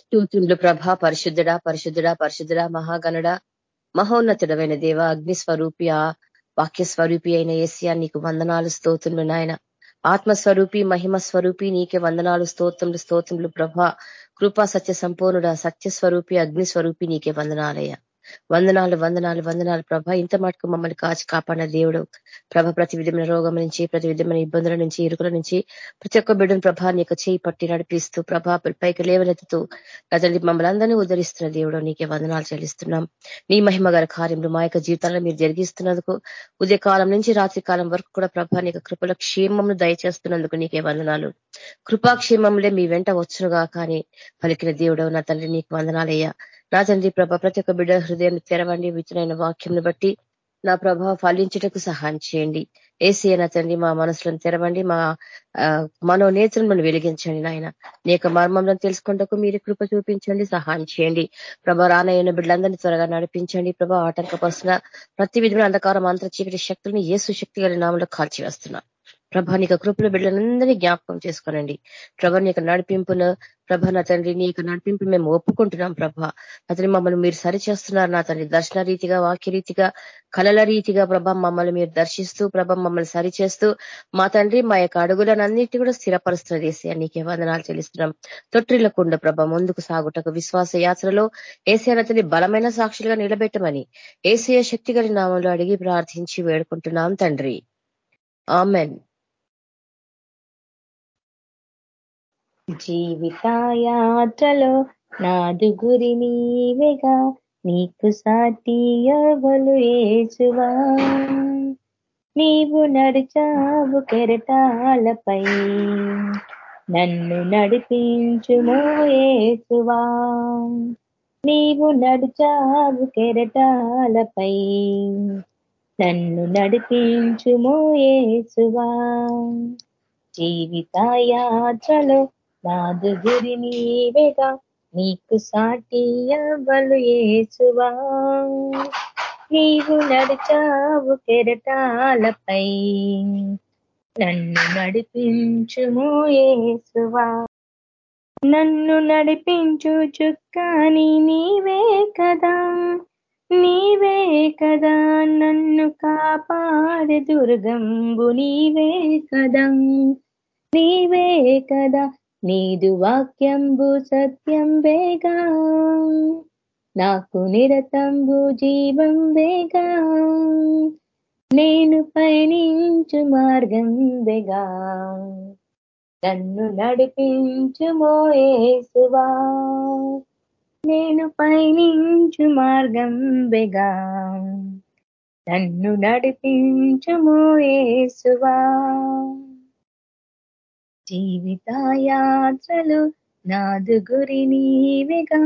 స్తోత్రులు ప్రభ పరిశుద్ధుడా పరిశుద్ధుడా పరిశుద్ధుడా మహాగణుడ. మహోన్నతుడమైన దేవ అగ్ని స్వరూపి వాక్య స్వరూపి అయిన ఏసియా నీకు వందనాలు స్తోత్రులు నాయన. ఆత్మస్వరూపి మహిమ స్వరూపి నీకే వందనాలు స్తోత్రములు స్తోత్రములు ప్రభ. కృపా సత్య సంపూర్ణుడ సత్యస్వరూపి అగ్ని స్వరూపి నీకే వందనాలయ్యా. వందనాలు వందనాలు వందనాలు ప్రభ. ఇంత మటుకు మమ్మల్ని కాచి కాపాడిన దేవుడు ప్రభ ప్రతి విధమైన రోగం నుంచి ప్రతి విధమైన ఇబ్బందుల నుంచి ఇరుకుల నుంచి ప్రతి ఒక్క బిడ్డను ప్రభా నీకు చేయి పట్టి నడిపిస్తూ ప్రభా పైకి లేవనెత్తుతూ ప్రజలు మమ్మల్ని అందరినీ ఉద్ధరిస్తున్న దేవుడు నీకే వందనాలు చెల్లిస్తున్నాం. నీ మహిమ గారి కార్యములు మా యొక్క జీవితాలను మీరు జరిగిస్తున్నందుకు ఉదయకాలం నుంచి రాత్రి కాలం వరకు కూడా ప్రభా నీకు కృపల క్షేమమును దయచేస్తున్నందుకు నీకే వందనాలు. కృపాక్షేమములే మీ వెంట వచ్చునుగా కానీ పలికిన దేవుడు నా తండ్రి నీకు వందనాలయ్యా. నా తండ్రి ప్రభ ప్రతి ఒక్క బిడ్డ హృదయం తెరవండి విచ్చిన వాక్యంను బట్టి నా ప్రభావ ఫలించుటకు సహాయం చేయండి. ఏసీ నా తండ్రి మా మనసులను తెరవండి మా మనోనేత్రులను వెలిగించండి నాయన. నీ యొక్క మర్మంలో తెలుసుకుంటకు మీరు కృప చూపించండి సహాయం చేయండి. ప్రభ రానయ్యన బిడ్డలందరినీ త్వరగా నడిపించండి. ప్రభ ఆటంకపరుస్తున్న ప్రతి విధమైన అంధకారం అంతర చీకటి శక్తులను ఏసు శక్తి గల నామంలో కాల్చివేస్తున్నా. ప్రభ నీకు కృపలు బిడ్డలందరినీ జ్ఞాపకం చేసుకోనండి. ప్రభ యొక్క నడిపింపును ప్రభ నా తండ్రి నీ యొక్క నడిపింపు మేము ఒప్పుకుంటున్నాం ప్రభ. అతని మమ్మల్ని మీరు సరిచేస్తున్నారు. నా తండ్రి దర్శన రీతిగా వాక్య రీతిగా కళల రీతిగా ప్రభ మమ్మల్ని మీరు దర్శిస్తూ ప్రభ మమ్మల్ని సరిచేస్తూ మా తండ్రి మా యొక్క అడుగులనన్నిటి కూడా స్థిరపరుస్తున్న ఏసీ నీకే వందనాలు చెల్లిస్తున్నాం. తొట్టిల్లకుండా ప్రభ ముందుకు సాగుటకు విశ్వాస యాత్రలో ఏసీ బలమైన సాక్షులుగా నిలబెట్టమని ఏసీయ శక్తి గలి నామంలో అడిగి ప్రార్థించి వేడుకుంటున్నాం తండ్రి. ఆమెన్. జీవితాయాత్రలో నాదు గురి నీవేగా నీకు సాటి ఎవలు ఏసువా. నీవు నడిచావు కెరటాలపై నన్ను నడిపించుమో ఏసువా. నీవు నడిచావు కెరటాలపై నన్ను నడిపించుమో ఏసువా. జీవితాయాత్రలో నాదు నీవేగా నీకు సాటి అవ్వలు ఏసువా. నీవు నడిచావు కెరటాలపై నన్ను నడిపించుము ఏసువా. నన్ను నడిపించు చుక్కాని నీవే కదా నీవే కదా నన్ను కాపాడే దుర్గంబు నీవే కదా. నీవే కదా నీదు వాక్యంబు సత్యం వేగా. నాకు నిరతంబు జీవం వేగా. నేను పయనించు మార్గం వేగా. నన్ను నడిపించు మోయేసువా. నేను పయనించు మార్గం వేగా. నన్ను నడిపించు మోయేసువా. జీవితాయాత్రలు నాదు గురి నీవిగా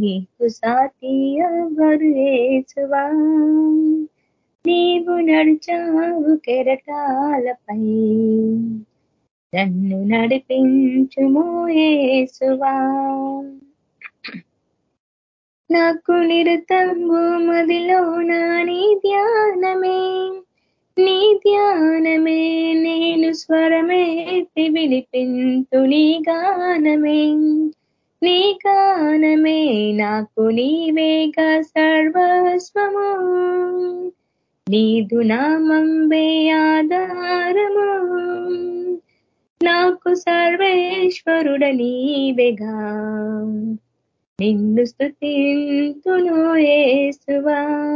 నీకు సాటి ఎవరు వేసువా నీవు నడిచావు కెరటాలపై నన్ను నడిపించుము ఏసువా. నాకు నిరతంబు మదిలో నాని ధ్యానమే నీ ధ్యానమే నేను స్వరమేతి విలిపింతు నీ గానమే. నీ గానమే నాకు నీవేగ సర్వస్వము. నీదు నామంబే ఆధారము. నాకు సర్వేశ్వరుడ నీవేగా నిన్ను స్థుతింతును ఏసువా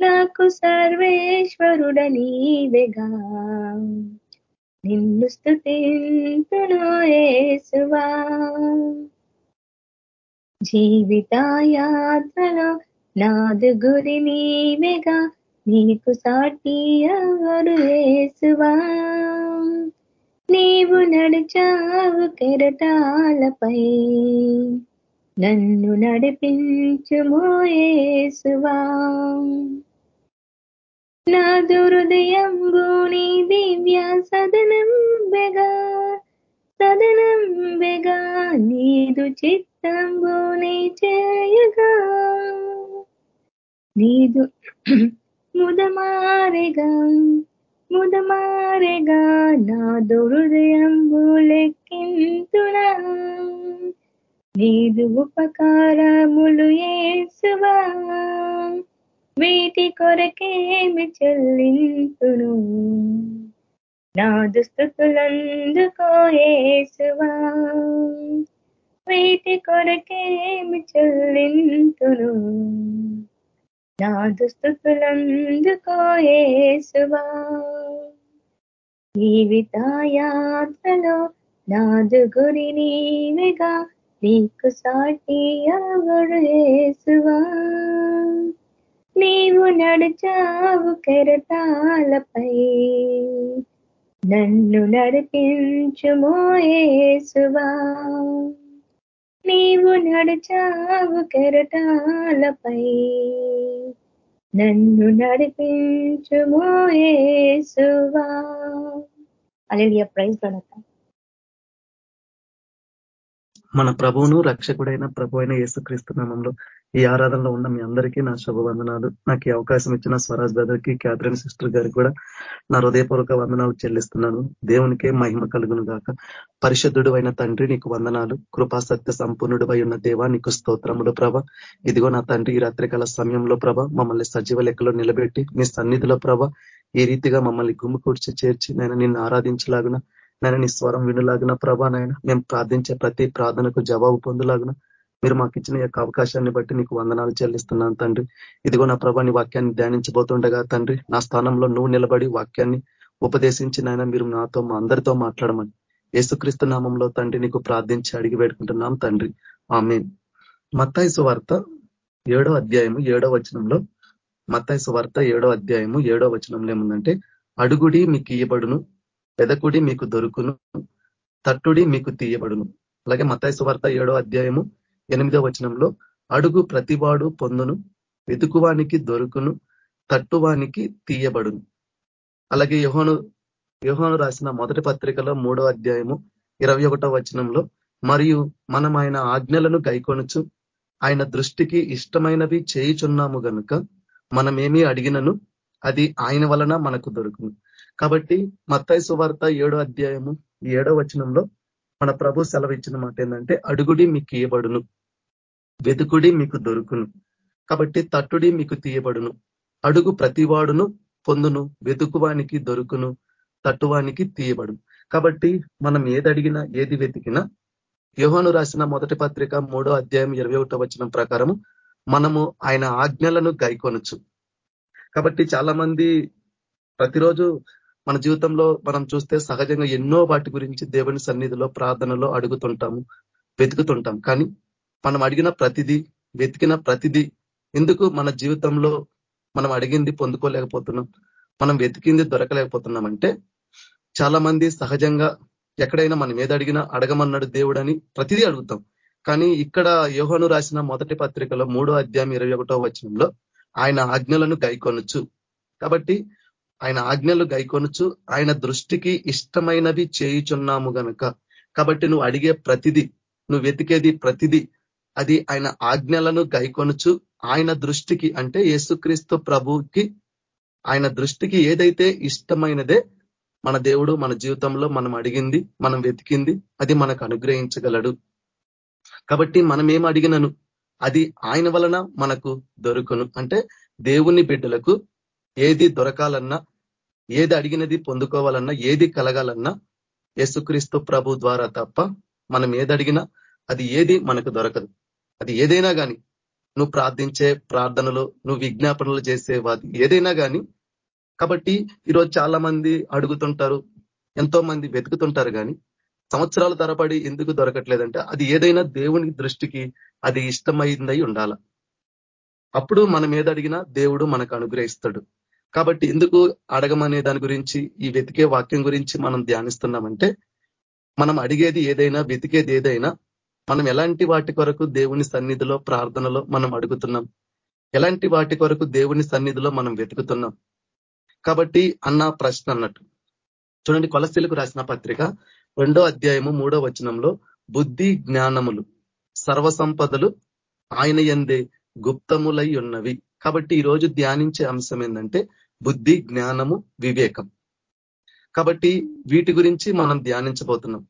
నాకు సర్వేశ్వరుడ నీవెగా నిన్ను స్థుతింతును ఏసువా. జీవితాయాత్రలో నాదు గురి నీవేగా నీకు సాటి ఎవరు ఏసువా. నీవు నడిచావు కెరటాలపై. నన్ను నడిపించుమో ఏసువా. నా దురుదయంబుని దివ్య సదనం బెగా సదనం బెగా నీదు చిత్తంబుని చేయగా. నీదు ముదమారెగా ముదమారెగా నా దురుదయంబు లెక్కింతునా. నీదు ఉపకారములు ఏసువా. వీటి కొరకేమి చెల్లింపును నా దుస్థుతులందుకో ఏసువా వీటి కొరకేమి చెల్లింతును? నా దుస్థుతులందుకో ఏసువా జీవితాయాత్రలో నాదు గురి నీవిగా నీకు సాటి ఎవడు ఏసువా? నీవు నడిచావు కెరటాలపై. నన్ను నడిపించుమోయేసువా నీవు నడిచావు కెరటాలపై. నన్ను నడిపించుమోయేసువా అలెలియ ప్రైజ్ పడతా మన ప్రభువును రక్షకుడైన ప్రభు అయిన యేసుక్రీస్తు నామంలో ఈ ఆరాధనలో ఉన్న మీ అందరికీ నా శుభవందనాలు. నాకు ఈ అవకాశం ఇచ్చిన స్వరాజ్ బ్రదర్కి క్యాథరిన్ సిస్టర్ గారికి కూడా నా హృదయపూర్వక వందనాలు చెల్లిస్తున్నాను. దేవునికే మహిమ కలుగును గాక. పరిశుద్ధుడు అయిన తండ్రి నీకు వందనాలు. కృపాసత్య సంపూర్ణుడు ఉన్న దేవా నీకు స్తోత్రములు ప్రభ. ఇదిగో నా తండ్రి ఈ రాత్రికాల సమయంలో ప్రభ మమ్మల్ని సజీవ లెక్కలో నిలబెట్టి మీ సన్నిధిలో ప్రభ ఈ రీతిగా మమ్మల్ని గుమ్మికూర్చి చేర్చి నేను నిన్ను ఆరాధించలాగున నేను నీ స్వరం వినులాగిన ప్రభా నాయన మేము ప్రార్థించే ప్రతి ప్రార్థనకు జవాబు పొందులాగిన మీరు మాకు ఇచ్చిన యొక్క అవకాశాన్ని బట్టి నీకు వందనాలు చెల్లిస్తున్నాను తండ్రి. ఇదిగో నా ప్రభా నీ వాక్యాన్ని ధ్యానించబోతుండగా తండ్రి నా స్థానంలో నువ్వు నిలబడి వాక్యాన్ని ఉపదేశించిన మీరు నాతో మా అందరితో మాట్లాడమని. యేసుక్రీస్తు నామంలో తండ్రి నీకు ప్రార్థించి అడిగి పెట్టుకుంటున్నాం తండ్రి. ఆమె మత్తాయిసు వార్త ఏడో అధ్యాయము ఏడో వచనంలో మత్తాయిసు వార్త ఏడో అధ్యాయము ఏడో వచనంలో ఏముందంటే అడుగుడి మీకు ఇయ్యబడును పెదకుడి మీకు దొరుకును తట్టుడి మీకు తీయబడును. అలాగే మతాయి సువార్త ఏడో అధ్యాయము ఎనిమిదో వచనంలో అడుగు ప్రతివాడు పొందును వెతుకువానికి దొరుకును తట్టువానికి తీయబడును. అలాగే యోహోను యోహోను రాసిన మొదటి పత్రికలో మూడో అధ్యాయము ఇరవై ఒకటో వచనంలో మరియు మనం ఆయన ఆజ్ఞలను గైకొనచ్చు ఆయన దృష్టికి ఇష్టమైనవి చేయుచున్నాము గనుక మనమేమీ అడిగినను అది ఆయన వలన మనకు దొరుకును. కాబట్టి మత్తాయి సువార్త ఏడో అధ్యాయము ఏడో వచనంలో మన ప్రభు సెలవు ఇచ్చిన మాట ఏంటంటే అడుగుడి మీకు ఇయబడును వెతుకుడి మీకు దొరుకును. కాబట్టి తట్టుడి మీకు తీయబడును. అడుగు ప్రతివాడును పొందును. వెతుకువానికి దొరుకును. తట్టువానికి తీయబడును కాబట్టి మనం ఏది అడిగినా ఏది వెతికినా యోహాను రాసిన మొదటి పత్రిక మూడో అధ్యాయం ఇరవై ఒకటో వచ్చిన ప్రకారము మనము ఆయన ఆజ్ఞలను గైకొనొచ్చు కాబట్టి చాలా మంది ప్రతిరోజు మన జీవితంలో మనం చూస్తే సహజంగా ఎన్నో వాటి గురించి దేవుని సన్నిధిలో ప్రార్థనలో అడుగుతుంటాము వెతుకుతుంటాం. కానీ మనం అడిగిన ప్రతిదీ వెతికిన ప్రతిదీ ఎందుకు మన జీవితంలో మనం అడిగింది పొందుకోలేకపోతున్నాం? మనం వెతికింది దొరకలేకపోతున్నాం అంటే చాలా మంది సహజంగా ఎక్కడైనా మనం ఏది అడిగినా అడగమన్నాడు దేవుడని ప్రతిదీ అడుగుతాం. కానీ ఇక్కడ యోహను రాసిన మొదటి పత్రికలో మూడో అధ్యాయం ఇరవై ఒకటో వచనంలో ఆయన ఆజ్ఞలను గైకొనొచ్చు కాబట్టి ఆయన ఆజ్ఞలు గైకొనొచ్చు ఆయన దృష్టికి ఇష్టమైనవి చేయుచున్నాము గనక. కాబట్టి నువ్వు అడిగే ప్రతిదీ నువ్వు వెతికేది ప్రతిదీ అది ఆయన ఆజ్ఞలను గైకొనుచు ఆయన దృష్టికి అంటే యేసుక్రీస్తు ప్రభుకి ఆయన దృష్టికి ఏదైతే ఇష్టమైనదే మన దేవుడు మన జీవితంలో మనం అడిగింది మనం వెతికింది అది మనకు అనుగ్రహించగలడు. కాబట్టి మనం ఏం అడిగినను? అది ఆయన వలన మనకు దొరుకును. అంటే దేవుని బిడ్డలకు ఏది దొరకాలన్నా ఏది అడిగినది పొందుకోవాలన్నా ఏది కలగాలన్నా యేసుక్రీస్తు ప్రభు ద్వారా తప్ప మనం ఏది అడిగినా అది ఏది మనకు దొరకదు. అది ఏదైనా కానీ నువ్వు ప్రార్థించే ప్రార్థనలు నువ్వు విజ్ఞాపనలు చేసేవాది ఏదైనా కానీ కాబట్టి ఈరోజు చాలా మంది అడుగుతుంటారు ఎంతో మంది వెతుకుతుంటారు కానీ సంవత్సరాల తరబడి ఎందుకు దొరకట్లేదంటే అది ఏదైనా దేవుని దృష్టికి అది ఇష్టమైందై ఉండాల. అప్పుడు మనం ఏదడిగినా దేవుడు మనకు అనుగ్రహిస్తాడు. కాబట్టి ఎందుకు అడగమనే దాని గురించి ఈ వెతికే వాక్యం గురించి మనం ధ్యానిస్తున్నామంటే మనం అడిగేది ఏదైనా వెతికేది ఏదైనా మనం ఎలాంటి వాటి కొరకు దేవుని సన్నిధిలో ప్రార్థనలో మనం అడుగుతున్నాం? ఎలాంటి వాటి కొరకు దేవుని సన్నిధిలో మనం వెతుకుతున్నాం? కాబట్టి అన్న ప్రశ్న అన్నట్టు. చూడండి కొలసీలకు రాసిన పత్రిక రెండో అధ్యాయము మూడో వచనంలో బుద్ధి జ్ఞానములు సర్వసంపదలు ఆయన ఎందే గుప్తములై ఉన్నవి. కాబట్టి ఈరోజు రోజు ధ్యానించే అంశం ఏంటంటే బుద్ధి జ్ఞానము వివేకం. కాబట్టి వీటి గురించి మనం ధ్యానించబోతున్నాం.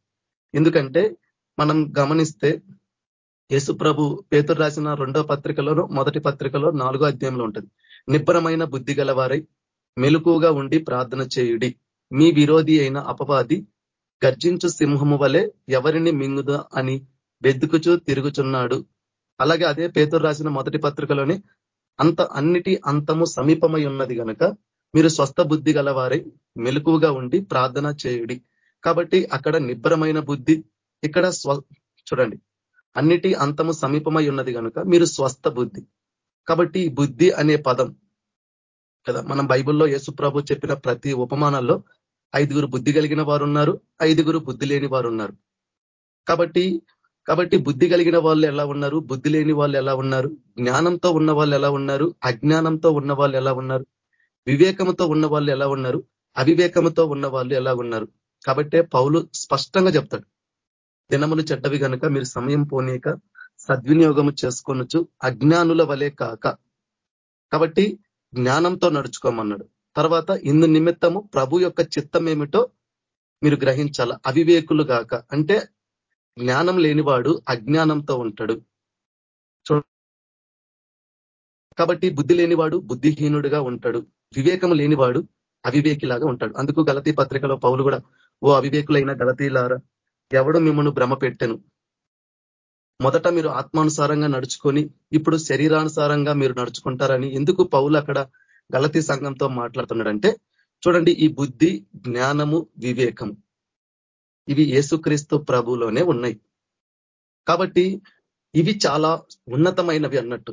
ఎందుకంటే మనం గమనిస్తే యేసుప్రభు పేతురు రాసిన రెండో పత్రికలోనూ మొదటి పత్రికలో నాలుగో అధ్యాయంలో ఉంటుంది. నిబ్బరమైన బుద్ధి గలవారై మెలుకుగా ఉండి ప్రార్థన చేయుడి. మీ విరోధి అయిన అపవాది గర్జించు సింహము వలె ఎవరిని మింగుదా అని బెద్దుకుచూ తిరుగుచున్నాడు. అలాగే అదే పేతురు రాసిన మొదటి పత్రికలోని అంత అన్నిటి అంతము సమీపమై ఉన్నది కనుక మీరు స్వస్థ బుద్ధి గలవారై మెలకువగా ఉండి ప్రార్థన చేయుడి. కాబట్టి అక్కడ నిబ్బరమైన బుద్ధి ఇక్కడ స్వ చూడండి. అన్నిటి అంతము సమీపమై ఉన్నది కనుక మీరు స్వస్థ బుద్ధి. కాబట్టి బుద్ధి అనే పదం కదా మనం బైబిల్లో యేసుప్రభు చెప్పిన ప్రతి ఉపమానాల్లో ఐదుగురు బుద్ధి కలిగిన వారు ఉన్నారు ఐదుగురు బుద్ధి లేని వారు ఉన్నారు కాబట్టి కాబట్టి బుద్ధి కలిగిన వాళ్ళు ఎలా ఉన్నారు? బుద్ధి లేని వాళ్ళు ఎలా ఉన్నారు? జ్ఞానంతో ఉన్న వాళ్ళు ఎలా ఉన్నారు? అజ్ఞానంతో ఉన్న వాళ్ళు ఎలా ఉన్నారు? వివేకంతో ఉన్న వాళ్ళు ఎలా ఉన్నారు? అవివేకంతో ఉన్న వాళ్ళు ఎలా ఉన్నారు? కాబట్టే పౌలు స్పష్టంగా చెప్తాడు. దినములు చెడ్డవి కనుక మీరు సమయం పోనీక సద్వినియోగము చేసుకొనొచ్చు అజ్ఞానుల వలె కాక. కాబట్టి జ్ఞానంతో నడుచుకోమన్నాడు. తర్వాత ఇందు నిమిత్తము ప్రభు యొక్క చిత్తం ఏమిటో మీరు గ్రహించాల. అవివేకులు కాక అంటే జ్ఞానం లేనివాడు అజ్ఞానంతో ఉంటాడు. కాబట్టి బుద్ధి లేనివాడు బుద్ధిహీనుడిగా ఉంటాడు. వివేకం లేనివాడు అవివేకిలాగా ఉంటాడు. అందుకు గలతీ పత్రికలో పౌలు కూడా ఓ అవివేకులైన గలతీలారా ఎవడు మిమ్మల్ని భ్రమ పెట్టను. మొదట మీరు ఆత్మానుసారంగా నడుచుకొని ఇప్పుడు శరీరానుసారంగా మీరు నడుచుకుంటారని ఎందుకు పౌలు అక్కడ గలతీ సంఘంతో మాట్లాడుతున్నాడంటే చూడండి ఈ బుద్ధి జ్ఞానము వివేకము ఇవి యేసుక్రీస్తు ప్రభులోనే ఉన్నాయి. కాబట్టి ఇవి చాలా ఉన్నతమైనవి అన్నట్టు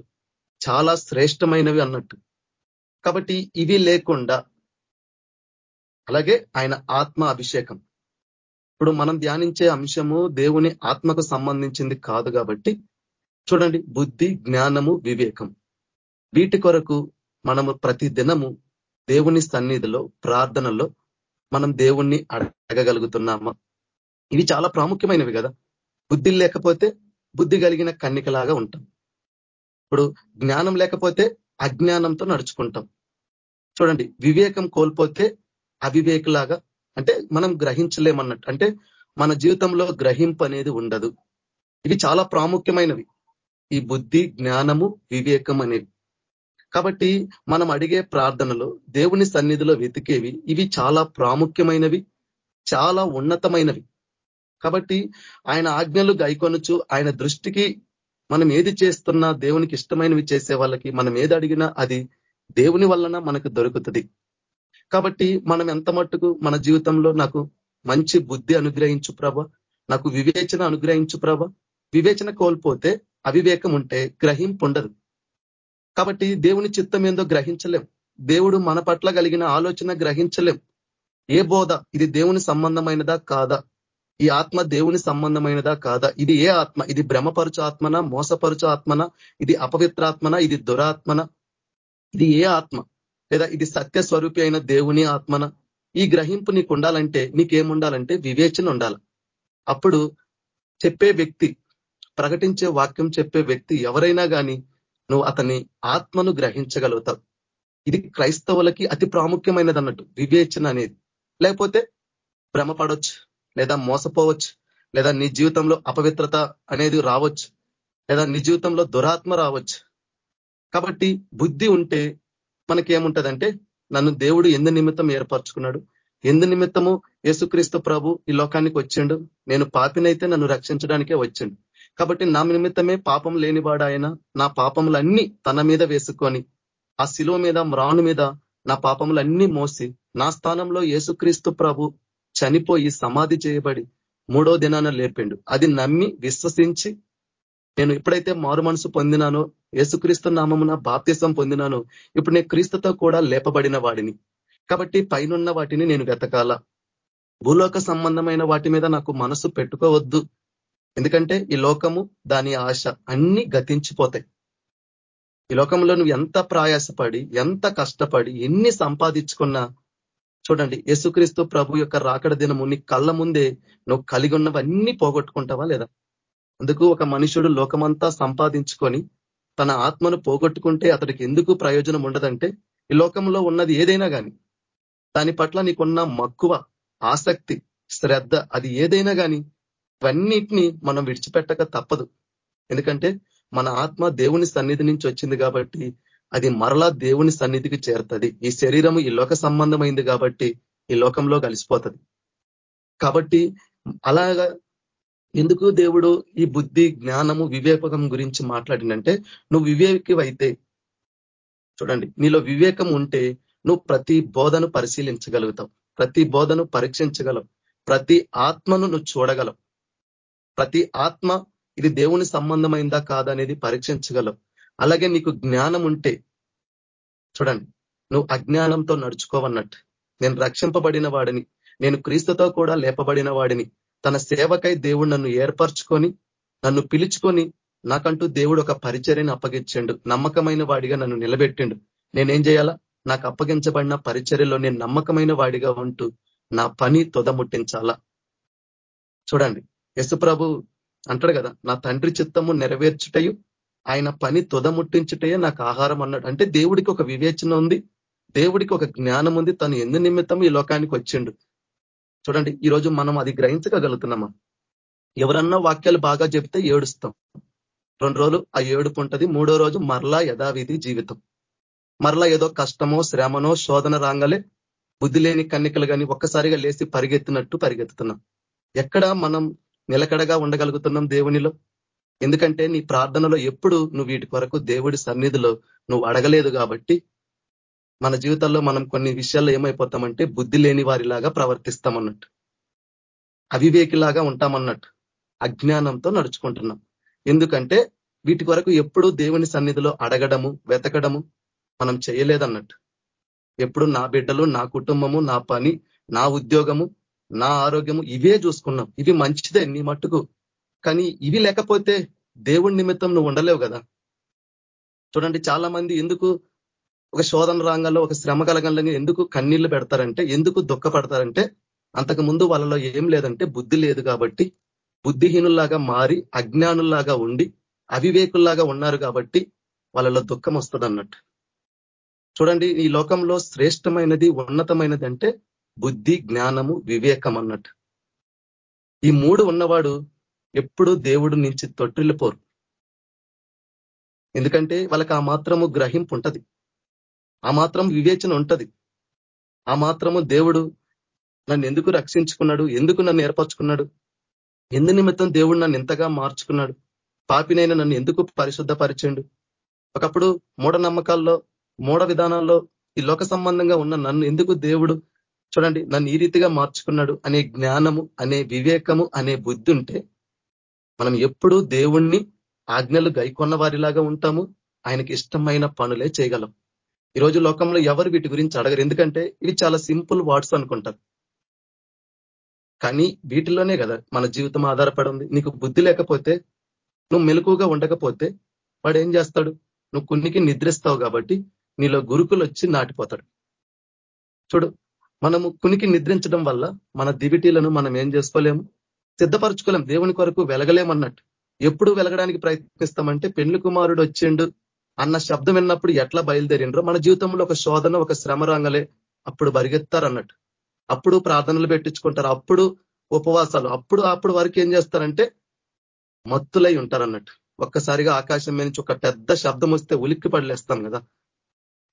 చాలా శ్రేష్టమైనవి అన్నట్టు. కాబట్టి ఇవి లేకుండా అలాగే ఆయన ఆత్మ అభిషేకం. ఇప్పుడు మనం ధ్యానించే అంశము దేవుని ఆత్మకు సంబంధించింది కాదు కాబట్టి చూడండి బుద్ధి జ్ఞానము వివేకం. వీటి కొరకు మనము ప్రతి దినము దేవుని సన్నిధిలో ప్రార్థనలో మనం దేవుణ్ణి అడగగలుగుతున్నామా? ఇవి చాలా ప్రాముఖ్యమైనవి కదా. బుద్ధి లేకపోతే బుద్ధి కలిగిన కన్నికలాగా ఉంటాం. ఇప్పుడు జ్ఞానం లేకపోతే అజ్ఞానంతో నడుచుకుంటాం. చూడండి వివేకం కోల్పోతే అవివేకులాగా అంటే మనం గ్రహించలేమన్నట్టు. అంటే మన జీవితంలో గ్రహింపు అనేది ఉండదు. ఇవి చాలా ప్రాముఖ్యమైనవి. ఈ బుద్ధి జ్ఞానము వివేకం అనేవి కాబట్టి మనం అడిగే ప్రార్థనలో దేవుని సన్నిధిలో వెతికేవి ఇవి చాలా ప్రాముఖ్యమైనవి చాలా ఉన్నతమైనవి. కాబట్టి ఆయన ఆజ్ఞలు గైకొనొచ్చు ఆయన దృష్టికి మనం ఏది చేస్తున్నా దేవునికి ఇష్టమైనవి చేసే వాళ్ళకి మనం ఏది అడిగినా అది దేవుని వలన మనకు దొరుకుతుంది. కాబట్టి మనం ఎంత మట్టుకు మన జీవితంలో నాకు మంచి బుద్ధి అనుగ్రహించు ప్రభ నాకు వివేచన అనుగ్రహించు ప్రభ. వివేచన కోల్పోతే అవివేకం ఉంటే గ్రహింపు ఉండదు. కాబట్టి దేవుని చిత్తం ఏందో గ్రహించలేం. దేవుడు మన పట్ల కలిగిన ఆలోచన గ్రహించలేం. ఏ బోధ? ఇది దేవుని సంబంధమైనదా కాదా? ఈ ఆత్మ దేవుని సంబంధమైనదా కాదా? ఇది ఏ ఆత్మ? ఇది భ్రమపరుచు ఆత్మన? మోసపరుచు ఆత్మన? ఇది అపవిత్రాత్మన? ఇది దురాత్మన? ఇది ఏ ఆత్మ? లేదా ఇది సత్య స్వరూపి అయిన దేవుని ఆత్మన ఈ గ్రహింపు నీకు ఉండాలంటే నీకేముండాలంటే వివేచన ఉండాలి. అప్పుడు చెప్పే వ్యక్తి ప్రకటించే వాక్యం చెప్పే వ్యక్తి ఎవరైనా కానీ నువ్వు అతని ఆత్మను గ్రహించగలుగుతావు. ఇది క్రైస్తవులకి అతి ప్రాముఖ్యమైనది అన్నట్టు వివేచన అనేది. లేకపోతే భ్రమపడవచ్చు లేదా మోసపోవచ్చు లేదా నీ జీవితంలో అపవిత్రత అనేది రావచ్చు లేదా నీ జీవితంలో దురాత్మ రావచ్చు. కాబట్టి బుద్ధి ఉంటే మనకి ఏముంటదంటే నన్ను దేవుడు ఎందు నిమిత్తం ఏర్పరచుకున్నాడు. ఎందు నిమిత్తము యేసుక్రీస్తు ప్రభు ఈ లోకానికి వచ్చిండు. నేను పాపినైతే నన్ను రక్షించడానికే వచ్చిండు. కాబట్టి నా నిమిత్తమే పాపం లేనివాడు ఆయన నా పాపములన్నీ తన మీద వేసుకొని ఆ శిలువ మీద మ్రాను మీద నా పాపములన్నీ మోసి నా స్థానంలో యేసుక్రీస్తు ప్రభు చనిపోయి సమాధి చేయబడి మూడో దినాన లేపిండు. అది నమ్మి విశ్వసించి నేను ఎప్పుడైతే మారు మనసు పొందినానో యేసుక్రీస్తు నామమున బాప్తిసం పొందినానో ఇప్పుడు నేను క్రీస్తుతో కూడా లేపబడిన వాడిని. కాబట్టి పైనున్న వాటిని నేను వెతకాల. భూలోక సంబంధమైన వాటి మీద నాకు మనసు పెట్టుకోవద్దు. ఎందుకంటే ఈ లోకము దాని ఆశ అన్ని గతించిపోతాయి. ఈ లోకంలో నువ్వు ఎంత ప్రయాసపడి ఎంత కష్టపడి ఎన్ని సంపాదించుకున్నా చూడండి యేసుక్రీస్తు ప్రభు యొక్క రాకడ దినము నీ కళ్ళ ముందే నువ్వు కలిగి ఉన్నవన్నీ పోగొట్టుకుంటావా లేదా? అందుకు ఒక మనుషుడు లోకమంతా సంపాదించుకొని తన ఆత్మను పోగొట్టుకుంటే అతడికి ఎందుకు ప్రయోజనం ఉండదంటే ఈ లోకంలో ఉన్నది ఏదైనా కానీ దాని పట్ల నీకున్న మక్కువ ఆసక్తి శ్రద్ధ అది ఏదైనా కానీ ఇవన్నిటినీ మనం విడిచిపెట్టక తప్పదు. ఎందుకంటే మన ఆత్మ దేవుని సన్నిధి నుంచి వచ్చింది కాబట్టి అది మరలా దేవుని సన్నిధికి చేరుతుంది. ఈ శరీరము ఈ లోక సంబంధమైంది కాబట్టి ఈ లోకంలో కలిసిపోతుంది. కాబట్టి అలాగా ఎందుకు దేవుడు ఈ బుద్ధి జ్ఞానము వివేకం గురించి మాట్లాడినంటే నువ్వు వివేకివైతే చూడండి నీలో వివేకం ఉంటే నువ్వు ప్రతి బోధను పరిశీలించగలుగుతావు ప్రతి బోధను పరీక్షించగలవు ప్రతి ఆత్మను నువ్వు చూడగలవు ప్రతి ఆత్మ ఇది దేవుని సంబంధమైందా కాదనేది పరీక్షించగలవు. అలాగే నీకు జ్ఞానం ఉంటే చూడండి నువ్వు అజ్ఞానంతో నడుచుకోవన్నట్టు నేను రక్షింపబడిన వాడిని నేను క్రీస్తుతో కూడా లేపబడిన వాడిని తన సేవకై దేవుడు నన్ను ఏర్పరచుకొని నన్ను పిలుచుకొని నాకంటూ దేవుడు ఒక పరిచర్యని అప్పగించండు. నమ్మకమైన వాడిగా నన్ను నిలబెట్టిండు. నేనేం చేయాలా? నాకు అప్పగించబడిన పరిచర్యలో నేను నమ్మకమైన వాడిగా ఉంటూ నా పని తొదముట్టించాలా? చూడండి యశుప్రభు అంటాడు కదా నా తండ్రి చిత్తము నెరవేర్చుటయు ఆయన పని తొదముట్టించుటయే నాకు ఆహారం అన్నాడు. అంటే దేవుడికి ఒక వివేచన ఉంది దేవుడికి ఒక జ్ఞానం ఉంది తను ఎందు నిమిత్తం ఈ లోకానికి వచ్చిండు. చూడండి ఈరోజు మనం అది గ్రహించగలుగుతున్నామా? ఎవరన్నా వాక్యాలు బాగా చెప్తే ఏడుస్తాం. రెండు రోజులు ఆ ఏడుపు ఉంటుంది మూడో రోజు మరలా యథావిధి జీవితం. మరలా ఏదో కష్టమో శ్రమనో శోధన రాగాలే బుద్ధి లేని కన్నికలు కానీ ఒక్కసారిగా లేచి పరిగెత్తినట్టు పరిగెత్తుతున్నాం. ఎక్కడ మనం నిలకడగా ఉండగలుగుతున్నాం దేవునిలో? ఎందుకంటే నీ ప్రార్థనలో ఎప్పుడు నువ్వు వీటి కొరకు దేవుడి సన్నిధిలో నువ్వు అడగలేదు కాబట్టి మన జీవితంలో మనం కొన్ని విషయాల్లో ఏమైపోతామంటే బుద్ధి లేని వారిలాగా ప్రవర్తిస్తామన్నట్టు. అవివేకిలాగా ఉంటామన్నట్టు. అజ్ఞానంతో నడుచుకుంటున్నాం. ఎందుకంటే వీటి వరకు ఎప్పుడు దేవుని సన్నిధిలో అడగడము వెతకడము మనం చేయలేదన్నట్టు. ఎప్పుడు నా బిడ్డలు నా కుటుంబము నా పని నా ఉద్యోగము నా ఆరోగ్యము ఇవే చూసుకున్నాం. ఇవి మంచిదే నీ మట్టుకు. కానీ ఇవి లేకపోతే దేవుడి నిమిత్తం నువ్వు ఉండలేవు కదా. చూడండి చాలా మంది ఎందుకు ఒక శోధన రంగంలో ఒక శ్రమ కలగంలో ఎందుకు కన్నీళ్ళు పెడతారంటే ఎందుకు దుఃఖపడతారంటే అంతకు ముందు వాళ్ళలో ఏం లేదంటే బుద్ధి లేదు కాబట్టి బుద్ధిహీనుల్లాగా మారి అజ్ఞానుల్లాగా ఉండి అవివేకుల్లాగా ఉన్నారు కాబట్టి వాళ్ళలో దుఃఖం వస్తుంది అన్నట్టు చూడండి ఈ లోకంలో శ్రేష్టమైనది ఉన్నతమైనది అంటే బుద్ధి జ్ఞానము వివేకం అన్నట్టు. ఈ మూడు ఉన్నవాడు ఎప్పుడు దేవుడు నుంచి తొట్టిల్లిపోరు. ఎందుకంటే వాళ్ళకి ఆ మాత్రము గ్రహింపు ఉంటది. ఆ మాత్రం వివేచన ఉంటది. ఆ మాత్రము దేవుడు నన్ను ఎందుకు రక్షించుకున్నాడు? ఎందుకు నన్ను ఏర్పరచుకున్నాడు? ఎందు నిమిత్తం దేవుడు నన్ను ఎంతగా మార్చుకున్నాడు? పాపినైనా నన్ను ఎందుకు పరిశుద్ధపరిచండు? ఒకప్పుడు మూఢనమ్మకాల్లో మూఢ విధానాల్లో ఈ లోక సంబంధంగా ఉన్న నన్ను ఎందుకు దేవుడు చూడండి నన్ను ఈ రీతిగా మార్చుకున్నాడు అనే జ్ఞానము అనే వివేకము అనే బుద్ధి ఉంటే మనం ఎప్పుడూ దేవుణ్ణి ఆజ్ఞలు గైకొన్న వారిలాగా ఉంటాము. ఆయనకి ఇష్టమైన పనులే చేయగలం. ఈరోజు లోకంలో ఎవరు వీటి గురించి అడగరు. ఎందుకంటే ఇవి చాలా సింపుల్ వర్డ్స్ అనుకుంటారు. కానీ వీటిలోనే కదా మన జీవితం ఆధారపడి ఉంది నీకు బుద్ధి లేకపోతే నువ్వు మెలకుగా ఉండకపోతే వాడు ఏం చేస్తాడు? నువ్వు కొన్నికి నిద్రిస్తావు కాబట్టి నీలో గురుకులు వచ్చి నాటిపోతాడు. చూడు మనము కునికి నిద్రించడం వల్ల మన దివిటీలను మనం ఏం చేసుకోలేము? సిద్ధపరచుకోలేం దేవుని కొరకు వెలగలేమన్నట్టు. ఎప్పుడు వెలగడానికి ప్రయత్నిస్తామంటే పెండ్లి కుమారుడు వచ్చిండు. అన్న శబ్దం విన్నప్పుడు ఎట్లా బయలుదేరిండ్రో? మన జీవితంలో ఒక శోధన ఒక శ్రమ రంగలే అప్పుడు బరిగెత్తారు అన్నట్టు అప్పుడు ప్రార్థనలు పెట్టించుకుంటారు. అప్పుడు ఉపవాసాలు. అప్పుడు అప్పుడు వరకు ఏం చేస్తారంటే మత్తులై ఉంటారు అన్నట్టు ఒక్కసారిగా ఆకాశం నుంచి ఒక పెద్ద శబ్దం వస్తే ఉలిక్కి పడలేస్తాం కదా.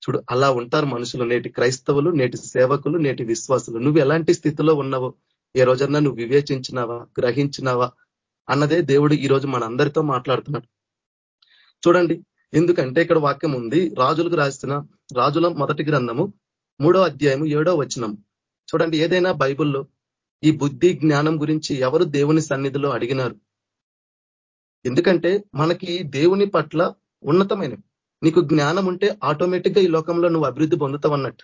చూడు అలా ఉంటారు మనుషులు. నేటి క్రైస్తవులు నేటి సేవకులు నేటి విశ్వాసులు. నువ్వు ఎలాంటి స్థితిలో ఉన్నావో? ఏ రోజన్నా నువ్వు వివేచించినావా? గ్రహించినావా? అన్నదే దేవుడు ఈరోజు మన మనందరితో మాట్లాడుతున్నాడు. చూడండి ఎందుకంటే ఇక్కడ వాక్యం ఉంది రాజులకు రాసిన రాజుల మొదటి గ్రంథము మూడో అధ్యాయము ఏడో వచనం. చూడండి ఏదైనా బైబుల్లో ఈ బుద్ధి జ్ఞానం గురించి ఎవరు దేవుని సన్నిధిలో అడిగినారు? ఎందుకంటే మనకి దేవుని పట్ల ఉన్నతమైనవి నీకు జ్ఞానం ఉంటే ఆటోమేటిక్గా ఈ లోకంలో నువ్వు అభివృద్ధి పొందుతావన్నట్టు.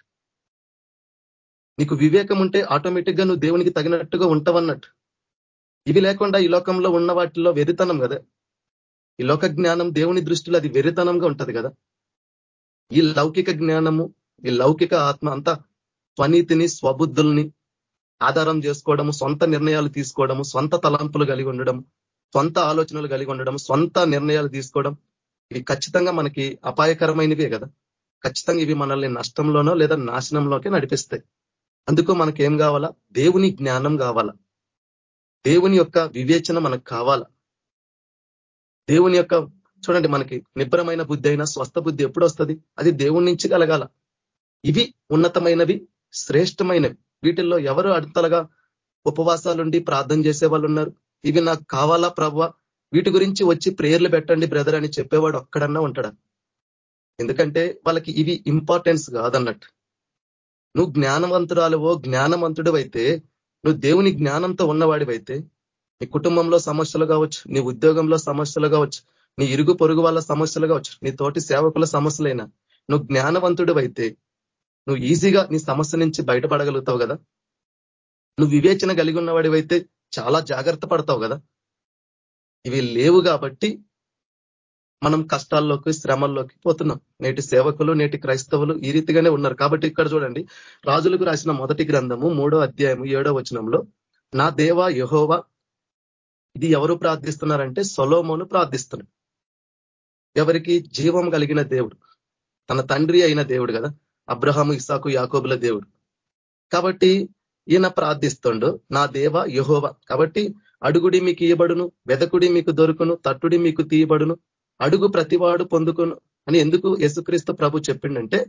నీకు వివేకం ఉంటే ఆటోమేటిక్గా నువ్వు దేవునికి తగినట్టుగా ఉంటావన్నట్టు. ఇవి లేకుండా ఈ లోకంలో ఉన్న వాటిల్లో వెరితనం కదా. ఈ లోక జ్ఞానం దేవుని దృష్టిలో అది వెరితనంగా ఉంటది కదా? ఈ లౌకిక జ్ఞానము ఈ లౌకిక ఆత్మ అంతా స్వనీతిని స్వబుద్ధుల్ని ఆధారం చేసుకోవడము సొంత నిర్ణయాలు తీసుకోవడము సొంత తలంపులు కలిగి ఉండడం సొంత ఆలోచనలు కలిగి ఉండడం సొంత నిర్ణయాలు తీసుకోవడం ఇవి ఖచ్చితంగా మనకి అపాయకరమైనవే కదా? ఖచ్చితంగా ఇవి మనల్ని నష్టంలోనో లేదా నాశనంలోకి నడిపిస్తాయి. అందుకు మనకేం కావాలా? దేవుని జ్ఞానం కావాలా? దేవుని యొక్క వివేచన మనకు కావాలా? దేవుని యొక్క చూడండి మనకి నిబ్బరమైన బుద్ధి అయినా స్వస్థ బుద్ధి ఎప్పుడు వస్తుంది? అది దేవుడి నుంచి కలగాల. ఇవి ఉన్నతమైనవి శ్రేష్టమైనవి. వీటిల్లో ఎవరు అడతలుగా ఉపవాసాలుండి ప్రార్థన చేసే వాళ్ళు ఉన్నారు ఇవి నాకు కావాలా ప్రవ్వ వీటి గురించి వచ్చి ప్రేర్లు పెట్టండి బ్రదర్ అని చెప్పేవాడు ఒక్కడన్నా ఉంటాడు? ఎందుకంటే వాళ్ళకి ఇవి ఇంపార్టెన్స్ కాదన్నట్టు. నువ్వు జ్ఞానవంతురాలువో జ్ఞానవంతుడు అయితే నువ్వు దేవుని జ్ఞానంతో ఉన్నవాడివైతే నీ కుటుంబంలో సమస్యలు కావచ్చు నీ ఉద్యోగంలో సమస్యలు కావచ్చు నీ ఇరుగు పొరుగు వాళ్ళ సమస్యలు కావచ్చు నీ తోటి సేవకుల సమస్యలైనా నువ్వు జ్ఞానవంతుడు అయితే నువ్వు ఈజీగా నీ సమస్య నుంచి బయటపడగలుగుతావు కదా? నువ్వు వివేచన కలిగి ఉన్నవాడివైతే చాలా జాగ్రత్త పడతావు కదా? ఇవి లేవు కాబట్టి మనం కష్టాల్లోకి శ్రమల్లోకి పోతున్నాం. నేటి సేవకులు నేటి క్రైస్తవులు ఈ రీతిగానే ఉన్నారు. కాబట్టి ఇక్కడ చూడండి రాజులకు రాసిన మొదటి గ్రంథము మూడో అధ్యాయము ఏడో వచనంలో నా దేవ యహోవా ఇది ఎవరు ప్రార్థిస్తున్నారంటే సొలోమోను ప్రార్థిస్తున్నాడు. ఎవరికి జీవం కలిగిన దేవుడు. తన తండ్రి అయిన దేవుడు కదా. అబ్రహాము ఇసాకు యాకోబుల దేవుడు. కాబట్టి ఈయన ప్రార్థిస్తుండు నా దేవ యహోవ కాబట్టి అడుగుడి మీకు ఇయబడును వెదకుడి మీకు దొరుకును తట్టుడి మీకు తీయబడును అడుగు ప్రతివాడు పొందుకును అని ఎందుకు యేసుక్రీస్తు ప్రభు చెప్పిండంటే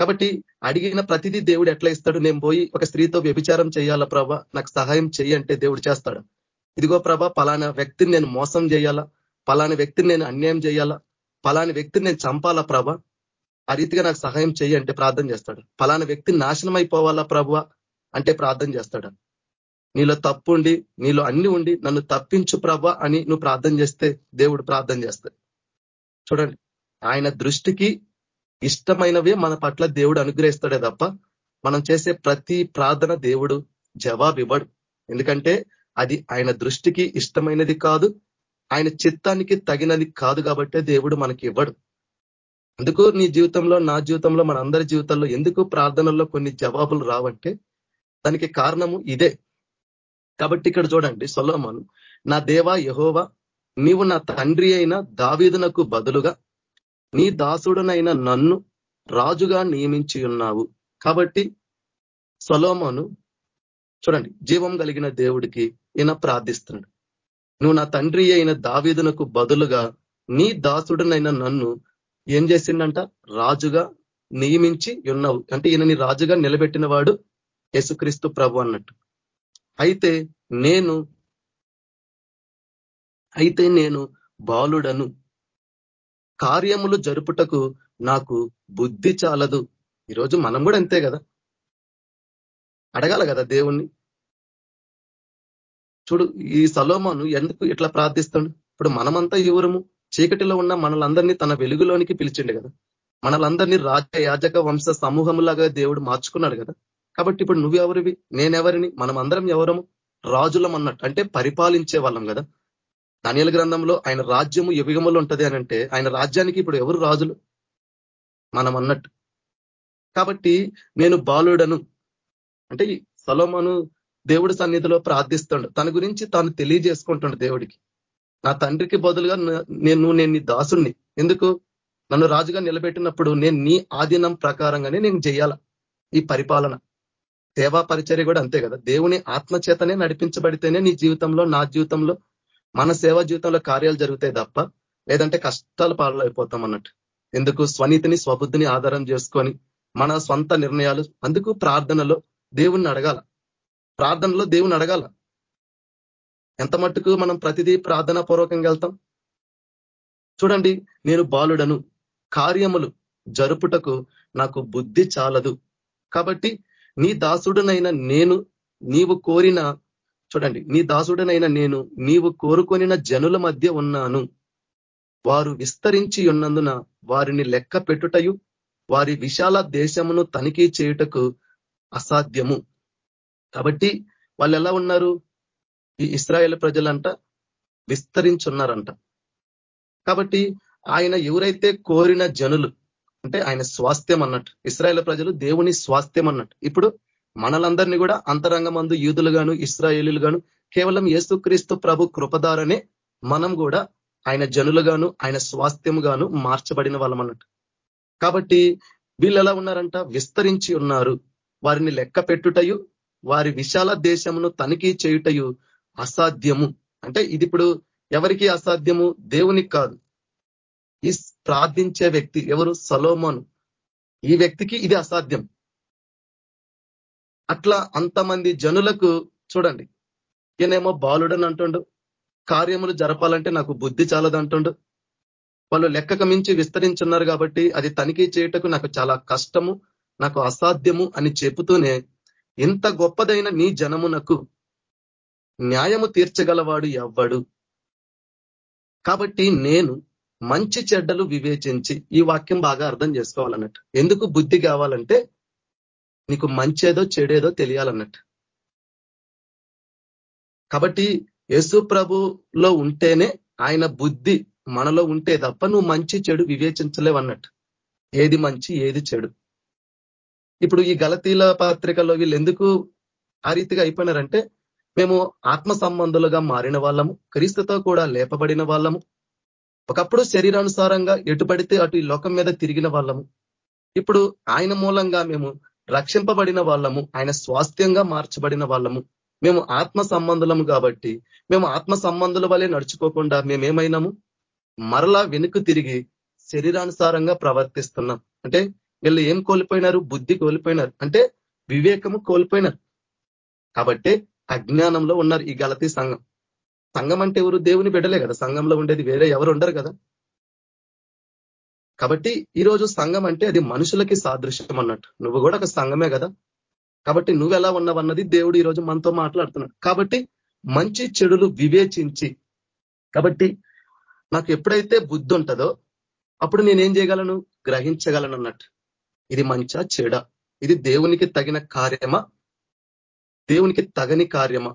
కాబట్టి అడిగిన ప్రతిదీ దేవుడు ఎట్లా ఇస్తాడు? నేను పోయి ఒక స్త్రీతో వ్యభిచారం చేయాలా ప్రభా? నాకు సహాయం చెయ్యి అంటే దేవుడు చేస్తాడు. ఇదిగో ప్రభ పలానా వ్యక్తిని నేను మోసం చేయాలా? పలాని వ్యక్తిని నేను అన్యాయం చేయాలా? పలాని వ్యక్తిని నేను చంపాలా ప్రభ? ఆ రీతిగా నాకు సహాయం చేయి అంటే ప్రార్థన చేస్తాడు. పలానా వ్యక్తి నాశనం అయిపోవాలా ప్రభు అంటే ప్రార్థన చేస్తాడు. నీలో తప్పు ఉండి నీలో అన్ని ఉండి నన్ను తప్పించు ప్రభ అని నువ్వు ప్రార్థన చేస్తే దేవుడు ప్రార్థన చేస్తాడు. చూడండి ఆయన దృష్టికి ఇష్టమైనవే మన పట్ల దేవుడు అనుగ్రహిస్తాడే తప్ప మనం చేసే ప్రతి ప్రార్థన దేవుడు జవాబు ఇవ్వడు ఎందుకంటే అది ఆయన దృష్టికి ఇష్టమైనది కాదు ఆయన చిత్తానికి తగినది కాదు కాబట్టే దేవుడు మనకి ఇవ్వడు అందుకు నీ జీవితంలో నా జీవితంలో మన అందరి జీవితంలో ఎందుకు ప్రార్థనల్లో కొన్ని జవాబులు రావంటే దానికి కారణము ఇదే. కాబట్టి ఇక్కడ చూడండి సొలోమను నా దేవా యహోవా నీవు నా తండ్రి అయిన దావీదునకు బదులుగా నీ దాసుడునైన నన్ను రాజుగా నియమించి ఉన్నావు. కాబట్టి సొలోమను చూడండి జీవం కలిగిన దేవుడికి ఈయన ప్రార్థిస్తున్నాడు నువ్వు నా తండ్రి అయిన దావీదునకు బదులుగా నీ దాసుడునైన నన్ను ఏం చేసిండంట? రాజుగా నియమించి ఉన్నావు. అంటే ఈయనని రాజుగా నిలబెట్టిన వాడు యేసుక్రీస్తు ప్రభు అన్నట్టు. అయితే నేను అయితే నేను బాలుడను. కార్యములు జరుపుటకు నాకు బుద్ధి చాలదు. ఈరోజు మనం కూడా అంతే కదా. అడగాల కదా దేవుణ్ణి? చూడు ఈ సలోమాను ఎందుకు ఇట్లా ప్రార్థిస్తాడు? ఇప్పుడు మనమంతా ఎవరము? చీకటిలో ఉన్న మనలందరినీ తన వెలుగులోనికి పిలిచిండు కదా. మనలందరినీ రాజ యాజక వంశ సమూహములాగా దేవుడు మార్చుకున్నాడు కదా. కాబట్టి ఇప్పుడు నువ్వెవరివి? నేనెవరిని? మనం అందరం ఎవరము? రాజులం అన్నట్టు అంటే పరిపాలించే వాళ్ళం కదా. ధాన్యాల గ్రంథంలో ఆయన రాజ్యము యుగములు ఉంటది అని అంటే ఆయన రాజ్యానికి ఇప్పుడు ఎవరు రాజులు? మనం అన్నట్టు కాబట్టి నేను బాలుడను. అంటే సలోమను దేవుడి సన్నిధిలో ప్రార్థిస్తుండు. తన గురించి తాను తెలియజేసుకుంటాడు దేవుడికి. నా తండ్రికి బదులుగా నేను నేను నీ దాసుణ్ణి. ఎందుకు? నన్ను రాజుగా నిలబెట్టినప్పుడు నేను నీ ఆధీనం ప్రకారంగానే నేను చేయాల ఈ పరిపాలన. సేవా పరిచర్య కూడా అంతే కదా. దేవుని ఆత్మచేతనే నడిపించబడితేనే నీ జీవితంలో నా జీవితంలో మన సేవా జీవితంలో కార్యాలు జరుగుతాయి తప్ప లేదంటే కష్టాలు పాలైపోతాం అన్నట్టు. ఎందుకు? స్వనీతిని స్వబుద్ధిని ఆధారం చేసుకొని మన సొంత నిర్ణయాలు అందుకు ప్రార్థనలో దేవుణ్ణి అడగాల. ప్రార్థనలో దేవుని అడగాల. ఎంత మట్టుకు మనం ప్రతిదీ ప్రార్థనా పూర్వకంగా వెళ్తాం? చూడండి నేను బాలుడను. కార్యములు జరుపుటకు నాకు బుద్ధి చాలదు. కాబట్టి నీ దాసుడునైన నేను నీవు కోరిన చూడండి నీ దాసుడనైనా నేను నీవు కోరుకొనిన జనుల మధ్య ఉన్నాను. వారు విస్తరించి ఉన్నందున వారిని లెక్క పెట్టుటయు వారి విశాల దేశమును తనిఖీ చేయుటకు అసాధ్యము. కాబట్టి వాళ్ళు ఎలా ఉన్నారు? ఈ ఇస్రాయేల్ ప్రజలంట విస్తరించున్నారంట. కాబట్టి ఆయన ఎవరైతే కోరిన జనులు అంటే ఆయన స్వాస్థ్యం అన్నట్టు ఇస్రాయేల్ ప్రజలు దేవుని స్వాస్థ్యం అన్నట్టు ఇప్పుడు మనలందరినీ కూడా అంతరంగమందు యూదులు గాను ఇస్రాయేలీలు గాను కేవలం యేసుక్రీస్తు ప్రభు కృపదారనే మనం కూడా ఆయన జనులుగాను ఆయన స్వాస్థ్యముగాను మార్చబడిన వాళ్ళం అన్నట్టు. కాబట్టి వీళ్ళు ఎలా ఉన్నారంట? విస్తరించి ఉన్నారు. వారిని లెక్క పెట్టుటయు వారి విశాల దేశమును తనిఖీ చేయుటయు అసాధ్యము. అంటే ఇది ఇప్పుడు ఎవరికి అసాధ్యము? దేవునికి కాదు. ఈ ప్రార్థించే వ్యక్తి ఎవరు? సలోమోను. ఈ వ్యక్తికి ఇది అసాధ్యం. అట్లా అంతమంది జనులకు చూడండి. ఈయనేమో బాలుడని అంటుండు కార్యములు జరపాలంటే నాకు బుద్ధి చాలదంటుండు. వాళ్ళు లెక్కకు మించి విస్తరించున్నారు కాబట్టి అది తనిఖీ చేయటకు నాకు చాలా కష్టము నాకు అసాధ్యము అని చెబుతూనే ఇంత గొప్పదైన నీ జనమునకు న్యాయము తీర్చగలవాడు ఎవ్వడు. కాబట్టి నేను మంచి చెడ్డలు వివేచించి ఈ వాక్యం బాగా అర్థం చేసుకోవాలన్నట్టు. ఎందుకు బుద్ధి కావాలంటే నీకు మంచేదో చెడేదో తెలియాలన్నట్టు. కాబట్టి యేసు ప్రభులో ఉంటేనే ఆయన బుద్ధి మనలో ఉంటే తప్ప నువ్వు మంచి చెడు వివేచించలేవు అన్నట్టు ఏది మంచి ఏది చెడు. ఇప్పుడు ఈ గలతీల పత్రికలో వీళ్ళు ఎందుకు ఆ రీతిగా అయిపోయినారంటే మేము ఆత్మ సంబంధులుగా మారిన వాళ్ళము క్రీస్తుతో కూడా లేపబడిన వాళ్ళము ఒకప్పుడు శరీరానుసారంగా ఎటుపడితే అటు ఈ లోకం మీద తిరిగిన వాళ్ళము ఇప్పుడు ఆయన మూలంగా మేము రక్షింపబడిన వాళ్ళము ఆయన స్వాస్థ్యంగా మార్చబడిన వాళ్ళము మేము ఆత్మ సంబంధులము కాబట్టి మేము ఆత్మ సంబంధుల వలె నడుచుకోకుండా మేమేమైనాము మరలా వెనుక తిరిగి శరీరానుసారంగా ప్రవర్తిస్తున్నాం. అంటే వీళ్ళు ఏం కోల్పోయినారు? బుద్ధి కోల్పోయినారు. అంటే వివేకము కోల్పోయినారు. కాబట్టి అజ్ఞానంలో ఉన్నారు ఈ గలతీ సంఘం. సంఘం అంటే ఎవరు? దేవుని బిడ్డలే కదా. సంఘంలో ఉండేది వేరే ఎవరు ఉండరు కదా. కాబట్టి ఈరోజు సంఘం అంటే అది మనుషులకి సాదృశ్యం అన్నట్టు. నువ్వు కూడా ఒక సంఘమే కదా. కాబట్టి నువ్వు ఎలా ఉన్నావన్నది దేవుడు ఈరోజు మనతో మాట్లాడుతున్నాడు. కాబట్టి మంచి చెడులు వివేచించి కాబట్టి నాకు ఎప్పుడైతే బుద్ధి ఉంటుందో అప్పుడు నేనేం చేయగలను? గ్రహించగలను అన్నట్టు. ఇది మంచా చెడ? ఇది దేవునికి తగిన కార్యమా? దేవునికి తగని కార్యమా?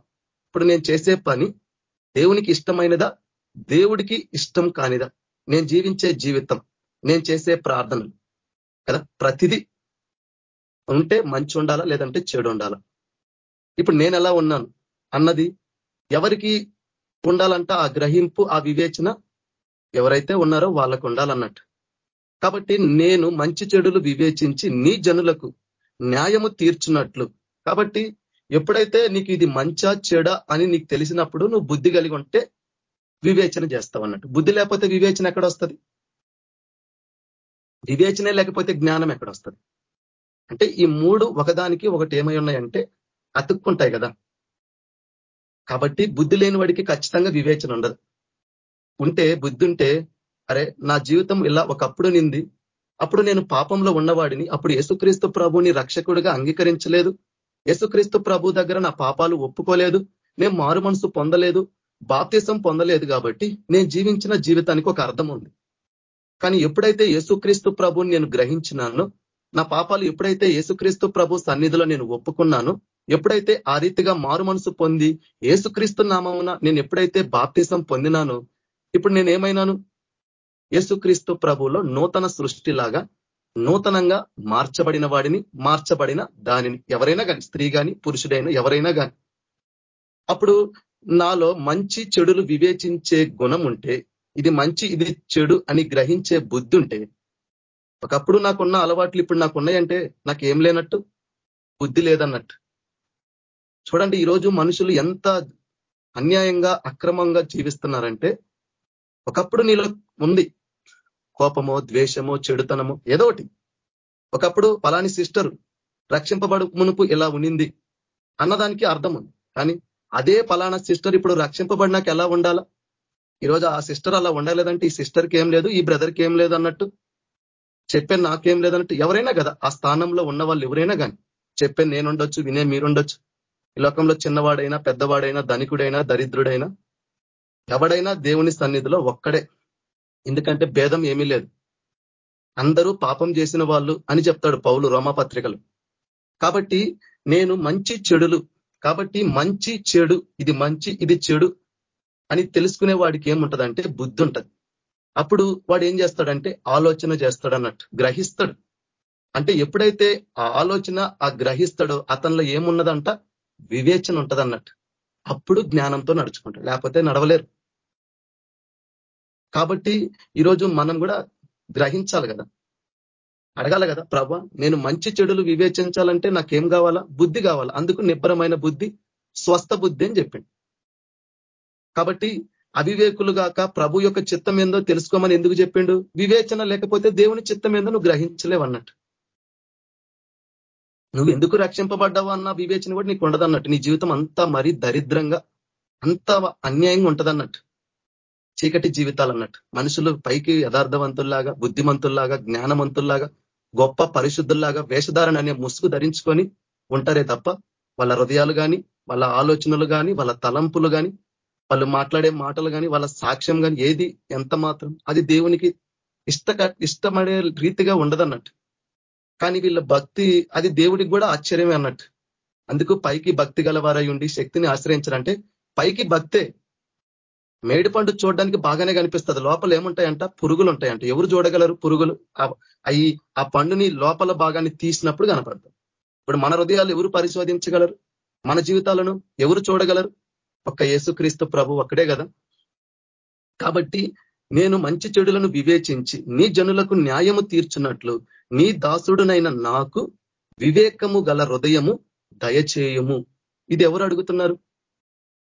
ఇప్పుడు నేను చేసే పని దేవునికి ఇష్టమైనదా? దేవుడికి ఇష్టం కానిదా? నేను జీవించే జీవితం నేను చేసే ప్రార్థనలు కదా? ప్రతిదీ ఉంటే మంచి ఉండాలా? లేదంటే చెడు ఉండాలా? ఇప్పుడు నేను ఎలా ఉన్నాను? అన్నది ఎవరికి ఉండాలంట ఆ గ్రహింపు ఆ వివేచన? ఎవరైతే ఉన్నారో వాళ్ళకు ఉండాలన్నట్టు. కాబట్టి నేను మంచి చెడులు వివేచించి నీ జనులకు న్యాయము తీర్చున్నట్లు కాబట్టి ఎప్పుడైతే నీకు ఇది మంచా చెడా అని నీకు తెలిసినప్పుడు నువ్వు బుద్ధి కలిగి ఉంటే వివేచన చేస్తావు అన్నట్టు. బుద్ధి లేకపోతే వివేచన ఎక్కడ వస్తుంది? వివేచనే లేకపోతే జ్ఞానం ఎక్కడ వస్తుంది? అంటే ఈ మూడు ఒకదానికి ఒకటి ఏమై ఉన్నాయంటే అతుక్కుంటాయి కదా. కాబట్టి బుద్ధి లేని వాడికి ఖచ్చితంగా వివేచన ఉండదు. ఉంటే బుద్ధి ఉంటే అరే నా జీవితం ఇలా ఒకప్పుడు నింది. అప్పుడు నేను పాపంలో ఉన్నవాడిని. అప్పుడు యేసుక్రీస్తు ప్రభుని రక్షకుడిగా అంగీకరించలేదు. యేసుక్రీస్తు ప్రభు దగ్గర నా పాపాలు ఒప్పుకోలేదు. నేను మారు మనసు పొందలేదు. బాప్తీసం పొందలేదు కాబట్టి నేను జీవించిన జీవితానికి ఒక అర్థం ఉంది. కానీ ఎప్పుడైతే యేసుక్రీస్తు ప్రభుని నేను గ్రహించినానో నా పాపాలు ఎప్పుడైతే యేసుక్రీస్తు ప్రభు సన్నిధిలో నేను ఒప్పుకున్నానో ఎప్పుడైతే ఆ రీతిగా మారు మనసు పొంది ఏసుక్రీస్తు నామమున నేను ఎప్పుడైతే బాప్తీసం పొందినానో ఇప్పుడు నేను ఏమైనాను యేసుక్రీస్తు ప్రభువులో నూతన సృష్టిలాగా నూతనంగా మార్చబడిన వాడిని మార్చబడిన దానిని ఎవరైనా కానీ స్త్రీ కానీ పురుషుడైనా ఎవరైనా కానీ అప్పుడు నాలో మంచి చెడులు వివేచించే గుణం ఉంటే ఇది మంచి ఇది చెడు అని గ్రహించే బుద్ధి ఉంటే ఒకప్పుడు నాకున్న అలవాట్లు ఇప్పుడు నాకు ఉన్నాయంటే నాకు ఏం లేనట్టు? బుద్ధి లేదన్నట్టు. చూడండి ఈరోజు మనుషులు ఎంత అన్యాయంగా అక్రమంగా జీవిస్తున్నారంటే ఒకప్పుడు నీలో ఉంది కోపమో ద్వేషమో చెడుతనమో ఏదో ఒకటి. ఒకప్పుడు పలాని సిస్టర్ రక్షింపబడు మునుపు ఇలా ఉనింది అన్నదానికి అర్థం ఉంది. కానీ అదే పలానా సిస్టర్ ఇప్పుడు రక్షింపబడినాక ఎలా ఉండాలా? ఈరోజు ఆ సిస్టర్ అలా ఉండలేదంటే ఈ సిస్టర్కి ఏం లేదు ఈ బ్రదర్కి ఏం లేదు అన్నట్టు చెప్పే నాకేం లేదన్నట్టు ఎవరైనా కదా ఆ స్థానంలో ఉన్న వాళ్ళు ఎవరైనా కానీ చెప్పే నేనుండొచ్చు వినే మీరుండొచ్చు. ఈ లోకంలో చిన్నవాడైనా పెద్దవాడైనా ధనికుడైనా దరిద్రుడైనా ఎవడైనా దేవుని సన్నిధిలో ఒక్కడే. ఎందుకంటే భేదం ఏమీ లేదు. అందరూ పాపం చేసిన వాళ్ళు అని చెప్తాడు పౌలు రోమపత్రికలు. కాబట్టి నేను మంచి చెడులు కాబట్టి మంచి చెడు ఇది మంచి ఇది చెడు అని తెలుసుకునే వాడికి ఏముంటదంటే బుద్ధి ఉంటది అప్పుడు వాడు ఏం చేస్తాడంటే ఆలోచన చేస్తాడు అన్నట్టు గ్రహిస్తాడు. అంటే ఎప్పుడైతే ఆ ఆలోచన ఆ గ్రహిస్తాడో అతనిలో ఏమున్నదంట? వివేచన ఉంటదన్నట్టు. అప్పుడు జ్ఞానంతో నడుచుకుంటాడు. లేకపోతే నడవలేరు. కాబట్టి ఈరోజు మనం కూడా గ్రహించాలి కదా. అడగాల కదా ప్రభ నేను మంచి చెడులు వివేచించాలంటే నాకేం కావాలా? బుద్ధి కావాలా? అందుకు నిబ్బరమైన బుద్ధి స్వస్థ బుద్ధి అని చెప్పింది కాబట్టి అవివేకులు గాక ప్రభు యొక్క చిత్తం ఏందో తెలుసుకోమని ఎందుకు చెప్పిండు? వివేచన లేకపోతే దేవుని చిత్తం ఏందో నువ్వు గ్రహించలేవు అన్నట్టు. నువ్వు ఎందుకు రక్షింపబడ్డావు అన్న వివేచన కూడా నీకు ఉండదన్నట్టు. నీ జీవితం అంతా మరీ దరిద్రంగా అంత అన్యాయంగా ఉంటదన్నట్టు. చీకటి జీవితాలు అన్నట్టు మనుషులు పైకి యథార్థవంతుల్లాగా బుద్ధిమంతుల్లాగా జ్ఞానవంతుల్లాగా గొప్ప పరిశుద్ధుల్లాగా వేషధారణ అనే ముసుగు ధరించుకొని ఉంటారే తప్ప వాళ్ళ హృదయాలు కానీ వాళ్ళ ఆలోచనలు కానీ వాళ్ళ తలంపులు కానీ వాళ్ళు మాట్లాడే మాటలు కానీ వాళ్ళ సాక్ష్యం కానీ ఏది ఎంత మాత్రం అది దేవునికి ఇష్ట ఇష్టమడే రీతిగా ఉండదన్నట్టు. కానీ వీళ్ళ భక్తి అది దేవుడికి కూడా ఆశ్చర్యమే అన్నట్టు. అందుకు పైకి భక్తి గలవారై ఉండి శక్తిని ఆశ్రయించారంటే పైకి భక్తే మేడి పండు చూడడానికి బాగానే కనిపిస్తుంది. లోపల ఏముంటాయంట? పురుగులు ఉంటాయంట ఎవరు చూడగలరు పురుగులు? అవి ఆ పండుని లోపల భాగాన్ని తీసినప్పుడు కనపడతాం ఇప్పుడు మన హృదయాలు ఎవరు పరిశోధించగలరు? మన జీవితాలను ఎవరు చూడగలరు? ఒక్క యేసుక్రీస్తు ప్రభు ఒక్కడే కదా. కాబట్టి నేను మంచి చెడులను వివేచించి నీ జనులకు న్యాయము తీర్చున్నట్లు నీ దాసుడునైన నాకు వివేకము గల హృదయము దయచేయము. ఇది ఎవరు అడుగుతున్నారు?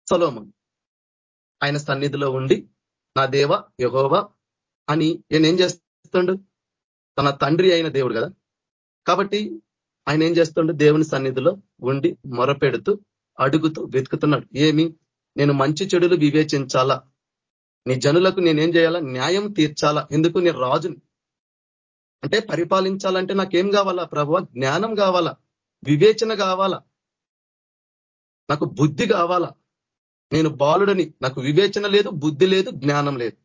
సలోమన్. ఆయన సన్నిధిలో ఉండి నా దేవ యహోవా అని నేనేం ఏం చేస్తుండు? తన తండ్రి అయిన దేవుడు కదా. కాబట్టి ఆయన ఏం చేస్తుండు? దేవుని సన్నిధిలో ఉండి మొరపెడుతూ అడుగుతూ వెతుకుతున్నాడు. ఏమి? నేను మంచి చెడులు వివేచించాలా? నీ జనులకు నేనేం చేయాలా? న్యాయం తీర్చాలా? ఎందుకు నేను రాజుని అంటే పరిపాలించాలంటే నాకేం కావాలా ప్రభు జ్ఞానం కావాలా? వివేచన కావాలా? నాకు బుద్ధి కావాలా? నేను బాలుడని. నాకు వివేచన లేదు బుద్ధి లేదు జ్ఞానం లేదు.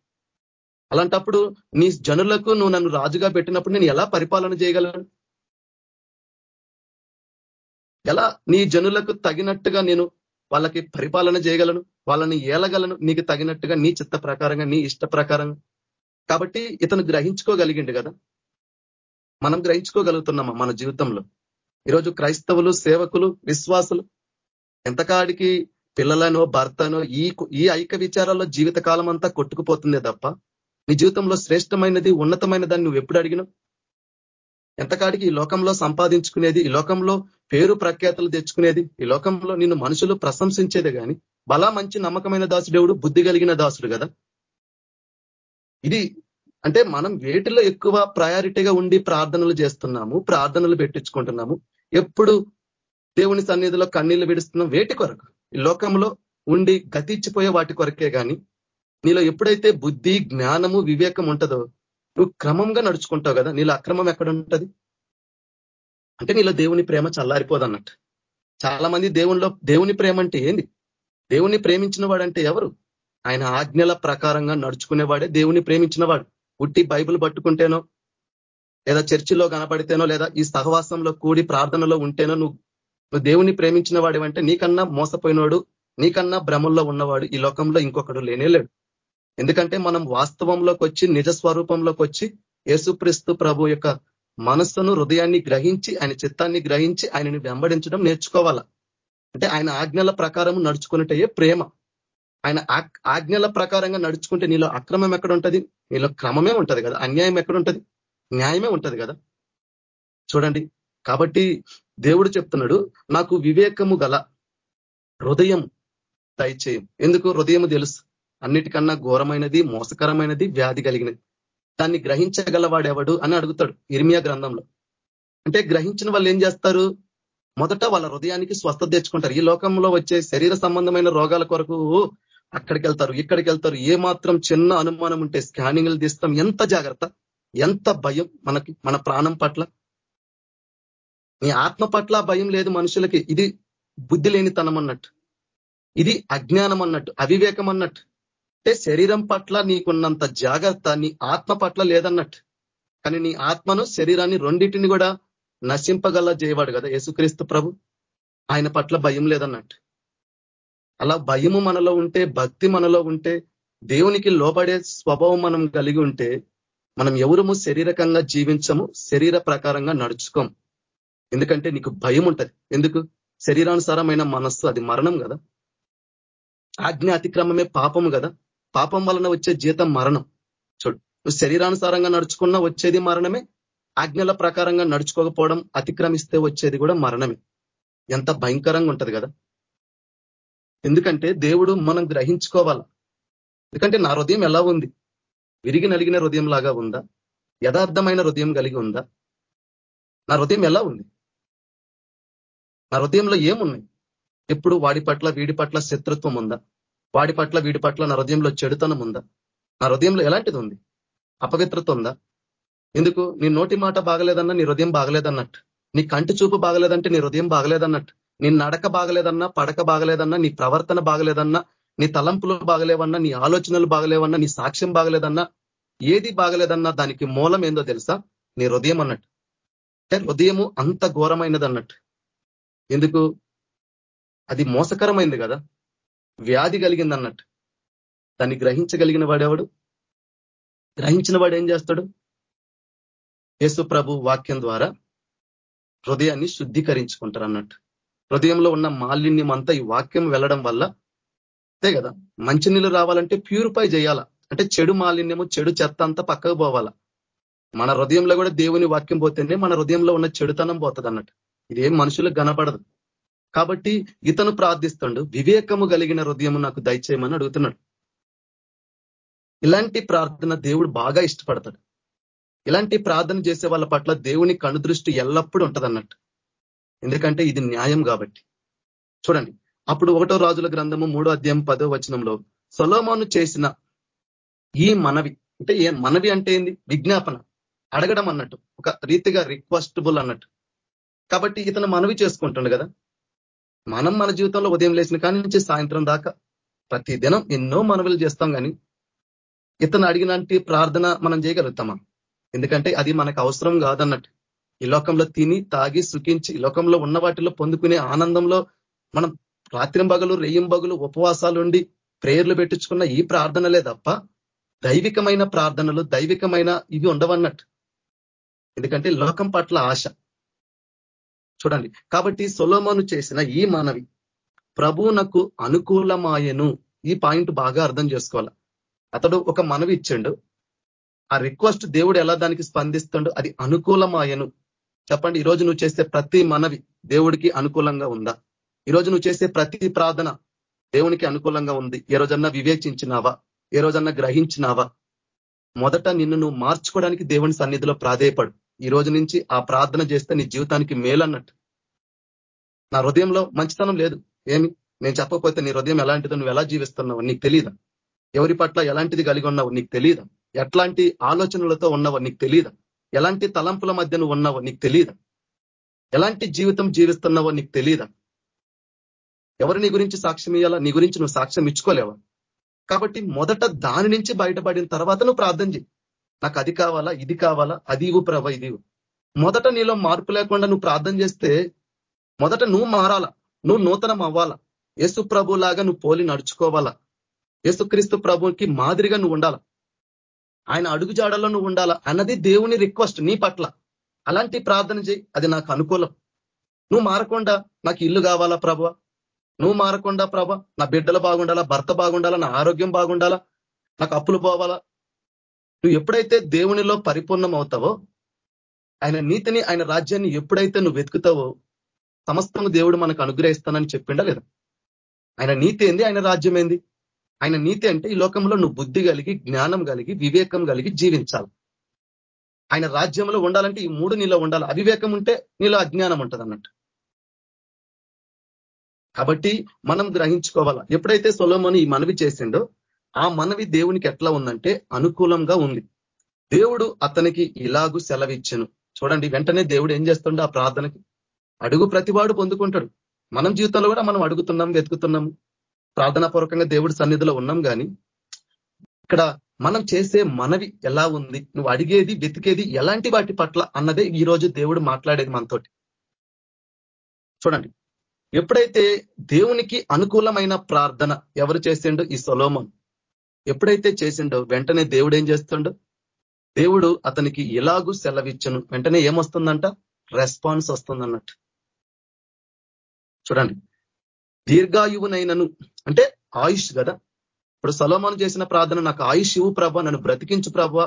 అలాంటప్పుడు నీ జనులకు నువ్వు నన్ను రాజుగా పెట్టినప్పుడు నేను ఎలా పరిపాలన చేయగలను? ఎలా నీ జనులకు తగినట్టుగా నేను వాళ్ళకి పరిపాలన చేయగలను? వాళ్ళని ఏలగలను? నీకు తగినట్టుగా నీ చిత్త ప్రకారంగా నీ ఇష్ట ప్రకారంగా. కాబట్టి ఇతను గ్రహించుకోగలిగిండు కదా? మనం గ్రహించుకోగలుగుతున్నామా మన జీవితంలో? ఈరోజు క్రైస్తవులు సేవకులు విశ్వాసులు ఎంతకాడికి పిల్లలను భర్తనో ఈ ఈ ఐక విచారాల్లో జీవితకాలం అంతా కొట్టుకుపోతుందే తప్ప నీ జీవితంలో శ్రేష్టమైనది ఉన్నతమైన దాన్ని నువ్వు ఎప్పుడు అడిగినావు? ఎంతకాడికి ఈ లోకంలో సంపాదించుకునేది ఈ లోకంలో పేరు ప్రఖ్యాతలు తెచ్చుకునేది ఈ లోకంలో నిన్ను మనుషులు ప్రశంసించేదే కానీ బలా మంచి నమ్మకమైన దాసుడేవుడు? బుద్ధి కలిగిన దాసుడు కదా. ఇది అంటే మనం వేటిలో ఎక్కువ ప్రయారిటీగా ఉండి ప్రార్థనలు చేస్తున్నాము ప్రార్థనలు పెట్టించుకుంటున్నాము ఎప్పుడు దేవుని సన్నిధిలో కన్నీళ్ళు విడుస్తున్నాం వేటి కొరకు? లోకంలో ఉండి గతిచ్చిపోయే వాటి కొరకే కానీ నీలో ఎప్పుడైతే బుద్ధి జ్ఞానము వివేకం ఉంటుందో నువ్వు క్రమంగా నడుచుకుంటావు కదా నీలో అక్రమం ఎక్కడ ఉంటుంది అంటే నీలో దేవుని ప్రేమ చల్లారిపోదన్నట్టు. చాలా మంది దేవునిలో దేవుని ప్రేమ అంటే ఏంది? దేవుని ప్రేమించిన వాడంటే ఎవరు? ఆయన ఆజ్ఞల ప్రకారంగా నడుచుకునేవాడే దేవుని ప్రేమించినవాడు ఉట్టి బైబిల్ పట్టుకుంటేనో లేదా చర్చిలో కనపడితేనో లేదా ఈ సహవాసంలో కూడి ప్రార్థనలో ఉంటేనో నువ్వు దేవుని ప్రేమించిన వాడివంటే నీకన్నా మోసపోయినవాడు నీకన్నా భ్రమంలో ఉన్నవాడు ఈ లోకంలో ఇంకొకడు లేనేలేడు ఎందుకంటే మనం వాస్తవంలోకి వచ్చి నిజ స్వరూపంలోకి వచ్చి యేసుక్రీస్తు ప్రభు యొక్క మనస్సును హృదయాన్ని గ్రహించి ఆయన చిత్తాన్ని గ్రహించి ఆయనని వెంబడించడం నేర్చుకోవాలా? అంటే ఆయన ఆజ్ఞల ప్రకారం నడుచుకున్నట్టయే ప్రేమ. ఆయన ఆజ్ఞల ప్రకారంగా నడుచుకుంటే నీలో అక్రమం ఎక్కడ ఉంటుంది? నీలో క్రమమే ఉంటది కదా? అన్యాయం ఎక్కడ ఉంటుంది? న్యాయమే ఉంటది కదా? చూడండి. కాబట్టి దేవుడు చెప్తున్నాడు నాకు వివేకము గల హృదయం దయచేయం. ఎందుకు హృదయము తెలుసు? అన్నిటికన్నా ఘోరమైనది మోసకరమైనది వ్యాధి కలిగినది. దాన్ని గ్రహించగలవాడెవడు అని అడుగుతాడు ఇర్మియా గ్రంథంలో. అంటే గ్రహించిన వాళ్ళు ఏం చేస్తారు? మొదట వాళ్ళ హృదయానికి స్వస్థత తెచ్చుకుంటారు. ఈ లోకంలో వచ్చే శరీర సంబంధమైన రోగాల కొరకు అక్కడికి వెళ్తారు ఇక్కడికి వెళ్తారు ఏ మాత్రం చిన్న అనుమానం ఉంటే స్కానింగ్లు తీస్తాం. ఎంత జాగ్రత్త? ఎంత భయం మనకి మన ప్రాణం పట్ల? నీ ఆత్మ పట్ల భయం లేదు మనుషులకి. ఇది బుద్ధి లేనితనం అన్నట్టు. ఇది అజ్ఞానం అన్నట్టు. అవివేకం అన్నట్టు. అంటే శరీరం పట్ల నీకున్నంత జాగ్రత్త నీ ఆత్మ పట్ల లేదన్నట్టు. కానీ నీ ఆత్మను శరీరాన్ని రెండింటిని కూడా నశింపగల చేయవాడు కదా యేసుక్రీస్తు ప్రభు. ఆయన పట్ల భయం లేదన్నట్టు. అలా భయము మనలో ఉంటే భక్తి మనలో ఉంటే దేవునికి లోబడే స్వభావం మనం కలిగి ఉంటే మనం ఎవరము శరీరకంగా జీవించము శరీర ప్రకారంగా నడుచుకోం ఎందుకంటే నీకు భయం ఉంటది ఎందుకు? శరీరానుసారమైన మనస్సు అది మరణం కదా. ఆజ్ఞ అతిక్రమమే పాపము కదా. పాపం వలన వచ్చే జీతం మరణం. చూడు నువ్వు శరీరానుసారంగా నడుచుకున్నా వచ్చేది మరణమే. ఆజ్ఞల ప్రకారంగా నడుచుకోకపోవడం అతిక్రమిస్తే వచ్చేది కూడా మరణమే. ఎంత భయంకరంగా ఉంటది కదా. ఎందుకంటే దేవుడు మనం గ్రహించుకోవాల. ఎందుకంటే నా హృదయం ఎలా ఉంది? విరిగి నలిగిన హృదయం లాగా ఉందా? యథార్థమైన హృదయం కలిగి ఉందా? నా హృదయం ఎలా ఉంది? నా హృదయంలో ఏమున్నాయి? ఎప్పుడు వాడి పట్ల వీడి పట్ల శత్రుత్వం ఉందా? వాడి పట్ల వీడి పట్ల నా హృదయంలో చెడుతనం ఉందా? నా హృదయంలో ఎలాంటిది ఉంది? అపవిత్రత ఉందా? ఎందుకు? నీ నోటి మాట బాగలేదన్నా నీ హృదయం బాగలేదన్నట్టు. నీ కంటి చూపు బాగలేదంటే నీ హృదయం బాగలేదన్నట్టు. నీ నడక బాగలేదన్నా పడక బాగలేదన్నా నీ ప్రవర్తన బాగలేదన్నా నీ తలంపులు బాగలేవన్నా నీ ఆలోచనలు బాగలేవన్నా నీ సాక్ష్యం బాగలేదన్నా ఏది బాగలేదన్నా దానికి మూలం ఏందో తెలుసా? నీ హృదయం అన్నట్టు. అంటే హృదయము అంత ఘోరమైనది అన్నట్టు ఎందుకు? అది మోసకరమైంది కదా. వ్యాధి కలిగింది అన్నట్టు దాన్ని గ్రహించగలిగిన వాడెవడు? గ్రహించిన వాడు ఏం చేస్తాడు? యేసు ప్రభు వాక్యం ద్వారా హృదయాన్ని శుద్ధీకరించుకుంటారు అన్నట్టు హృదయంలో ఉన్న మాలిన్యం అంతా ఈ వాక్యం వెళ్ళడం వల్ల అంతే కదా. మంచినీళ్ళు రావాలంటే ప్యూరిఫై చేయాల? అంటే చెడు మాలిన్యము చెడు చెత్త అంతా పక్కకు పోవాలా? మన హృదయంలో కూడా దేవుని వాక్యం పోతేనే మన హృదయంలో ఉన్న చెడుతనం పోతుంది అన్నట్టు ఇదేం మనుషులకు కనపడదు. కాబట్టి ఇతను ప్రార్థిస్తుండు వివేకము కలిగిన హృదయము నాకు దయచేయమని అడుగుతున్నాడు. ఇలాంటి ప్రార్థన దేవుడు బాగా ఇష్టపడతాడు. ఇలాంటి ప్రార్థన చేసే వాళ్ళ పట్ల దేవుని కనుదృష్టి ఎల్లప్పుడూ ఉంటదన్నట్టు. ఎందుకంటే ఇది న్యాయం కాబట్టి. చూడండి అప్పుడు ఒకటో రాజుల గ్రంథము మూడో అధ్యాయం పదో వచనంలో సొలోమోను చేసిన ఈ మనవి అంటే ఏ మనవి అంటే ఏంది? విజ్ఞాపన. అడగడం అన్నట్టు. ఒక రీతిగా రిక్వెస్టబుల్ అన్నట్టు. కాబట్టి ఇతను మనవి చేసుకుంటుండు కదా. మనం మన జీవితంలో ఉదయం లేచిన కాని నుంచి సాయంత్రం దాకా ప్రతి దినం ఎన్నో మనవులు చేస్తాం కానీ ఇతను అడిగినంటి ప్రార్థన మనం చేయగలుగుతామా? ఎందుకంటే అది మనకు అవసరం కాదన్నట్టు. ఈ లోకంలో తిని తాగి సుఖించి ఈ లోకంలో ఉన్న వాటిలో పొందుకునే ఆనందంలో మనం రాత్రింబగలు రెయ్యింబగలు ఉపవాసాలు ఉండి ప్రేయర్లు పెట్టించుకున్న ఈ ప్రార్థనలే తప్ప దైవికమైన ప్రార్థనలు దైవికమైన ఇవి ఉండవన్నట్టు. ఎందుకంటే లోకం పట్ల ఆశ. చూడండి. కాబట్టి సొలోమోను చేసిన ఈ మనవి ప్రభువునకు అనుకూలమాయను. ఈ పాయింట్ బాగా అర్థం చేసుకోవాలి? అతడు ఒక మనవి ఇచ్చిండు. ఆ రిక్వెస్ట్ దేవుడు ఎలా దానికి స్పందిస్తుండో? అది అనుకూలమాయను. చెప్పండి ఈరోజు నువ్వు చేసే ప్రతి మనవి దేవుడికి అనుకూలంగా ఉందా? ఈరోజు నువ్వు చేసే ప్రతి ప్రార్థన దేవునికి అనుకూలంగా ఉంది. ఏ రోజన్నా వివేచించినావా? ఏ రోజన్నా గ్రహించినావా? మొదట నిన్ను నువ్వు మార్చుకోవడానికి దేవుని సన్నిధిలో ప్రాధేయపడు. ఈ రోజు నుంచి ఆ ప్రార్థన చేస్తే నీ జీవితానికి మేలు అన్నట్టు నా హృదయంలో మంచితనం లేదు. ఏమి? నేను చెప్పకపోతే నీ హృదయం ఎలాంటిదో నువ్వు ఎలా జీవిస్తున్నావు నీకు తెలియదా ఎవరి పట్ల ఎలాంటిది కలిగి ఉన్నావు నీకు తెలియదా ఎట్లాంటి ఆలోచనలతో ఉన్నావో నీకు తెలియదా ఎలాంటి తలంపుల మధ్య నువ్వు ఉన్నావో నీకు తెలియదా ఎలాంటి జీవితం జీవిస్తున్నావో నీకు తెలియదా ఎవరు నీ గురించి సాక్ష్యం ఇవ్వాలా నీ గురించి నువ్వు సాక్ష్యం ఇచ్చుకోలేవా? కాబట్టి మొదట దాని నుంచి బయటపడిన తర్వాత నువ్వు ప్రార్థన చేయి నాకు అది కావాలా ఇది కావాలా అది ఇవు ప్రభ ఇది మొదట నీలో మార్పు లేకుండా నువ్వు ప్రార్థన చేస్తే మొదట నువ్వు మారాలా నువ్వు నూతనం అవ్వాలా యేసు ప్రభులాగా నువ్వు పోలి నడుచుకోవాలా యేసుక్రీస్తు ప్రభుకి మాదిరిగా నువ్వు ఉండాలా ఆయన అడుగుజాడల్లో నువ్వు ఉండాలా అన్నది దేవుని రిక్వెస్ట్ నీ పట్ల. అలాంటి ప్రార్థన చేయి అది నాకు అనుకూలం. నువ్వు మారకుండా నాకు ఇల్లు కావాలా ప్రభ? నువ్వు మారకుండా ప్రభ నా బిడ్డలు బాగుండాలా భర్త బాగుండాలా నా ఆరోగ్యం బాగుండాలా నాకు అప్పులు పోవాలా నువ్వు ఎప్పుడైతే దేవునిలో పరిపూర్ణం అవుతావో ఆయన నీతిని ఆయన రాజ్యాన్ని ఎప్పుడైతే నువ్వు వెతుకుతావో సమస్తము దేవుడు మనకు అనుగ్రహిస్తానని చెప్పిండా లేదా? ఆయన నీతి ఏంది? ఆయన రాజ్యం ఏంది? ఆయన నీతి అంటే ఈ లోకంలో నువ్వు బుద్ధి కలిగి జ్ఞానం కలిగి వివేకం కలిగి జీవించాలి. ఆయన రాజ్యంలో ఉండాలంటే ఈ మూడు నీలో ఉండాలి. అవివేకం ఉంటే నీలో అజ్ఞానం ఉంటుంది అన్నట్టు. కాబట్టి మనం గ్రహించుకోవాలా? ఎప్పుడైతే సొలోమోని ఈ మనవి చేసిండో ఆ మనవి దేవునికి ఎట్లా ఉందంటే అనుకూలంగా ఉంది. దేవుడు అతనికి ఇలాగూ సెలవిచ్చను. చూడండి వెంటనే దేవుడు ఏం చేస్తుండో? ఆ ప్రార్థనకి అడుగు ప్రతివాడు పొందుకుంటాడు. మనం జీవితంలో కూడా మనం అడుగుతున్నాం వెతుకుతున్నాము ప్రార్థనాపూర్వకంగా దేవుడి సన్నిధిలో ఉన్నాం కానీ ఇక్కడ మనం చేసే మనవి ఎలా ఉంది? నువ్వు అడిగేది వెతికేది ఎలాంటి వాటి పట్ల అన్నదే ఈ రోజు దేవుడు మాట్లాడేది మనతోటి. చూడండి ఎప్పుడైతే దేవునికి అనుకూలమైన ప్రార్థన ఎవరు చేసిండో? ఈ సొలోమన్. ఎప్పుడైతే చేసిండో వెంటనే దేవుడు ఏం చేస్తుండో? దేవుడు అతనికి ఎలాగూ సెలవిచ్చను. వెంటనే ఏమొస్తుందంట? రెస్పాన్స్ వస్తుందన్నట్టు. చూడండి. దీర్ఘాయువునైనను అంటే ఆయుష్ కదా? ఇప్పుడు సలోమాను చేసిన ప్రార్థన నాకు ఆయుష్ ఇవ్వు ప్రభ నన్ను బ్రతికించు ప్రభ.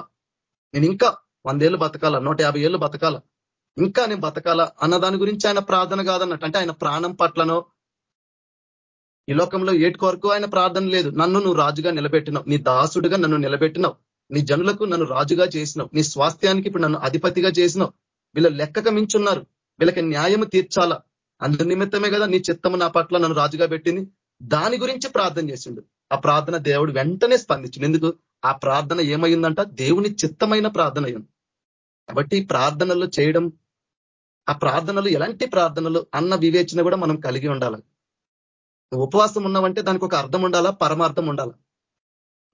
నేను ఇంకా వందేళ్ళు బతకాల? నూట యాభై ఏళ్ళు బతకాల? ఇంకా నేను బతకాల? అన్న దాని గురించి ఆయన ప్రార్థన కాదన్నట్టు. అంటే ఆయన ప్రాణం పట్లనో ఈ లోకంలో ఏటి కొరకు ఆయన ప్రార్థన లేదు? నన్ను నువ్వు రాజుగా నిలబెట్టినావు. నీ దాసుడుగా నన్ను నిలబెట్టినావు. నీ జనులకు నన్ను రాజుగా చేసినావు. నీ స్వాస్థ్యానికి ఇప్పుడు నన్ను అధిపతిగా చేసినావు. వీళ్ళు లెక్కక మించున్నారు. వీళ్ళకి న్యాయం తీర్చాలా? అందు నిమిత్తమే కదా నీ చిత్తము నా పట్ల నన్ను రాజుగా పెట్టింది. దాని గురించి ప్రార్థన చేసిండు. ఆ ప్రార్థన దేవుడు వెంటనే స్పందించింది ఎందుకు? ఆ ప్రార్థన ఏమైందంట దేవుని చిత్తమైన ప్రార్థన అయింది. కాబట్టి ప్రార్థనలు చేయడం ఆ ప్రార్థనలు ఎలాంటి ప్రార్థనలు అన్న వివేచన కూడా మనం కలిగి ఉండాలి. ఉపవాసం ఉన్నామంటే దానికి ఒక అర్థం ఉండాలా? పరమార్థం ఉండాలా?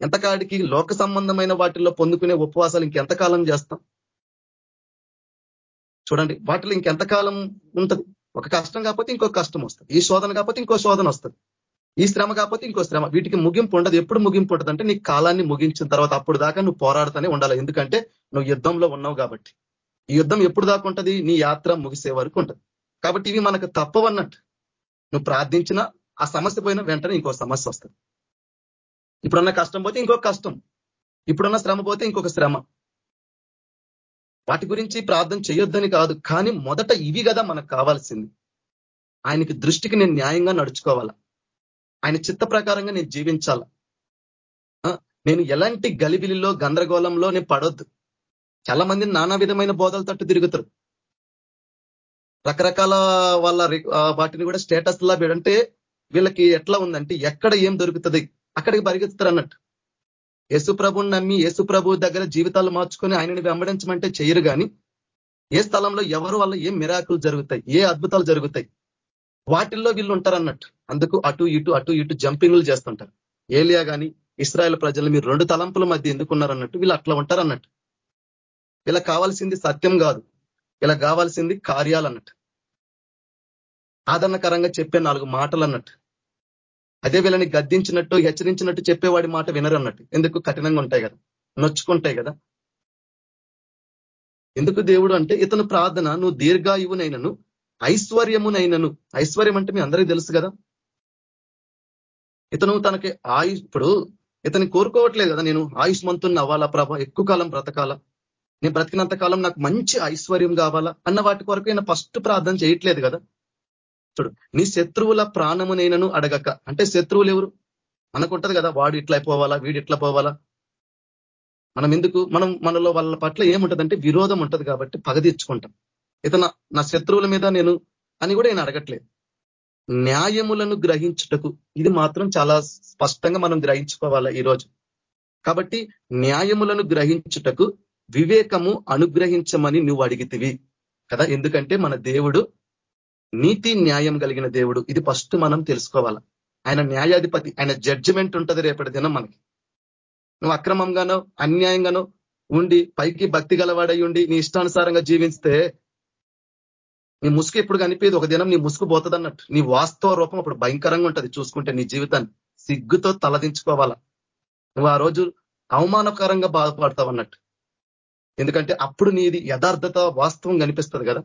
ఎంతకాడికి లోక సంబంధమైన వాటిల్లో పొందుకునే ఉపవాసాలు ఇంకెంతకాలం చేస్తాం? చూడండి వాటిలో ఇంకెంతకాలం ఉంటుంది? ఒక కష్టం కాకపోతే ఇంకో కష్టం వస్తుంది. ఈ శోధన కాకపోతే ఇంకో శోధన వస్తుంది. ఈ శ్రమ కాకపోతే ఇంకో శ్రమ. వీటికి ముగింపు ఉండదు. ఎప్పుడు ముగింపు ఉంటుంది అంటే నీ కాలాన్ని ముగించిన తర్వాత అప్పుడు దాకా నువ్వు పోరాడుతూనే ఉండాలి. ఎందుకంటే నువ్వు యుద్ధంలో ఉన్నావు కాబట్టి. ఈ యుద్ధం ఎప్పుడు దాకా ఉంటుంది? నీ యాత్ర ముగిసే వరకు ఉంటుంది. కాబట్టి ఇవి మనకు తప్పవన్నట్టు. నువ్వు ప్రార్థించినా ఆ సమస్య పోయిన వెంటనే ఇంకో సమస్య వస్తుంది. ఇప్పుడున్న కష్టం పోతే ఇంకొక కష్టం. ఇప్పుడున్న శ్రమ పోతే ఇంకొక శ్రమ. వాటి గురించి ప్రార్థన చేయొద్దని కాదు కానీ మొదట ఇవి కదా మనకు కావాల్సింది. ఆయనకి దృష్టికి నేను న్యాయంగా నడుచుకోవాలా? ఆయన చిత్త ప్రకారంగా నేను జీవించాల? నేను ఎలాంటి గలిబిలిలో గందరగోళంలో నేను పడొద్దు. చాలా మంది నానా విధమైన బోధల తట్టు తిరుగుతారు. రకరకాల వాళ్ళ వాటిని కూడా స్టేటస్ లా అంటే వీళ్ళకి ఎట్లా ఉందంటే ఎక్కడ ఏం దొరుకుతుంది అక్కడికి పరిగెత్తుతారు అన్నట్టు. యేసు ప్రభుని నమ్మి యేసు ప్రభు దగ్గర జీవితాలు మార్చుకొని ఆయనని వెంబడించమంటే చేయరు కానీ ఏ స్థలంలో ఎవరు వల్ల ఏ మిరాకులు జరుగుతాయి ఏ అద్భుతాలు జరుగుతాయి వాటిల్లో వీళ్ళు ఉంటారన్నట్టు అందుకు అటు ఇటు అటు ఇటు జంపింగ్లు చేస్తుంటారు. ఏలియా కానీ ఇస్రాయల్ ప్రజలు మీరు రెండు తలంపుల మధ్య ఎందుకున్నారన్నట్టు వీళ్ళు అట్లా ఉంటారన్నట్టు ఇలా కావాల్సింది సత్యం కాదు ఇలా కావాల్సింది కార్యాలు అన్నట్టు. ఆదరణకరంగా చెప్పే నాలుగు మాటలు అన్నట్టు. అదే వీళ్ళని గద్దించినట్టు హెచ్చరించినట్టు చెప్పేవాడి మాట వినరన్నట్టు ఎందుకు? కఠినంగా ఉంటాయి కదా. నొచ్చుకుంటాయి కదా. ఎందుకు దేవుడు అంటే ఇతను ప్రార్థన నువ్వు దీర్ఘాయువునైనను ఐశ్వర్యమునైనను. ఐశ్వర్యం అంటే మీ అందరికీ తెలుసు కదా. ఇతను తనకి ఆయు ఇప్పుడు ఇతని కోరుకోవట్లేదు కదా నేను ఆయుష్మంతుని అవ్వాలా ప్రభ? ఎక్కువ కాలం బ్రతకాల? నేను బ్రతికినంత కాలం నాకు మంచి ఐశ్వర్యం కావాలా? అన్న వాటి కొరకు ఆయన ఫస్ట్ ప్రార్థన చేయట్లేదు కదా. చూడు నీ శత్రువుల ప్రాణమునైనను అడగక. అంటే శత్రువులు ఎవరు? మనకుంటది కదా వాడు ఇట్లా పోవాలా వీడు ఇట్లా పోవాలా? మనం ఎందుకు? మనం మనలో వాళ్ళ పట్ల ఏముంటదంటే విరోధం ఉంటది కాబట్టి పగ తీర్చుకుంటాం. ఇతను నా శత్రువుల మీద నేను అని కూడా నేను అడగట్లేదు. న్యాయములను గ్రహించుటకు ఇది మాత్రం చాలా స్పష్టంగా మనం గ్రహించుకోవాలా ఈరోజు కాబట్టి న్యాయములను గ్రహించుటకు వివేకము అనుగ్రహించమని నువ్వు అడిగితివి. కదా ఎందుకంటే మన దేవుడు నీతి న్యాయం కలిగిన దేవుడు. ఇది ఫస్ట్ మనం తెలుసుకోవాలి. ఆయన న్యాయాధిపతి ఆయన జడ్జిమెంట్ ఉంటుంది రేపటి దినం మనకి. నువ్వు అక్రమంగానో అన్యాయంగానో ఉండి పైకి భక్తి గలవాడై ఉండి నీ ఇష్టానుసారంగా జీవిస్తే నీ ముసుగు ఎప్పుడు కనిపేది. ఒక దినం నీ ముసుగు పోతుంది అన్నట్టు నీ వాస్తవ రూపం అప్పుడు భయంకరంగా ఉంటుంది చూసుకుంటే నీ జీవితాన్ని. సిగ్గుతో తలదించుకోవాలా. నువ్వు ఆ రోజు అవమానకరంగా బాధపడతావు అన్నట్టు ఎందుకంటే అప్పుడు నీది యథార్థత వాస్తవం కనిపిస్తుంది కదా.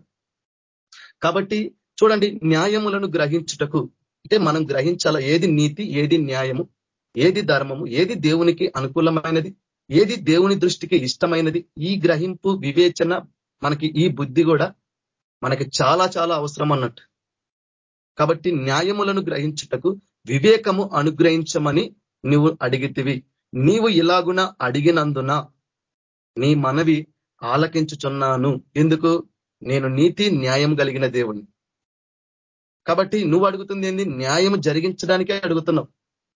కాబట్టి చూడండి న్యాయములను గ్రహించుటకు అంటే మనం గ్రహించాల ఏది నీతి ఏది న్యాయము ఏది ధర్మము ఏది దేవునికి అనుకూలమైనది ఏది దేవుని దృష్టికి ఇష్టమైనది ఈ గ్రహింపు వివేచన మనకి ఈ బుద్ధి కూడా మనకి చాలా చాలా అవసరం అన్నట్టు. కాబట్టి న్యాయములను గ్రహించుటకు వివేకము అనుగ్రహించమని నువ్వు అడిగితివి. నీవు ఇలాగున అడిగినందున నీ మనవి ఆలకించుచున్నాను. ఎందుకు? నేను నీతి న్యాయం కలిగిన దేవుణ్ణి. కాబట్టి నువ్వు అడుగుతుంది ఏంది? న్యాయం జరిగించడానికే అడుగుతున్నావు.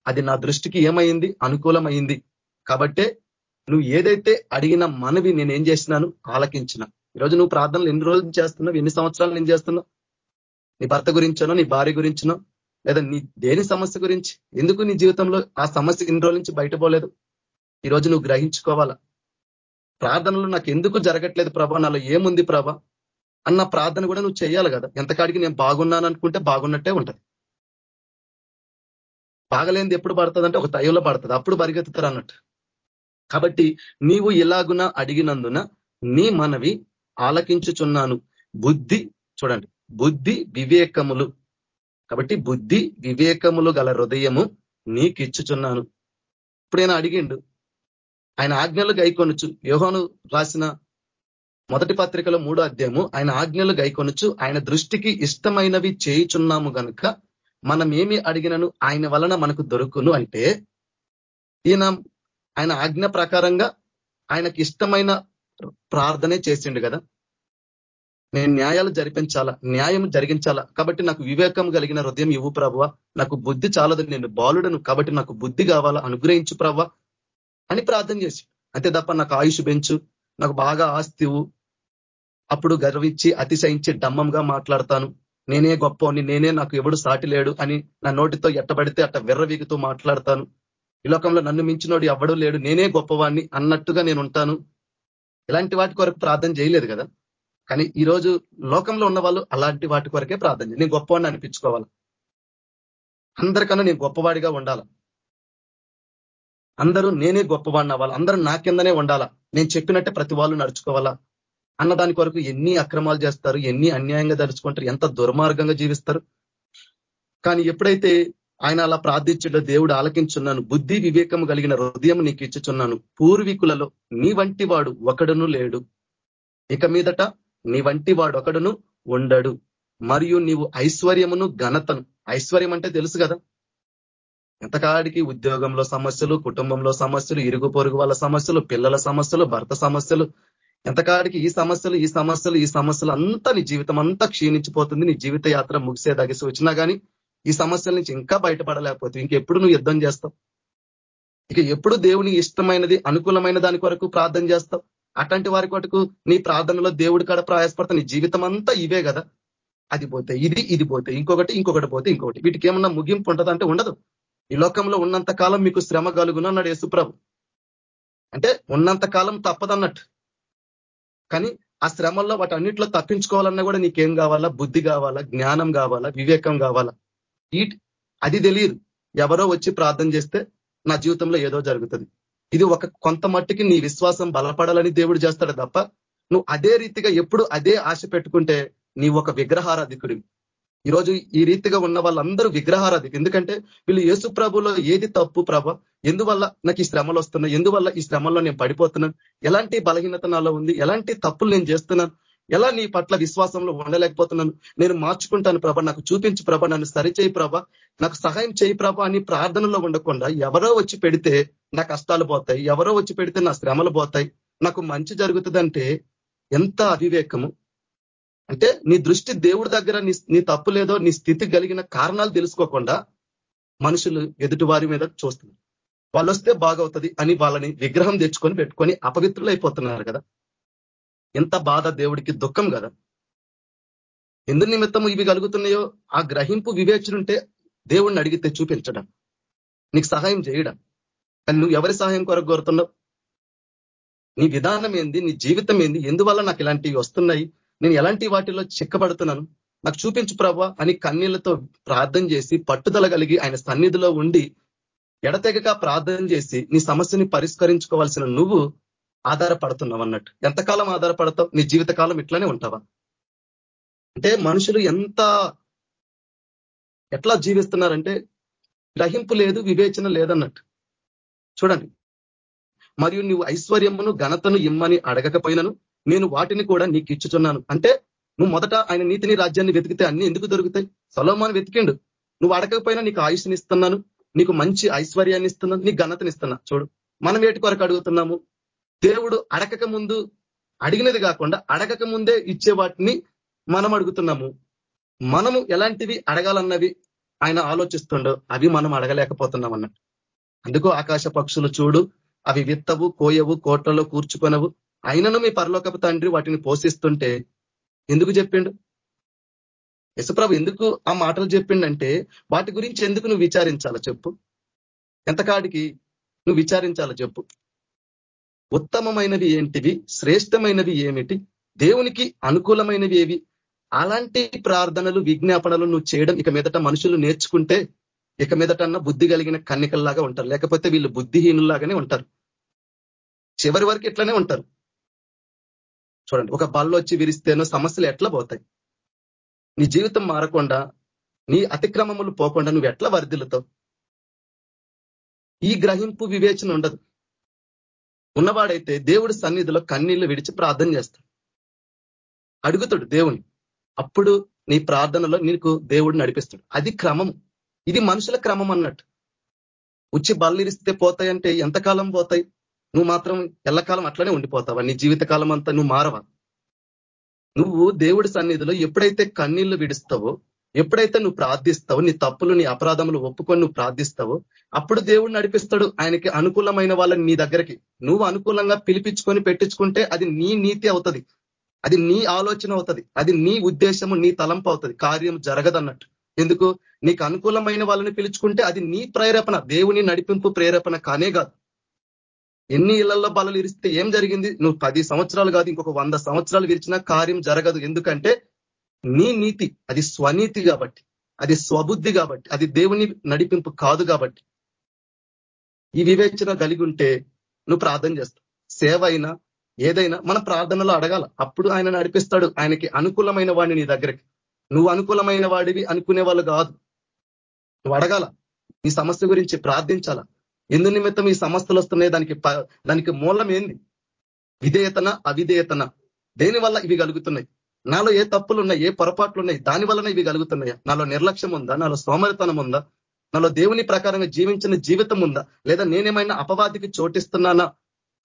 అది నా దృష్టికి ఏమైంది? అనుకూలమైంది. కాబట్టే నువ్వు ఏదైతే అడిగిన మనవి నేను ఏం చేసినాను? ఆలకించిన. ఈరోజు నువ్వు ప్రార్థనలు ఎన్ని రోజులు చేస్తున్నావు? ఎన్ని సంవత్సరాలు నేను చేస్తున్నావు నీ భర్త గురించనో నీ భార్య గురించినో లేదా నీ దేని సమస్య గురించి? ఎందుకు నీ జీవితంలో ఆ సమస్య ఇన్ని రోజుల నుంచి బయటపోలేదు? ఈరోజు నువ్వు గ్రహించుకోవాలా? ప్రార్థనలు నాకు ఎందుకు జరగట్లేదు ప్రభా? నాలో ఏముంది ప్రభా? అన్న ప్రార్థన కూడా నువ్వు చేయాలి కదా. ఎంతకాడికి నేను బాగున్నాను అనుకుంటే బాగున్నట్టే ఉంటది. బాగలేనిది ఎప్పుడు పడుతుంది ఒక తయంలో పడుతుంది. అప్పుడు పరిగెత్తుతారు అన్నట్టు. కాబట్టి నీవు ఇలాగున అడిగినందున నీ మనవి ఆలకించుచున్నాను. బుద్ధి చూడండి బుద్ధి వివేకములు. కాబట్టి బుద్ధి వివేకములు గల హృదయము నీకిచ్చుచున్నాను. ఇప్పుడైనా అడిగిండు. ఆయన ఆజ్ఞలు గైకొనొచ్చు యోహోను రాసిన మొదటి పత్రికలో మూడో అధ్యాయము ఆయన ఆజ్ఞలు గైకొనొచ్చు ఆయన దృష్టికి ఇష్టమైనవి చేయుచున్నాము కనుక మనం ఏమి అడిగినను ఆయన వలన మనకు దొరుకును అంటే ఈయన ఆయన ఆజ్ఞ ప్రకారంగా ఆయనకి ఇష్టమైన ప్రార్థనే చేసిండు కదా. నేను న్యాయాలు జరిపించాలా? న్యాయం జరిగించాలా? కాబట్టి నాకు వివేకం కలిగిన హృదయం ఇవ్వు ప్రభు నాకు బుద్ధి చాలదు నేను బాలుడను కాబట్టి నాకు బుద్ధి కావాలా? అనుగ్రహించు ప్రవ్వ అని ప్రార్థన చేసి అంతే తప్ప నాకు ఆయుష్ పెంచు నాకు బాగా ఆస్తివు అప్పుడు గర్వించి అతిశయించి డమ్మంగా మాట్లాడతాను. నేనే గొప్పని నేనే నాకు ఎవడు సాటి లేడు అని నా నోటితో ఎట్టబడితే అట్ట వెర్రవీగుతూ మాట్లాడతాను. ఈ లోకంలో నన్ను మించినోడు ఎవడూ లేడు నేనే గొప్పవాణ్ణి అన్నట్టుగా నేను ఉంటాను ఇలాంటి వాటి కొరకు ప్రార్థన చేయలేదు కదా. కానీ ఈరోజు లోకంలో ఉన్న వాళ్ళు అలాంటి వాటి కొరకే ప్రార్థన నేను గొప్పవాడిని అనిపించుకోవాలి? అందరికన్నా నేను గొప్పవాడిగా ఉండాల? అందరూ నేనే గొప్పవాడిని అవ్వాలి? అందరూ నా కిందనే ఉండాలా? నేను చెప్పినట్టే ప్రతి వాళ్ళు నడుచుకోవాలా? అన్న దాని కొరకు ఎన్ని అక్రమాలు చేస్తారు ఎన్ని అన్యాయంగా దరుచుకుంటారు ఎంత దుర్మార్గంగా జీవిస్తారు. కానీ ఎప్పుడైతే ఆయన అలా ప్రార్థించడో దేవుడు ఆలకించున్నాను బుద్ధి వివేకం కలిగిన హృదయం నీకు ఇచ్చుచున్నాను పూర్వీకులలో నీ వంటి వాడు ఒకడును లేడు. ఇక మీదట నీ వంటి వాడు ఒకడును ఉండడు. మరియు నీవు ఐశ్వర్యమును ఘనతను ఐశ్వర్యం అంటే తెలుసు కదా. ఎంతకాడికి ఉద్యోగంలో సమస్యలు కుటుంబంలో సమస్యలు ఇరుగు పొరుగు వాళ్ళ సమస్యలు పిల్లల సమస్యలు భర్త సమస్యలు ఎంతకాడికి ఈ సమస్యలు ఈ సమస్యలు ఈ సమస్యలు అంతా నీ జీవితం అంతా క్షీణించిపోతుంది నీ జీవిత యాత్ర ముగిసే దగసి వచ్చినా కానీ ఈ సమస్యల నుంచి ఇంకా బయటపడలేకపోతే ఇంకెప్పుడు నువ్వు యుద్ధం చేస్తావు? ఇక ఎప్పుడు దేవుని ఇష్టమైనది అనుకూలమైన దాని కొరకు ప్రార్థన చేస్తావు? అట్లాంటి వారి కొరకు నీ ప్రార్థనలో దేవుడి కాడ ప్రయాసపడతా నీ జీవితం అంతా ఇవే కదా? అది పోతే ఇది ఇది పోతే ఇంకొకటి ఇంకొకటి పోతే ఇంకొకటి. వీటికి ఏమన్నా ముగింపు ఉంటుందంటే ఉండదు. ఈ లోకంలో ఉన్నంత కాలం మీకు శ్రమ కలుగును అన్నాడు యేసుప్రభు. అంటే ఉన్నంత కాలం తప్పదన్నట్టు. కానీ ఆ శ్రమల్లో వాటి అన్నింటిలో తప్పించుకోవాలన్నా కూడా నీకేం కావాలా? బుద్ధి కావాలా? జ్ఞానం కావాలా? వివేకం కావాలా? ఈ అది తెలియదు. ఎవరో వచ్చి ప్రార్థన చేస్తే నా జీవితంలో ఏదో జరుగుతుంది. ఇది ఒక కొంత మట్టుకి నీ విశ్వాసం బలపడాలని దేవుడు చేస్తాడు తప్ప నువ్వు అదే రీతిగా ఎప్పుడు అదే ఆశ పెట్టుకుంటే నీ ఒక విగ్రహారాధికుడివి. ఈరోజు ఈ రీతిగా ఉన్న వాళ్ళందరూ విగ్రహారాధి ఎందుకంటే వీళ్ళు యేసు ప్రభులో ఏది తప్పు ప్రభ? ఎందువల్ల నాకు ఈ శ్రమలు వస్తున్నాయి? ఎందువల్ల ఈ శ్రమల్లో నేను పడిపోతున్నాను? ఎలాంటి బలహీనత నాలో ఉంది? ఎలాంటి తప్పులు నేను చేస్తున్నాను? ఎలా నీ పట్ల విశ్వాసంలో ఉండలేకపోతున్నాను? నేను మార్చుకుంటాను ప్రభ. నాకు చూపించు ప్రభ. నన్ను సరిచేయి ప్రభ. నాకు సహాయం చేయి ప్రభ అని ప్రార్థనలో ఉండకుండా ఎవరో వచ్చి పెడితే నా కష్టాలు పోతాయి. ఎవరో వచ్చి పెడితే నా శ్రమలు పోతాయి. నాకు మంచి జరుగుతుందంటే ఎంత అవివేకము అంటే నీ దృష్టి దేవుడి దగ్గర నీ తప్పు లేదో నీ స్థితి కలిగిన కారణాలు తెలుసుకోకుండా మనుషులు ఎదుటి వారి మీద చూస్తున్నారు. వాళ్ళు వస్తే బాగవుతుంది అని వాళ్ళని విగ్రహం తెచ్చుకొని పెట్టుకొని అపవిత్రులు అయిపోతున్నారు కదా. ఎంత బాధ దేవుడికి దుఃఖం కదా. ఎందు నిమిత్తం ఇవి కలుగుతున్నాయో ఆ గ్రహింపు వివేచనుంటే దేవుణ్ణి అడిగితే చూపించడం. నీకు సహాయం చేయడం. కానీ నువ్వు ఎవరి సహాయం కొరకు కోరుతున్నావు? నీ విధానం ఏంది? నీ జీవితం ఏంది? ఎందువల్ల నాకు ఇలాంటివి వస్తున్నాయి? నేను ఎలాంటి వాటిలో చిక్కబడుతున్నాను నాకు చూపించు ప్రభా అని కన్నీళ్ళతో ప్రార్థన చేసి పట్టుదల కలిగి ఆయన సన్నిధిలో ఉండి ఎడతెగక ప్రార్థన చేసి నీ సమస్యని పరిష్కరించుకోవాల్సిన నువ్వు ఆధారపడుతున్నావు అన్నట్టు. ఎంతకాలం ఆధారపడతావు? నీ జీవితకాలం ఇట్లానే ఉంటావా? అంటే మనుషులు ఎంత ఎట్లా జీవిస్తున్నారంటే గ్రహింపు లేదు వివేచన లేదన్నట్టు. చూడండి. మరియు నువ్వు ఐశ్వర్యమును ఘనతను ఇమ్మని అడగకపోయినను నేను వాటిని కూడా నీకు ఇచ్చుచున్నాను. అంటే నువ్వు మొదట ఆయన నీతిని రాజ్యాన్ని వెతికితే అన్ని ఎందుకు దొరుకుతాయి? సొలోమాన్ వెతికిండు. నువ్వు అడగకపోయినా నీకు ఆయుష్ని ఇస్తున్నాను నీకు మంచి ఐశ్వర్యాన్ని ఇస్తున్నాను నీకు ఘనతని ఇస్తున్నా చూడు మనం వేటి కొరకు అడుగుతున్నాము? దేవుడు అడగక ముందు అడిగినది కాకుండా అడగక ముందే ఇచ్చే వాటిని మనం అడుగుతున్నాము. మనము ఎలాంటివి అడగాలన్నవి ఆయన ఆలోచిస్తుండో అవి మనం అడగలేకపోతున్నాం అన్నట్టు. అందుకో ఆకాశ పక్షులు చూడు అవి విత్తవు కోయవు కోట్లలో కూర్చుకొనవు అయినను మీ పరలోకపు తండ్రి వాటిని పోషిస్తుంటే ఎందుకు చెప్పిండు? యశుప్రభు ఎందుకు ఆ మాటలు చెప్పిండంటే వాటి గురించి ఎందుకు నువ్వు విచారించాలో చెప్పు. ఎంతకాడికి నువ్వు విచారించాలో చెప్పు. ఉత్తమమైనవి ఏంటివి? శ్రేష్టమైనవి ఏమిటి? దేవునికి అనుకూలమైనవి ఏవి? అలాంటి ప్రార్థనలు విజ్ఞాపనలు నువ్వు చేయడం ఇక మీదట మనుషులు నేర్చుకుంటే ఇక మీదటన్నా బుద్ధి కలిగిన కన్నికల్లాగా ఉంటారు. లేకపోతే వీళ్ళు బుద్ధిహీనులాగానే ఉంటారు. చివరి వరకు ఇట్లానే ఉంటారు. చూడండి ఒక బల్లో వచ్చి విరిస్తేనో సమస్యలు ఎట్లా పోతాయి? నీ జీవితం మారకుండా నీ అతిక్రమములు పోకుండా నువ్వు ఎట్లా వర్ధిల్లుతావు? ఈ గ్రహింపు వివేచన ఉండదు. ఉన్నవాడైతే దేవుడి సన్నిధిలో కన్నీళ్ళు విడిచి ప్రార్థన చేస్తాడు. అడుగుతాడు దేవుని అప్పుడు నీ ప్రార్థనలో నీకు దేవుడు నడిపిస్తాడు. అది క్రమము. ఇది మనుషుల క్రమం అన్నట్టు. ఉచ్చి బల్లిరిస్తే పోతాయంటే ఎంతకాలం పోతాయి? నువ్వు మాత్రం ఎల్లకాలం అట్లనే ఉండిపోతావా? నీ జీవితకాలం అంతా నువ్వు మారవా? నువ్వు దేవుడి సన్నిధిలో ఎప్పుడైతే కన్నీళ్ళు విడుస్తావో ఎప్పుడైతే నువ్వు ప్రార్థిస్తావో నీ తప్పులు నీ అపరాధములు ఒప్పుకొని నువ్వు ప్రార్థిస్తావో అప్పుడు దేవుడు నడిపిస్తాడు ఆయనకి అనుకూలమైన వాళ్ళని నీ దగ్గరికి. నువ్వు అనుకూలంగా పిలిపించుకొని పెట్టించుకుంటే అది నీ నీతి అవుతుంది. అది నీ ఆలోచన అవుతుంది. అది నీ ఉద్దేశము నీ తలంపు అవుతుంది. కార్యం జరగదన్నట్టు. ఎందుకు? నీకు అనుకూలమైన వాళ్ళని పిలుచుకుంటే అది నీ ప్రేరేపణ. దేవుని నడిపింపు ప్రేరేపణ కానే కాదు. ఎన్ని ఇళ్ళలో బలలు ఇరిస్తే ఏం జరిగింది? నువ్వు పది సంవత్సరాలు కాదు ఇంకొక వంద సంవత్సరాలు విరిచినా కార్యం జరగదు. ఎందుకంటే నీ నీతి అది స్వనీతి కాబట్టి అది స్వబుద్ధి కాబట్టి అది దేవుని నడిపింపు కాదు కాబట్టి. ఈ వివేచన కలిగి ఉంటే నువ్వు ప్రార్థన చేస్తావు. సేవ అయినా ఏదైనా మన ప్రార్థనలో అడగాల. అప్పుడు ఆయన నడిపిస్తాడు. ఆయనకి అనుకూలమైన వాడిని నీ దగ్గరికి. నువ్వు అనుకూలమైన వాడివి అనుకునే వాళ్ళు కాదు. నువ్వు అడగాల. నీ సమస్య గురించి ప్రార్థించాలా? ఎందు నిమిత్తం ఈ సమస్యలు వస్తున్నాయి. దానికి దానికి మూలం ఏంది? విధేయతన అవిధేయతన? దేని వల్ల ఇవి కలుగుతున్నాయి? నాలో ఏ తప్పులు ఉన్నాయి ఏ పొరపాట్లు ఉన్నాయి దాని వలన ఇవి కలుగుతున్నాయా? నాలో నిర్లక్ష్యం ఉందా? నాలో సోమరితనం ఉందా? నాలో దేవుని ప్రకారంగా జీవించిన జీవితం ఉందా? లేదా నేనేమైనా అపవాదికి చోటిస్తున్నానా?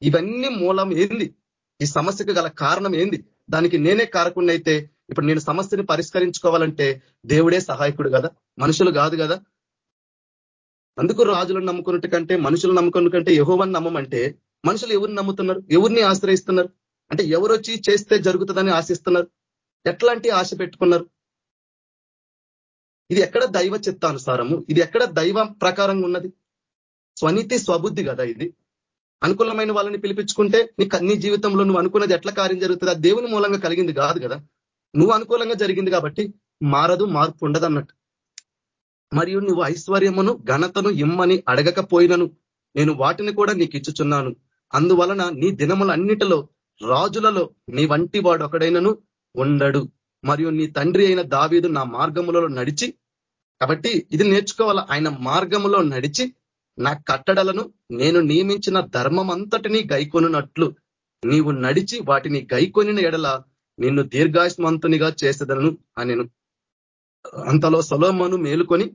ఇవన్నీ మూలం ఏంది? ఈ సమస్యకు గల కారణం ఏంది? దానికి నేనే కారకుండా అయితే ఇప్పుడు నేను సమస్యని పరిష్కరించుకోవాలంటే దేవుడే సహాయకుడు కదా? మనుషులు కాదు కదా? అందుకు రాజులను నమ్ముకున్నట్టు కంటే మనుషులు నమ్ముకున్న కంటే యహోవాన్ని నమ్మమంటే మనుషులు ఎవరిని నమ్ముతున్నారు? ఎవరిని ఆశ్రయిస్తున్నారు? అంటే ఎవరు వచ్చి చేస్తే జరుగుతుందని ఆశిస్తున్నారు? ఎట్లాంటి ఆశ పెట్టుకున్నారు? ఇది ఎక్కడ దైవ చిత్తానుసారము? ఇది ఎక్కడ దైవ ప్రకారంగా ఉన్నది? స్వనీతి స్వబుద్ధి కదా ఇది. అనుకూలమైన వాళ్ళని పిలిపించుకుంటే నీకు నీ జీవితంలో నువ్వు అనుకున్నది ఎట్లా కార్యం జరుగుతుంది? దేవుని మూలంగా కలిగింది కాదు కదా. నువ్వు అనుకూలంగా జరిగింది కాబట్టి మారదు మార్పు ఉండదు అన్నట్టు మరియు నువ్వు ఐశ్వర్యమును ఘనతను ఇమ్మని అడగకపోయినను. నేను వాటిని కూడా నీకు ఇచ్చుచున్నాను. అందువలన నీ దినములన్నిటిలో రాజులలో నీ వంటి వాడు ఒకడైనను ఉండడు. మరియు నీ తండ్రి అయిన దావీదు నా మార్గములలో నడిచి కాబట్టి ఇది నేర్చుకోవాల? ఆయన మార్గములో నడిచి నా కట్టడలను నేను నియమించిన ధర్మం అంతటినీ గైకొనున్నట్లు. నీవు నడిచి వాటిని గైకొనిన ఎడల నిన్ను దీర్ఘాయుష్మంతునిగా చేసేదను అనిను. అంతలో సొలోమను మేలుకొని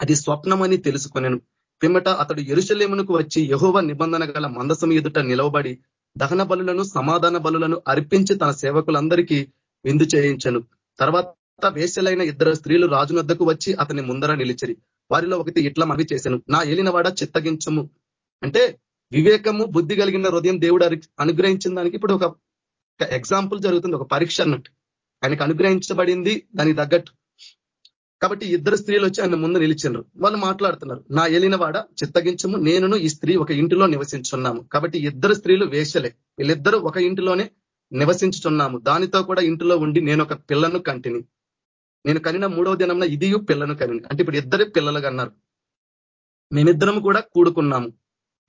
అది స్వప్నమని తెలుసుకొనెను. పిమ్మట అతడు ఎరుశలేమునకు వచ్చి యహోవ నిబంధన గల మందసం ఎదుట నిలవబడి దహన బలులను సమాధాన బలులను అర్పించి తన సేవకులందరికీ విందు చేయించను. తర్వాత వేసలైన ఇద్దరు స్త్రీలు రాజునద్దకు వచ్చి అతని ముందర నిలిచిరి. వారిలో ఒకటి ఇట్లా మనవి చేశాను నా ఏలినవాడ చిత్తగించము. అంటే వివేకము బుద్ధి కలిగిన హృదయం దేవుడు అనుగ్రహించిన దానికి ఇప్పుడు ఒక ఎగ్జాంపుల్ జరుగుతుంది. ఒక పరీక్ష అన్నట్టు. ఆయనకు అనుగ్రహించబడింది దానికి తగ్గట్టు. కాబట్టి ఇద్దరు స్త్రీలు వచ్చి ఆయన ముందు నిలిచినారు. వాళ్ళు మాట్లాడుతున్నారు నా వాడ చిత్తగించము నేనును ఈ స్త్రీ ఒక ఇంటిలో నివసించున్నాము. కాబట్టి ఇద్దరు స్త్రీలు వేషలే. వీళ్ళిద్దరూ ఒక ఇంటిలోనే నివసించుతున్నాము దానితో కూడా ఇంటిలో ఉండి నేను ఒక పిల్లను కంటిని. నేను కనిన మూడవ దినంలో ఇదియు పిల్లను కనిని. అంటే ఇప్పుడు ఇద్దరు పిల్లలు అన్నారు. మేమిద్దరం కూడా కూడుకున్నాము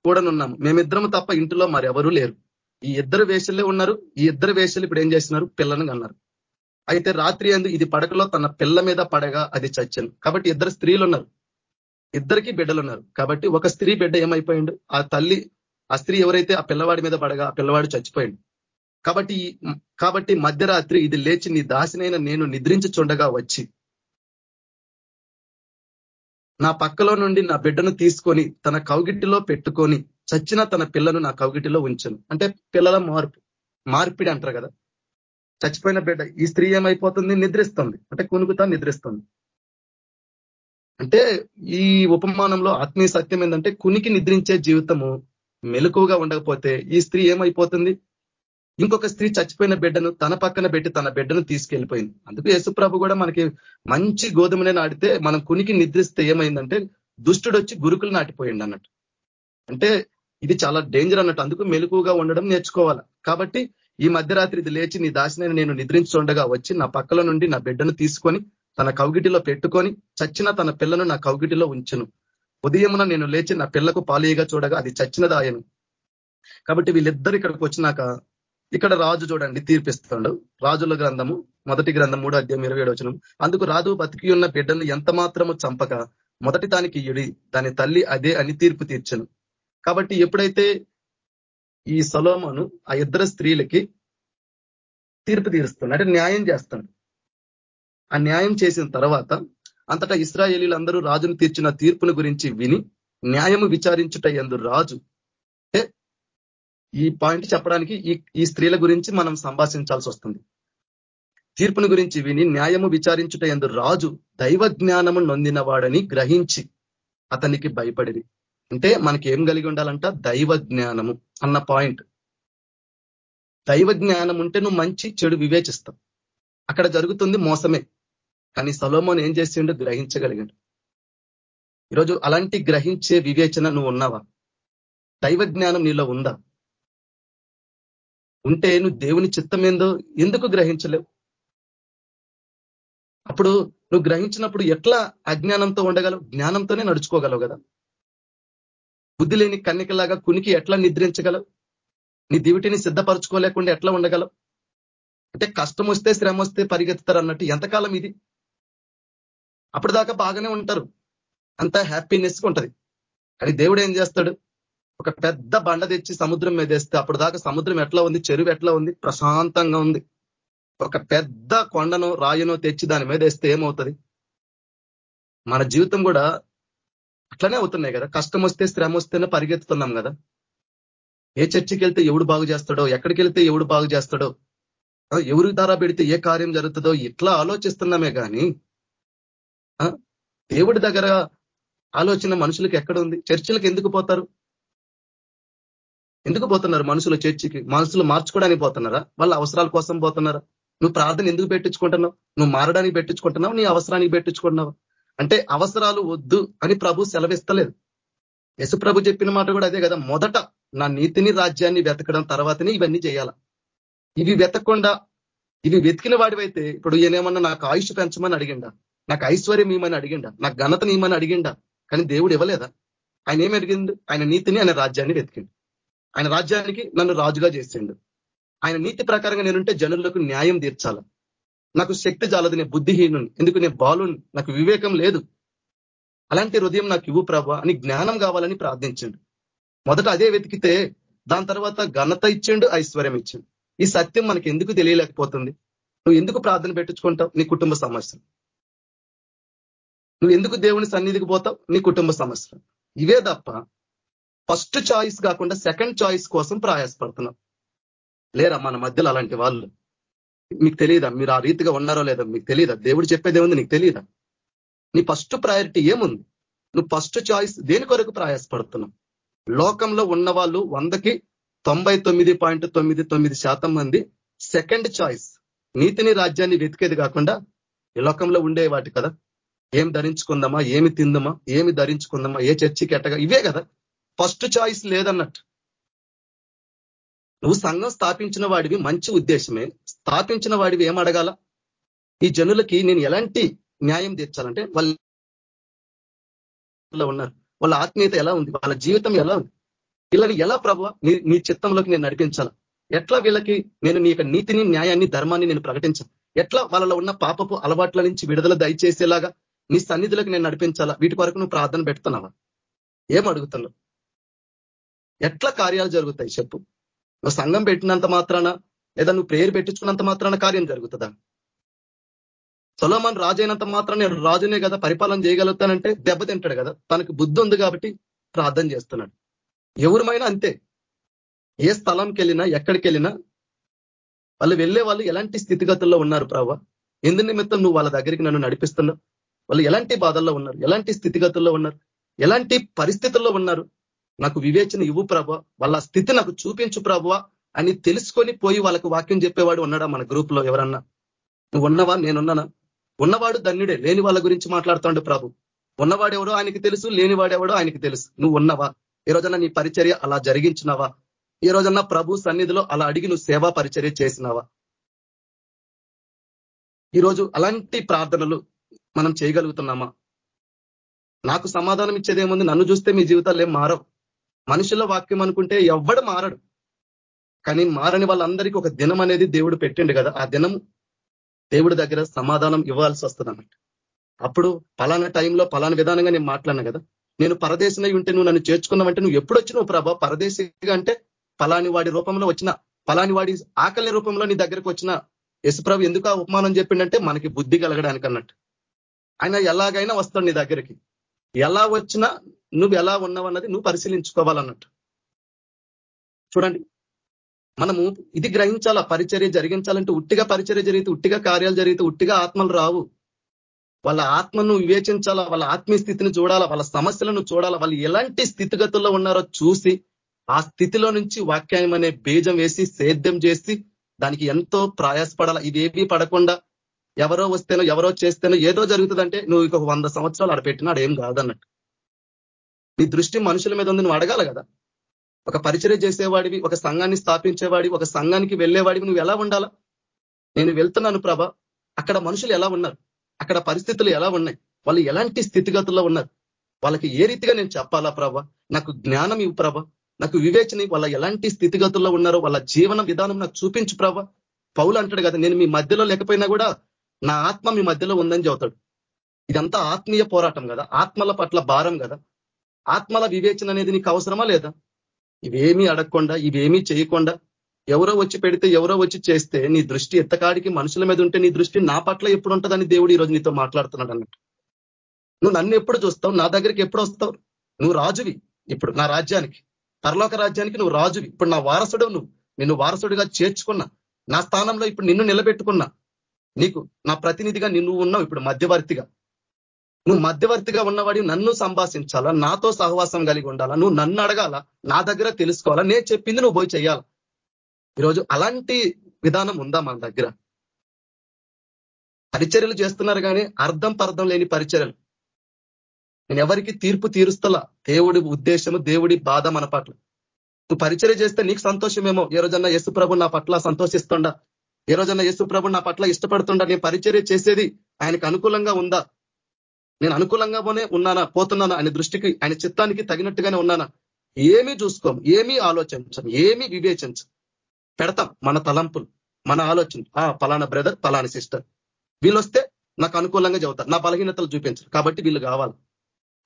కూడనున్నాము. మేమిద్దరం తప్ప ఇంటిలో మరి లేరు. ఈ ఇద్దరు వేషలే ఉన్నారు. ఈ ఇద్దరు వేషలు ఇప్పుడు ఏం చేస్తున్నారు? పిల్లను కన్నారు అయితే రాత్రి అందు ఇది పడకలో తన పిల్ల మీద పడగా అది చచ్చను. కాబట్టి ఇద్దరు స్త్రీలు ఉన్నారు ఇద్దరికి బిడ్డలు ఉన్నారు కాబట్టి ఒక స్త్రీ బిడ్డ ఏమైపోయిండు? ఆ తల్లి ఆ స్త్రీ ఎవరైతే ఆ పిల్లవాడి మీద పడగా ఆ పిల్లవాడు చచ్చిపోయిండు. కాబట్టి కాబట్టి మధ్యరాత్రి ఇది లేచి నీ దాసినైనా నేను నిద్రించుచుండగా వచ్చి నా పక్కలో నుండి నా బిడ్డను తీసుకొని తన కౌగిటిలో పెట్టుకొని చచ్చిన తన పిల్లను నా కౌగిటిలో ఉంచను. అంటే పిల్లల మార్పు మార్పిడి అంటారు కదా. చచ్చిపోయిన బిడ్డ ఈ స్త్రీ ఏమైపోతుంది? నిద్రిస్తుంది. అంటే కునుకుతా నిద్రిస్తుంది. అంటే ఈ ఉపమానంలో ఆత్మీయ సత్యం ఏంటంటే కునికి నిద్రించే జీవితము మెలకుగా ఉండకపోతే ఈ స్త్రీ ఏమైపోతుంది? ఇంకొక స్త్రీ చచ్చిపోయిన బిడ్డను తన పక్కన పెట్టి తన బిడ్డను తీసుకెళ్ళిపోయింది. అందుకు యేసుప్రభు కూడా మనకి మంచి గోధుమనే నాటితే మనం కునికి నిద్రిస్తే ఏమైందంటే దుష్టుడు వచ్చి గురుకులు నాటిపోయింది అన్నట్టు. అంటే ఇది చాలా డేంజర్ అన్నట్టు. అందుకు మెలకుగా ఉండడం నేర్చుకోవాలి. కాబట్టి ఈ మధ్యరాత్రి ఇది లేచి నీ దాసినని నేను నిద్రించుండగా వచ్చి నా పక్కల నుండి నా బిడ్డను తీసుకొని తన కౌగిటిలో పెట్టుకొని చచ్చిన తన పిల్లను నా కౌగిటిలో ఉంచును. ఉదయమున నేను లేచి నా పిల్లకు పాలీయగా చూడగా అది చచ్చినదాయను. కాబట్టి వీళ్ళిద్దరు ఇక్కడికి వచ్చినాక ఇక్కడ రాజు చూడండి తీర్పిస్తాడు. రాజుల గ్రంథము మొదటి గ్రంథం మూడు అధ్యాయం ఇరవై ఏడు అందుకు రాజు బతికి ఉన్న బిడ్డను ఎంత మాత్రము చంపక మొదటి దానికి ఇయుడి దాని తల్లి అదే అని తీర్పు తీర్చను. కాబట్టి ఎప్పుడైతే ఈ సలోమను ఆ ఇద్దరు స్త్రీలకి తీర్పు తీరుస్తాడు అంటే న్యాయం చేస్తాడు ఆ న్యాయం చేసిన తర్వాత అంతటా ఇస్రాయేలీలందరూ రాజును తీర్చిన తీర్పును గురించి విని న్యాయము విచారించుట ఎందు రాజు ఈ పాయింట్ చెప్పడానికి ఈ స్త్రీల గురించి మనం సంభాషించాల్సి వస్తుంది. తీర్పును గురించి విని న్యాయము విచారించుట ఎందు రాజు దైవ జ్ఞానము నొందినవాడని గ్రహించి అతనికి భయపడిది అంటే మనకి ఏం కలిగి ఉండాలంట? దైవ జ్ఞానము. అన్న పాయింట్. దైవ జ్ఞానం ఉంటే నువ్వు మంచి చెడు వివేచిస్తావు. అక్కడ జరుగుతుంది మోసమే. కానీ సలోమోన్ ఏం చేసిండు? గ్రహించగలిగాడు. ఈరోజు అలాంటి గ్రహించే వివేచన నువ్వు ఉన్నావా? దైవ జ్ఞానం నీలో ఉందా? ఉంటే నువ్వు దేవుని చిత్తం ఏందో ఎందుకు గ్రహించలేవు? అప్పుడు నువ్వు గ్రహించినప్పుడు ఎట్లా అజ్ఞానంతో ఉండగలవు? జ్ఞానంతోనే నడుచుకోగలవు కదా. బుద్ధి లేని కన్నికలాగా కునికి ఎట్లా నిద్రించగలవు? నీ దివిటిని సిద్ధపరచుకోలేకుండా ఎట్లా ఉండగలవు? అంటే కష్టం వస్తే శ్రమ వస్తే పరిగెత్తుతారు అన్నట్టు ఎంతకాలం ఇది? అప్పటిదాకా బాగానే ఉంటారు. అంత హ్యాపీనెస్ ఉంటది. కానీ దేవుడు ఏం చేస్తాడు? ఒక పెద్ద బండ తెచ్చి సముద్రం మీద వేస్తే అప్పుడు దాకా సముద్రం ఎట్లా ఉంది? చెరువు ఎట్లా ఉంది? ప్రశాంతంగా ఉంది. ఒక పెద్ద కొండను రాయును తెచ్చి దాని మీద వేస్తే ఏమవుతుంది? మన జీవితం కూడా అట్లనే అవుతున్నాయి కదా. కష్టం వస్తే శ్రమ వస్తేనే పరిగెత్తుతున్నాం కదా. ఏ చర్చికి వెళ్తే ఎవడు బాగు చేస్తాడో ఎక్కడికి వెళ్తే ఎవడు బాగు చేస్తాడో ఎవరి ద్వారా పెడితే ఏ కార్యం జరుగుతుందో ఇట్లా ఆలోచిస్తున్నామే కానీ దేవుడి దగ్గర ఆలోచన మనుషులకు ఎక్కడ ఉంది? చర్చిలకు ఎందుకు పోతారు? ఎందుకు పోతున్నారు మనుషులు చర్చికి? మనుషులు మార్చుకోవడానికి పోతున్నారా? వాళ్ళ అవసరాల కోసం పోతున్నారా? నువ్వు ప్రార్థన ఎందుకు పెట్టించుకుంటున్నావు? నువ్వు మారడానికి పెట్టించుకుంటున్నావు? నీ అవసరానికి పెట్టించుకుంటున్నావు? అంటే అవసరాలు వద్దు అని ప్రభు సెలవిస్తలేదు. యశు ప్రభు చెప్పిన మాట కూడా అదే కదా. మొదట నా నీతిని రాజ్యాన్ని వెతకడం తర్వాతనే ఇవన్నీ చేయాల. ఇవి వెతకకుండా ఇవి వెతికిన వాడివైతే ఇప్పుడు ఈయనేమన్నా నాకు ఆయుష్ పెంచమని అడిగిండా? నాకు ఐశ్వర్యం ఇమ్మని అడిగిండా? నాకు ఘనతని ఇమ్మని అడిగిండా? కానీ దేవుడు ఇవ్వలేదా? ఆయన ఏమి అడిగిండు? ఆయన నీతిని ఆయన రాజ్యాన్ని వెతికిండు. ఆయన రాజ్యానికి నన్ను రాజుగా చేసిండు. ఆయన నీతి ప్రకారంగా నేనుంటే జనులకు న్యాయం తీర్చాల. నాకు శక్తి జాలదు నేను బుద్ధిహీను ఎందుకు నేను బాలు నాకు వివేకం లేదు. అలాంటి హృదయం నాకు ఇవ్వు ప్రభా అని జ్ఞానం కావాలని ప్రార్థించండు. మొదట అదే వెతికితే దాని తర్వాత ఘనత ఇచ్చిండు ఐశ్వర్యం ఇచ్చిండు. ఈ సత్యం మనకి ఎందుకు తెలియలేకపోతుంది? నువ్వు ఎందుకు ప్రార్థన పెట్టించుకుంటావు నీ కుటుంబ సమస్యలు నువ్వు ఎందుకు దేవుని సన్నిధికి పోతావు? నీ కుటుంబ సమస్యలు ఇవే తప్ప ఫస్ట్ చాయిస్ కాకుండా సెకండ్ చాయిస్ కోసం ప్రయాసపడుతున్నావు. లేరా మన మధ్యలో అలాంటి వాళ్ళు? మీకు తెలియదా మీరు ఆ రీతిగా ఉన్నారో లేదో మీకు తెలియదా దేవుడు చెప్పేది ఏముంది? నీకు తెలియదా నీ ఫస్ట్ ప్రయారిటీ ఏముంది? నువ్వు ఫస్ట్ చాయిస్ దేని కొరకు ప్రయాసపడుతున్నావు? లోకంలో ఉన్న వాళ్ళు వందకి తొంభై తొమ్మిది పాయింట్ తొమ్మిది తొమ్మిది శాతం మంది సెకండ్ చాయిస్ నీతిని రాజ్యాన్ని వెతికేది కాకుండా ఈ లోకంలో ఉండే వాటి కదా? ఏం ధరించుకుందామా? ఏమి తిందామా? ఏమి ధరించుకుందామా? ఏ చర్చికి ఎట్టగా? ఇవే కదా. ఫస్ట్ చాయిస్ లేదన్నట్టు. నువ్వు సంఘం స్థాపించిన వాడివి మంచి ఉద్దేశమే. స్థాపించిన వాడివి ఏం అడగాల? ఈ జనులకి నేను ఎలాంటి న్యాయం తీర్చాలంటే వాళ్ళ ఉన్నారు. వాళ్ళ ఆత్మీయత ఎలా ఉంది? వాళ్ళ జీవితం ఎలా ఉంది? వీళ్ళని ఎలా ప్రభావ? నీ చిత్తంలోకి నేను నడిపించాల? ఎట్లా వీళ్ళకి నేను నీ నీతిని న్యాయాన్ని ధర్మాన్ని నేను ప్రకటించాను ఎట్లా వాళ్ళలో ఉన్న పాపపు అలవాట్ల నుంచి విడుదల దయచేసేలాగా నీ సన్నిధులకు నేను నడిపించాలా? వీటి వరకు నువ్వు ప్రార్థన పెడుతున్నావా? ఏం అడుగుతున్నావు? ఎట్లా కార్యాలు జరుగుతాయి చెప్పు. నువ్వు సంఘం పెట్టినంత మాత్రాన లేదా నువ్వు ప్రేయర్ పెట్టించుకున్నంత మాత్రాన కార్యం జరుగుతుందా? సొలోమన్ రాజైనంత మాత్రం నేను రాజునే కదా పరిపాలన చేయగలుగుతానంటే దెబ్బతింటాడు కదా. తనకు బుద్ధి ఉంది కాబట్టి ప్రార్థన చేస్తున్నాడు. ఎవరిమైనా అంతే. ఏ స్థలంకి వెళ్ళినా ఎక్కడికి వెళ్ళినా వాళ్ళు వెళ్ళే వాళ్ళు ఎలాంటి స్థితిగతుల్లో ఉన్నారు ప్రభావ ఎందు నిమిత్తం నువ్వు వాళ్ళ దగ్గరికి నన్ను నడిపిస్తున్నావు? వాళ్ళు ఎలాంటి బాధల్లో ఉన్నారు? ఎలాంటి స్థితిగతుల్లో ఉన్నారు? ఎలాంటి పరిస్థితుల్లో ఉన్నారు? నాకు వివేచన ఇవ్వు ప్రభ. వాళ్ళ స్థితి నాకు చూపించు ప్రభావ అని తెలుసుకొని పోయి వాళ్ళకు వాక్యం చెప్పేవాడు ఉన్నాడా మన గ్రూప్లో ఎవరన్నా? నువ్వు ఉన్నవా? నేనున్నానా? ఉన్నవాడు ధన్యుడే లేని వాళ్ళ గురించి మాట్లాడుతుండే ప్రభు. ఉన్నవాడెవడో ఆయనకి తెలుసు లేనివాడెవడో ఆయనకి తెలుసు. నువ్వు ఉన్నవా? ఈ రోజన్నా నీ పరిచర్య అలా జరిగించినవా? ఈ రోజన్నా ప్రభు సన్నిధిలో అలా అడిగి నువ్వు సేవా పరిచర్య చేసినావా? ఈరోజు అలాంటి ప్రార్థనలు మనం చేయగలుగుతున్నామా? నాకు సమాధానం ఇచ్చేదేముంది నన్ను చూస్తే మీ జీవితాలు ఏం మారవు. మనుషుల వాక్యం అనుకుంటే ఎవ్వడు మారడు. కానీ మారని వాళ్ళందరికీ ఒక దినం అనేది దేవుడు పెట్టిండు కదా. ఆ దినం దేవుడి దగ్గర సమాధానం ఇవ్వాల్సి వస్తుంది అన్నట్టు అప్పుడు పలానా టైంలో పలానా విధానంగా నేను మాట్లాడినా కదా. నేను పరదేశినై ఉంటే నువ్వు నన్ను చేర్చుకున్నావంటే నువ్వు ఎప్పుడు వచ్చినావు ప్రభా? పరదేశిగా అంటే పలాని వాడి రూపంలో వచ్చిన పలాని వాడి ఆకలి రూపంలో నీ దగ్గరకు వచ్చిన యశుప్రభు ఎందుకు ఆ ఉపమానం చెప్పిండంటే మనకి బుద్ధి కలగడానికి అన్నట్టు ఆయన ఎలాగైనా వస్తాడు నీ దగ్గరికి. ఎలా వచ్చినా నువ్వు ఎలా ఉన్నావు అన్నది నువ్వు పరిశీలించుకోవాలన్నట్టు. చూడండి మనము ఇది గ్రహించాలా? పరిచర్య జరిగించాలంటే ఉట్టిగా పరిచర్య జరిగితే ఉట్టిగా కార్యాలు జరిగితే ఉట్టిగా ఆత్మలు రావు. వాళ్ళ ఆత్మను వివేచించాలా? వాళ్ళ ఆత్మీయ స్థితిని చూడాలా? వాళ్ళ సమస్యలను చూడాలా? వాళ్ళు ఎలాంటి స్థితిగతుల్లో ఉన్నారో చూసి ఆ స్థితిలో నుంచి వాక్యాయం అనే బీజం వేసి సేద్యం చేసి దానికి ఎంతో ప్రయాసపడాలా? ఇవేవి పడకుండా ఎవరో వస్తేనో ఎవరో చేస్తేనో ఏదో జరుగుతుందంటే నువ్వు ఇక వంద సంవత్సరాలు ఆడ పెట్టినాడు ఏం కాదన్నట్టు. నీ దృష్టి మనుషుల మీద ఉంది నువ్వు అడగాల కదా. ఒక పరిచయం చేసేవాడివి ఒక సంఘాన్ని స్థాపించేవాడి ఒక సంఘానికి వెళ్ళేవాడివి. నువ్వు ఎలా ఉండాలా? నేను వెళ్తున్నాను ప్రభ. అక్కడ మనుషులు ఎలా ఉన్నారు? అక్కడ పరిస్థితులు ఎలా ఉన్నాయి? వాళ్ళు ఎలాంటి స్థితిగతుల్లో ఉన్నారు? వాళ్ళకి ఏ రీతిగా నేను చెప్పాలా ప్రభ? నాకు జ్ఞానం ఇవ్వు ప్రభ. నాకు వివేచన వాళ్ళ ఎలాంటి స్థితిగతుల్లో ఉన్నారో వాళ్ళ జీవన విధానం నాకు చూపించు ప్రభ. పౌలు అంటాడు కదా నేను మీ మధ్యలో లేకపోయినా కూడా నా ఆత్మ మీ మధ్యలో ఉందని చెబుతాడు. ఇదంతా ఆత్మీయ పోరాటం కదా. ఆత్మల పట్ల భారం కదా. ఆత్మల వివేచన అనేది నీకు అవసరమా లేదా? ఇవేమీ అడగకుండా ఇవేమీ చేయకుండా ఎవరో వచ్చి పెడితే ఎవరో వచ్చి చేస్తే నీ దృష్టి ఎత్తకాడికి మనుషుల మీద ఉంటే నీ దృష్టి నా పట్ల ఎప్పుడు ఉంటుందని దేవుడు ఈరోజు నీతో మాట్లాడుతున్నాడు అన్నట్టు. నువ్వు నన్ను ఎప్పుడు చూస్తావు? నా దగ్గరికి ఎప్పుడు వస్తావు? నువ్వు రాజువి ఇప్పుడు నా రాజ్యానికి. పరలోక రాజ్యానికి నువ్వు రాజువి. ఇప్పుడు నా వారసుడు నువ్వు. నిన్ను వారసుడిగా చేర్చుకున్నా. నా స్థానంలో ఇప్పుడు నిన్ను నిలబెట్టుకున్నా. నీకు నా ప్రతినిధిగా నిన్ను ఉన్నావు ఇప్పుడు మధ్యవర్తిగా. నువ్వు మధ్యవర్తిగా ఉన్నవాడి నన్ను సంభాషించాలా? నాతో సహవాసం కలిగి ఉండాలా? నువ్వు నన్ను అడగాల? నా దగ్గర తెలుసుకోవాలా? నేను చెప్పింది నువ్వు పోయి చెయ్యాలా? ఈరోజు అలాంటి విధానం ఉందా మన దగ్గర? పరిచర్యలు చేస్తున్నారు కానీ అర్థం పర్థం లేని పరిచర్యలు. నేను ఎవరికి తీర్పు తీరుస్తలా? దేవుడి ఉద్దేశము దేవుడి బాధ మన పట్ల. నువ్వు పరిచర్య చేస్తే నీకు సంతోషమేమో? ఏ రోజన్నా యేసు ప్రభు నా పట్ల సంతోషిస్తుండా? ఏ రోజన్నా యేసు ప్రభు నా పట్ల ఇష్టపడుతుండా? నేను పరిచర్య చేసేది ఆయనకు అనుకూలంగా ఉందా? నేను అనుకూలంగానే ఉన్నానా పోతున్నానా ఆయన దృష్టికి ఆయన చిత్తానికి తగినట్టుగానే ఉన్నానా? ఏమీ చూసుకోం ఏమీ ఆలోచించం ఏమీ వివేచించం పెడతాం మన తలంపులు మన ఆలోచన ఆ పలానా బ్రదర్ పలానా సిస్టర్. వీళ్ళు వస్తే నాకు అనుకూలంగా చదువుతారు నా బలహీనతలు చూపించరు. కాబట్టి వీళ్ళు కావాలి.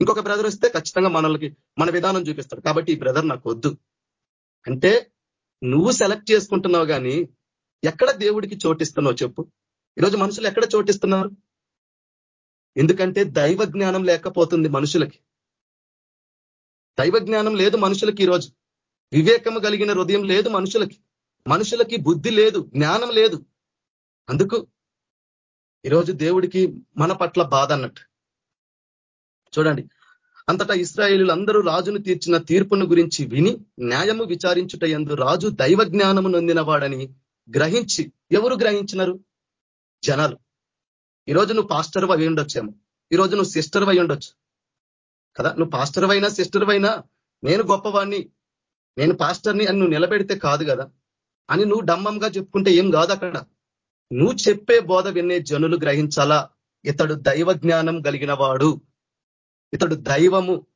ఇంకొక బ్రదర్ వస్తే ఖచ్చితంగా మనల్కి మన విధానం చూపిస్తాడు. కాబట్టి ఈ బ్రదర్ నాకు వద్దు. అంటే నువ్వు సెలెక్ట్ చేసుకుంటున్నావు కానీ ఎక్కడ దేవుడికి చోటిస్తున్నావు చెప్పు? ఈరోజు మనుషులు ఎక్కడ చోటిస్తున్నారు? ఎందుకంటే దైవ జ్ఞానం లేకపోతుంది మనుషులకి. దైవ జ్ఞానం లేదు మనుషులకి ఈరోజు. వివేకము కలిగిన హృదయం లేదు మనుషులకి. మనుషులకి బుద్ధి లేదు జ్ఞానం లేదు. అందుకు ఈరోజు దేవుడికి మన పట్ల బాధ అన్నట్టు. చూడండి అంతటా ఇస్రాయేలీలు అందరూ రాజును తీర్చిన తీర్పును గురించి విని న్యాయము విచారించుట ఎందు రాజు దైవ జ్ఞానము నొందిన వాడని గ్రహించి ఎవరు గ్రహించినారు? జనాలు. ఈరోజు నువ్వు పాస్టర్ అయి ఉండొచ్చేమో. ఈరోజు నువ్వు సిస్టర్ అయి ఉండొచ్చు. కదా? నువ్వు పాస్టర్ అయినా సిస్టర్ అయినా నేను గొప్పవాణ్ణి నేను పాస్టర్ని అని నువ్వు నిలబెడితే కాదు కదా? అని నువ్వు డమ్మంగా చెప్పుకుంటే ఏం కాదు అక్కడ. నువ్వు చెప్పే బోధ వినే జనులు గ్రహించాలా? ఇతడు దైవ జ్ఞానం కలిగిన వాడు ఇతడు దైవము.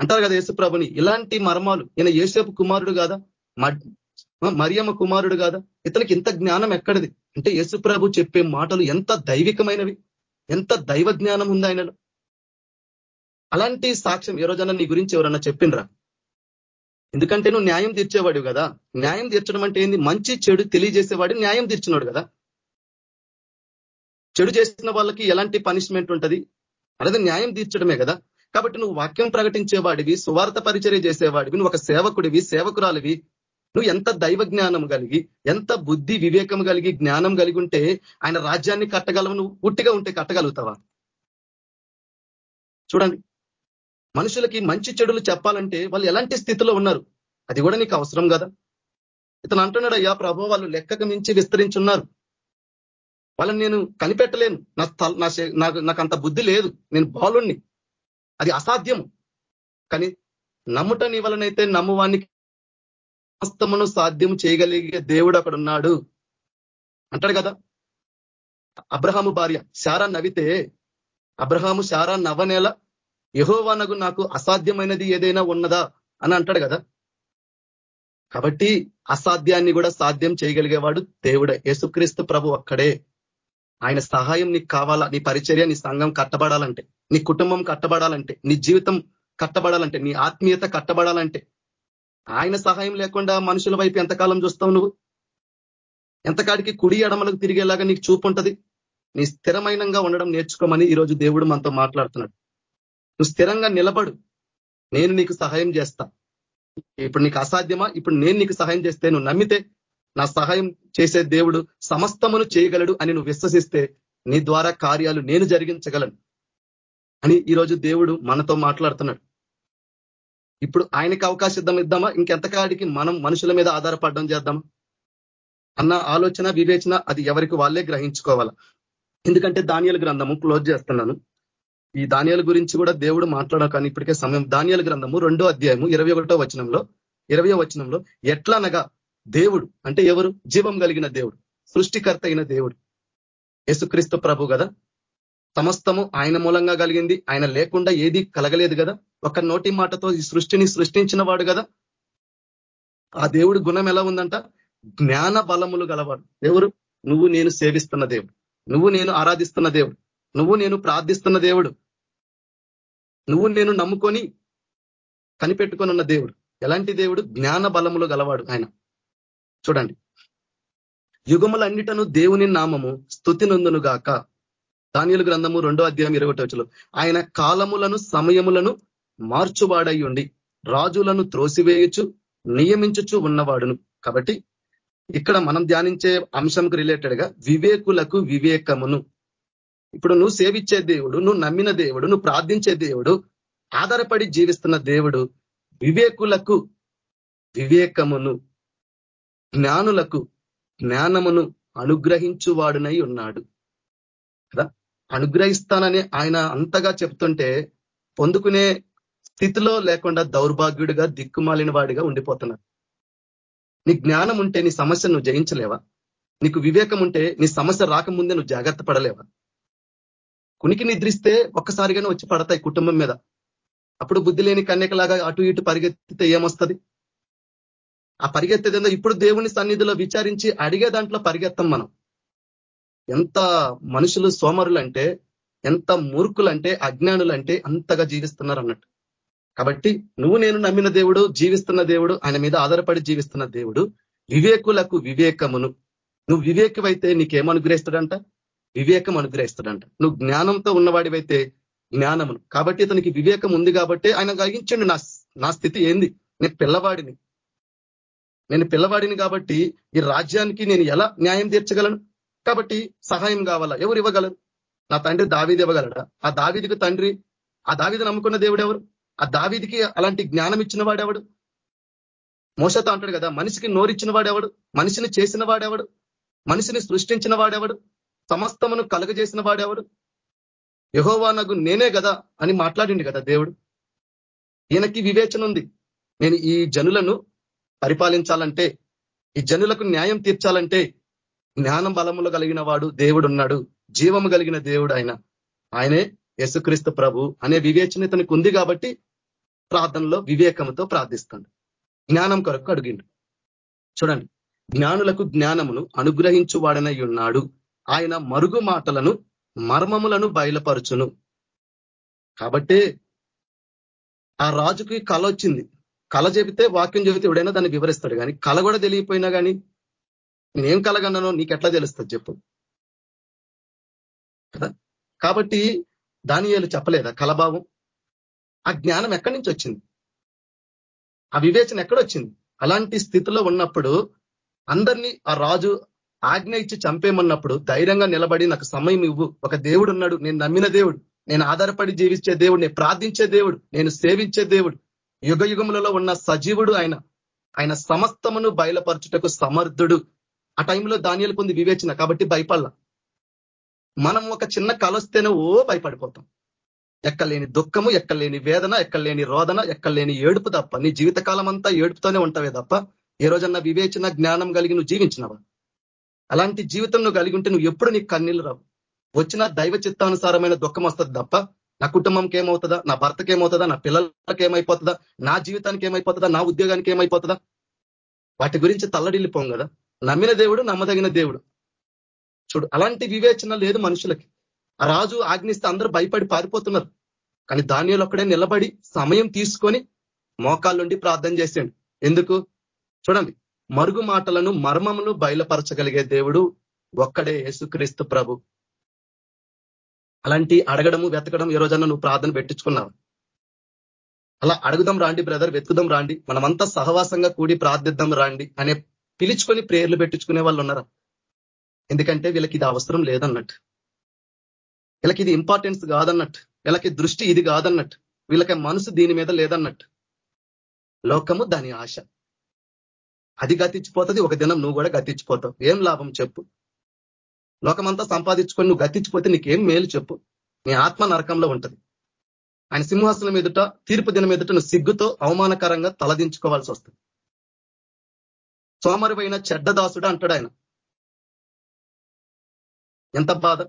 అంటారు కదా యేసుప్రభుని ఇలాంటి మర్మాలు. ఈయన యేసేపు కుమారుడు కాదా? మరియమ్మ కుమారుడు కాదా? ఇతనికి ఇంత జ్ఞానం ఎక్కడిది? అంటే యేసు ప్రభు చెప్పే మాటలు ఎంత దైవికమైనవి? ఎంత దైవ జ్ఞానం ఉంది ఆయనలో? అలాంటి సాక్ష్యం ఏ రోజన్నా నీ గురించి ఎవరన్నా చెప్పిండ్రా? ఎందుకంటే నువ్వు న్యాయం తీర్చేవాడు కదా. న్యాయం తీర్చడం అంటే ఏంది? మంచి చెడు తెలియజేసేవాడు న్యాయం తీర్చినాడు కదా. చెడు చేసిన వాళ్ళకి ఎలాంటి పనిష్మెంట్ ఉంటుంది? అనేది న్యాయం తీర్చడమే కదా. కాబట్టి నువ్వు వాక్యం ప్రకటించేవాడివి సువార్త పరిచర్య చేసేవాడివి నువ్వు ఒక సేవకుడివి సేవకురాలివి నువ్వు ఎంత దైవ జ్ఞానం కలిగి ఎంత బుద్ధి వివేకం కలిగి జ్ఞానం కలిగి ఉంటే ఆయన రాజ్యాన్ని కట్టగలవు నువ్వు పుట్టిగా ఉంటే కట్టగలుగుతావా? చూడండి. మనుషులకి మంచి చెడులు చెప్పాలంటే వాళ్ళు ఎలాంటి స్థితిలో ఉన్నారు? అది కూడా నీకు అవసరం కదా? ఇతను అంటున్నాడు అయ్యా ప్రభు వాళ్ళు లెక్కకు మించి విస్తరించున్నారు. వాళ్ళని నేను కనిపెట్టలేను. నా నాకు నాకు అంత బుద్ధి లేదు. నేను బాలుణ్ణి. అది అసాధ్యము. కానీ నమ్ముట నీ వలనైతే నమ్మువానికి సమస్తమును సాధ్యం చేయగలిగే దేవుడు అక్కడ ఉన్నాడు. అంటాడు కదా అబ్రహాము భార్య శారా నవ్వితే అబ్రహాము శారా నవ్వనేల యహోవానకు నాకు అసాధ్యమైనది ఏదైనా ఉన్నదా అని అంటాడు కదా. కాబట్టి అసాధ్యాన్ని కూడా సాధ్యం చేయగలిగేవాడు దేవుడే. యేసుక్రీస్తు ప్రభు అక్కడే. ఆయన సహాయం నీకు కావాలా? నీ పరిచర్య నీ సంఘం కట్టబడాలంటే నీ కుటుంబం కట్టబడాలంటే నీ జీవితం కట్టబడాలంటే నీ ఆత్మీయత కట్టబడాలంటే ఆయన సహాయం లేకుండా మనుషుల వైపు ఎంతకాలం చూస్తావు నువ్వు? ఎంతకాడికి కుడి ఎడమలకు తిరిగేలాగా నీకు చూపు ఉంటుంది నీ స్థిరమైనంగా ఉండడం నేర్చుకోమని ఈరోజు దేవుడు మనతో మాట్లాడుతున్నాడు. నువ్వు స్థిరంగా నిలబడు. నేను నీకు సహాయం చేస్తా. ఇప్పుడు నీకు అసాధ్యమా? ఇప్పుడు నేను నీకు సహాయం చేస్తే నువ్వు నమ్మితే నా సహాయం చేసే దేవుడు సమస్తమును చేయగలడు అని నువ్వు విశ్వసిస్తే నీ ద్వారా కార్యాలు నేను జరిగించగలను అని ఈరోజు దేవుడు మనతో మాట్లాడుతున్నాడు. ఇప్పుడు ఆయనకి అవకాశం ఇద్దాం ఇద్దామా? ఇంకెంతకాడికి మనం మనుషుల మీద ఆధారపడడం చేద్దాం అన్న ఆలోచన వివేచన అది ఎవరికి వాళ్ళే గ్రహించుకోవాల? ఎందుకంటే ధాన్యాల గ్రంథము క్లోజ్ చేస్తున్నాను. ఈ ధాన్యాల గురించి కూడా దేవుడు మాట్లాడక కానీ ఇప్పటికే సమయం. ధాన్యాల గ్రంథము రెండో అధ్యాయము ఇరవై ఒకటో వచనంలో ఇరవై వచనంలో ఎట్లనగా దేవుడు అంటే ఎవరు? జీవం కలిగిన దేవుడు సృష్టికర్త అయిన దేవుడు. యేసుక్రీస్తు ప్రభు కదా? సమస్తము ఆయన మూలంగా కలిగింది. ఆయన లేకుండా ఏది కలగలేదు కదా? ఒక నోటి మాటతో ఈ సృష్టిని సృష్టించిన వాడు కదా? ఆ దేవుడు గుణం ఎలా ఉందంట? జ్ఞాన బలములు గలవాడు. ఎవరు? నువ్వు నేను సేవిస్తున్న దేవుడు. నువ్వు నేను ఆరాధిస్తున్న దేవుడు. నువ్వు నేను ప్రార్థిస్తున్న దేవుడు. నువ్వు నేను నమ్ముకొని కనిపెట్టుకొని ఉన్న దేవుడు. ఎలాంటి దేవుడు? జ్ఞాన బలములు గలవాడు ఆయన. చూడండి. యుగములన్నిటను దేవుని నామము స్థుతి నందును గాక. ధాన్యుల గ్రంథము రెండో అధ్యాయం ఇరవై ఆయన కాలములను సమయములను మార్చువాడై ఉండి రాజులను త్రోసివేయచ్చు నియమించుచు ఉన్నవాడును. కాబట్టి ఇక్కడ మనం ధ్యానించే అంశంకు రిలేటెడ్గా వివేకులకు వివేకమును. ఇప్పుడు నువ్వు సేవించే దేవుడు నువ్వు నమ్మిన దేవుడు నువ్వు ప్రార్థించే దేవుడు ఆధారపడి జీవిస్తున్న దేవుడు వివేకులకు వివేకమును జ్ఞానులకు జ్ఞానమును అనుగ్రహించువాడునై ఉన్నాడు. కదా? అనుగ్రహిస్తానని ఆయన అంతగా చెప్తుంటే పొందుకునే స్థితిలో లేకుండా దౌర్భాగ్యుడిగా దిక్కుమాలిన వాడిగా ఉండిపోతున్నారు. నీ జ్ఞానం ఉంటే నీ సమస్య నువ్వు జయించలేవా? నీకు వివేకం ఉంటే నీ సమస్య రాకముందే నువ్వు జాగ్రత్త పడలేవా? కునికి నిద్రిస్తే ఒక్కసారిగానే వచ్చి పడతాయి కుటుంబం మీద. అప్పుడు బుద్ధి లేని కన్యకలాగా అటు ఇటు పరిగెత్తితే ఏమొస్తుంది? ఆ పరిగెత్తేదేందో ఇప్పుడు దేవుని సన్నిధిలో విచారించి అడిగే దాంట్లో పరిగెత్తం మనం. ఎంత మనుషులు సోమరులంటే ఎంత మూర్ఖులంటే అజ్ఞానులంటే అంతగా జీవిస్తున్నారు అన్నట్టు కాబట్టి నువ్వు నేను నమ్మిన దేవుడు జీవిస్తున్న దేవుడు ఆయన మీద ఆధారపడి జీవిస్తున్న దేవుడు వివేకులకు వివేకమును. నువ్వు వివేకమైతే నీకేమనుగ్రహిస్తాడంట వివేకం అనుగ్రహిస్తాడంట. నువ్వు జ్ఞానంతో ఉన్నవాడివైతే జ్ఞానమును. కాబట్టి ఇతనికి వివేకం ఉంది కాబట్టి ఆయన కలిగించండి నా నా స్థితి ఏంది? నేను పిల్లవాడిని. నేను పిల్లవాడిని కాబట్టి ఈ రాజ్యానికి నేను ఎలా న్యాయం తీర్చగలను? కాబట్టి సహాయం కావాలా? ఎవరు ఇవ్వగలరు? నా తండ్రి దావీది ఇవ్వగలడా? ఆ దావీదికి తండ్రి ఆ దావీది నమ్ముకున్న దేవుడు ఎవరు? ఆ దావీదికి అలాంటి జ్ఞానం ఇచ్చిన వాడెవడు మోసతో అంటాడు కదా మనిషికి నోరిచ్చిన వాడెవడు మనిషిని చేసిన వాడెవడు మనిషిని సృష్టించిన వాడెవడు సమస్తమును కలుగజేసిన వాడెవడు యహోవా నాకు నేనే కదా అని మాట్లాడింది కదా దేవుడు. ఈయనకి వివేచన ఉంది. నేను ఈ జనులను పరిపాలించాలంటే ఈ జనులకు న్యాయం తీర్చాలంటే జ్ఞానం బలములు కలిగిన వాడు దేవుడు ఉన్నాడు జీవము కలిగిన దేవుడు ఆయన. ఆయనే యేసుక్రీస్తు ప్రభు అనే వివేచన ఇతనికి ఉంది కాబట్టి ప్రార్థనలో వివేకంతో ప్రార్థిస్తాడు. జ్ఞానం కొరకు అడిగిండు. చూడండి జ్ఞానులకు జ్ఞానమును అనుగ్రహించు వాడనై ఉన్నాడు ఆయన మరుగు మాటలను మర్మములను బయలుపరుచును. కాబట్టే ఆ రాజుకి కళ వచ్చింది. కళ చెబితే వాక్యం చెబితే ఎవడైనా దాన్ని వివరిస్తాడు. కానీ కళ కూడా తెలియపోయినా కానీ నేనేం కలగన్నానో నీకు ఎట్లా తెలుస్తుంది చెప్పు. కదా? కాబట్టి దానియాలు చెప్పలేదా కలభావం ఆ జ్ఞానం ఎక్కడి నుంచి వచ్చింది? ఆ వివేచన ఎక్కడొచ్చింది? అలాంటి స్థితిలో ఉన్నప్పుడు అందరినీ ఆ రాజు ఆజ్ఞ ఇచ్చి చంపేమన్నప్పుడు ధైర్యంగా నిలబడి నాకు సమయం ఇవ్వు. ఒక దేవుడు ఉన్నాడు. నేను నమ్మిన దేవుడు. నేను ఆధారపడి జీవించే దేవుడు. నేను ప్రార్థించే దేవుడు. నేను సేవించే దేవుడు. యుగ యుగములలో ఉన్న సజీవుడు ఆయన. ఆయన సమస్తమును బయలుపరచుటకు సమర్థుడు. ఆ టైంలో ధాన్యాలు పొంది వివేచన. కాబట్టి భయపడాల. మనం ఒక చిన్న కలొస్తేనే ఓ భయపడిపోతాం. ఎక్కలేని దుఃఖము ఎక్కలేని వేదన ఎక్కలేని రోదన ఎక్కలేని ఏడుపు తప్ప నీ జీవితకాలం అంతా ఏడుపుతోనే ఉంటావే తప్ప ఏ రోజన్నా వివేచన జ్ఞానం కలిగి నువ్వు జీవించినవా? అలాంటి జీవితం నువ్వు కలిగి ఉంటే నువ్వు ఎప్పుడు నీకు కన్నీళ్ళు రావు. వచ్చిన దైవ చిత్తానుసారమైన దుఃఖం వస్తుంది తప్ప నా కుటుంబంకి ఏమవుతుందా? నా భర్తకి ఏమవుతుందా? నా పిల్లలకి ఏమైపోతుందా? నా జీవితానికి ఏమైపోతుందా? నా ఉద్యోగానికి ఏమైపోతుందా? వాటి గురించి తల్లడిల్లిపోం కదా. నమ్మిన దేవుడు నమ్మదగిన దేవుడు. చూడు అలాంటి వివేచన లేదు మనుషులకి. ఆ రాజు ఆజ్ఞిస్తే అందరూ భయపడి పారిపోతున్నారు. కానీ ధాన్యాలు ఒక్కడే నిలబడి సమయం తీసుకొని మోకాళ్ళుండి ప్రార్థన చేసాడు ఎందుకు? చూడండి మరుగు మాటలను మర్మమును బయలుపరచగలిగే దేవుడు ఒక్కడే యేసుక్రీస్తు ప్రభు. అలాంటి అడగడము వెతకడం ఏ రోజన్నా నువ్వు ప్రార్థన పెట్టించుకున్నావు? అలా అడుగుదాం రాండి బ్రదర్ వెతుకుదాం రాండి. మనమంతా సహవాసంగా కూడి ప్రార్థిద్దాం రాండి అనే పిలుచుకొని ప్రేర్లు పెట్టించుకునే వాళ్ళు ఉన్నారా? ఎందుకంటే వీళ్ళకి ఇది అవసరం లేదన్నట్టు. వీళ్ళకి ఇది ఇంపార్టెన్స్ కాదన్నట్టు. వీళ్ళకి దృష్టి ఇది కాదన్నట్టు. వీళ్ళకి మనసు దీని మీద లేదన్నట్టు. లోకము దాని ఆశ. అది గతించిపోతుంది ఒక దినం నువ్వు కూడా గతించిపోతావు. ఏం లాభం చెప్పు. లోకమంతా సంపాదించుకొని నువ్వు గతించిపోతే నీకేం మేలు చెప్పు. నీ ఆత్మ నరకంలో ఉంటది. ఆయన సింహాసనం ఎదుట తీర్పు దినం ఎదుట నువ్వు సిగ్గుతో అవమానకరంగా తలదించుకోవాల్సి వస్తుంది. సోమరిపోయిన చెడ్డదాసుడు అంటాడు ఆయన. ఎంత బాధ.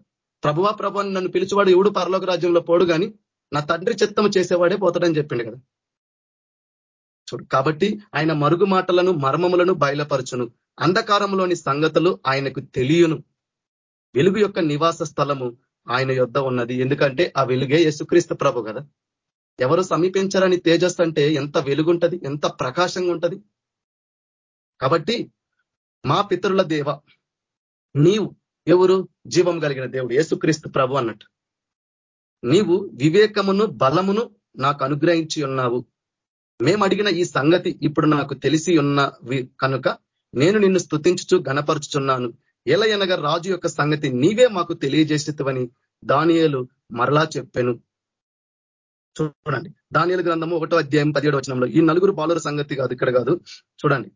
ప్రభువా ప్రభు అని నన్ను పిలిచివాడు ఎవడు పరలోక రాజ్యంలో పోడు కానీ నా తండ్రి చిత్తము చేసేవాడే పోతాడని చెప్పిండు కదా. చూడు కాబట్టి ఆయన మరుగు మాటలను మర్మములను బయలుపరచును. అంధకారంలోని సంగతులు ఆయనకు తెలియను. వెలుగు యొక్క నివాస స్థలము ఆయన యొద్ద ఉన్నది. ఎందుకంటే ఆ వెలుగే యేసుక్రీస్తు ప్రభు కదా. ఎవరు సమీపించరని తేజస్ అంటే ఎంత వెలుగుంటది ఎంత ప్రకాశంగా ఉంటది. కాబట్టి మా పితరుల దేవ నీవు ఎవరు? జీవం కలిగిన దేవుడు యేసుక్రీస్తు ప్రభు అన్నట్టు. నీవు వివేకమును బలమును నాకు అనుగ్రహించి ఉన్నావు. మేము అడిగిన ఈ సంగతి ఇప్పుడు నాకు తెలిసి ఉన్న కనుక నేను నిన్ను స్థుతించుచు గణపరుచుచున్నాను ఎలయనగా రాజు యొక్క సంగతి నీవే మాకు తెలియజేసేవని దానియలు మరలా చెప్పాను. చూడండి. దానియలు గ్రంథము ఒకటో అధ్యాయం పదిహేడు వచనంలో ఈ నలుగురు బాలుర సంగతి కాదు ఇక్కడ కాదు. చూడండి.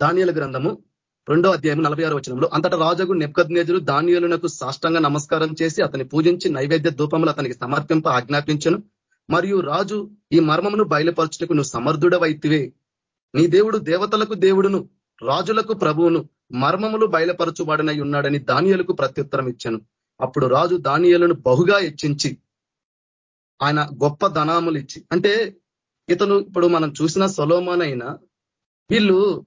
దానియల గ్రంథము రెండో అధ్యాయం నలభై ఆరు వచనంలో అంతటా రాజగు నెప్కజ్ఞజులు ధాన్యులకు సాష్టంగ నమస్కారం చేసి అతని పూజించి నైవేద్య ధూపములు అతనికి సమర్పింప ఆజ్ఞాపించను. మరియు రాజు ఈ మర్మమును బయలుపరచుటకు నువ్వు సమర్థుడవైతివే. నీ దేవుడు దేవతలకు దేవుడును రాజులకు ప్రభువును మర్మములు బయలుపరచువాడనై ఉన్నాడని దానియలకు ప్రత్యుత్తరం ఇచ్చాను. అప్పుడు రాజు దానియలను బహుగా హెచ్చించి ఆయన గొప్ప ధనాములు ఇచ్చి అంటే ఇతను ఇప్పుడు మనం చూసిన సొలోమానైనా వీళ్ళు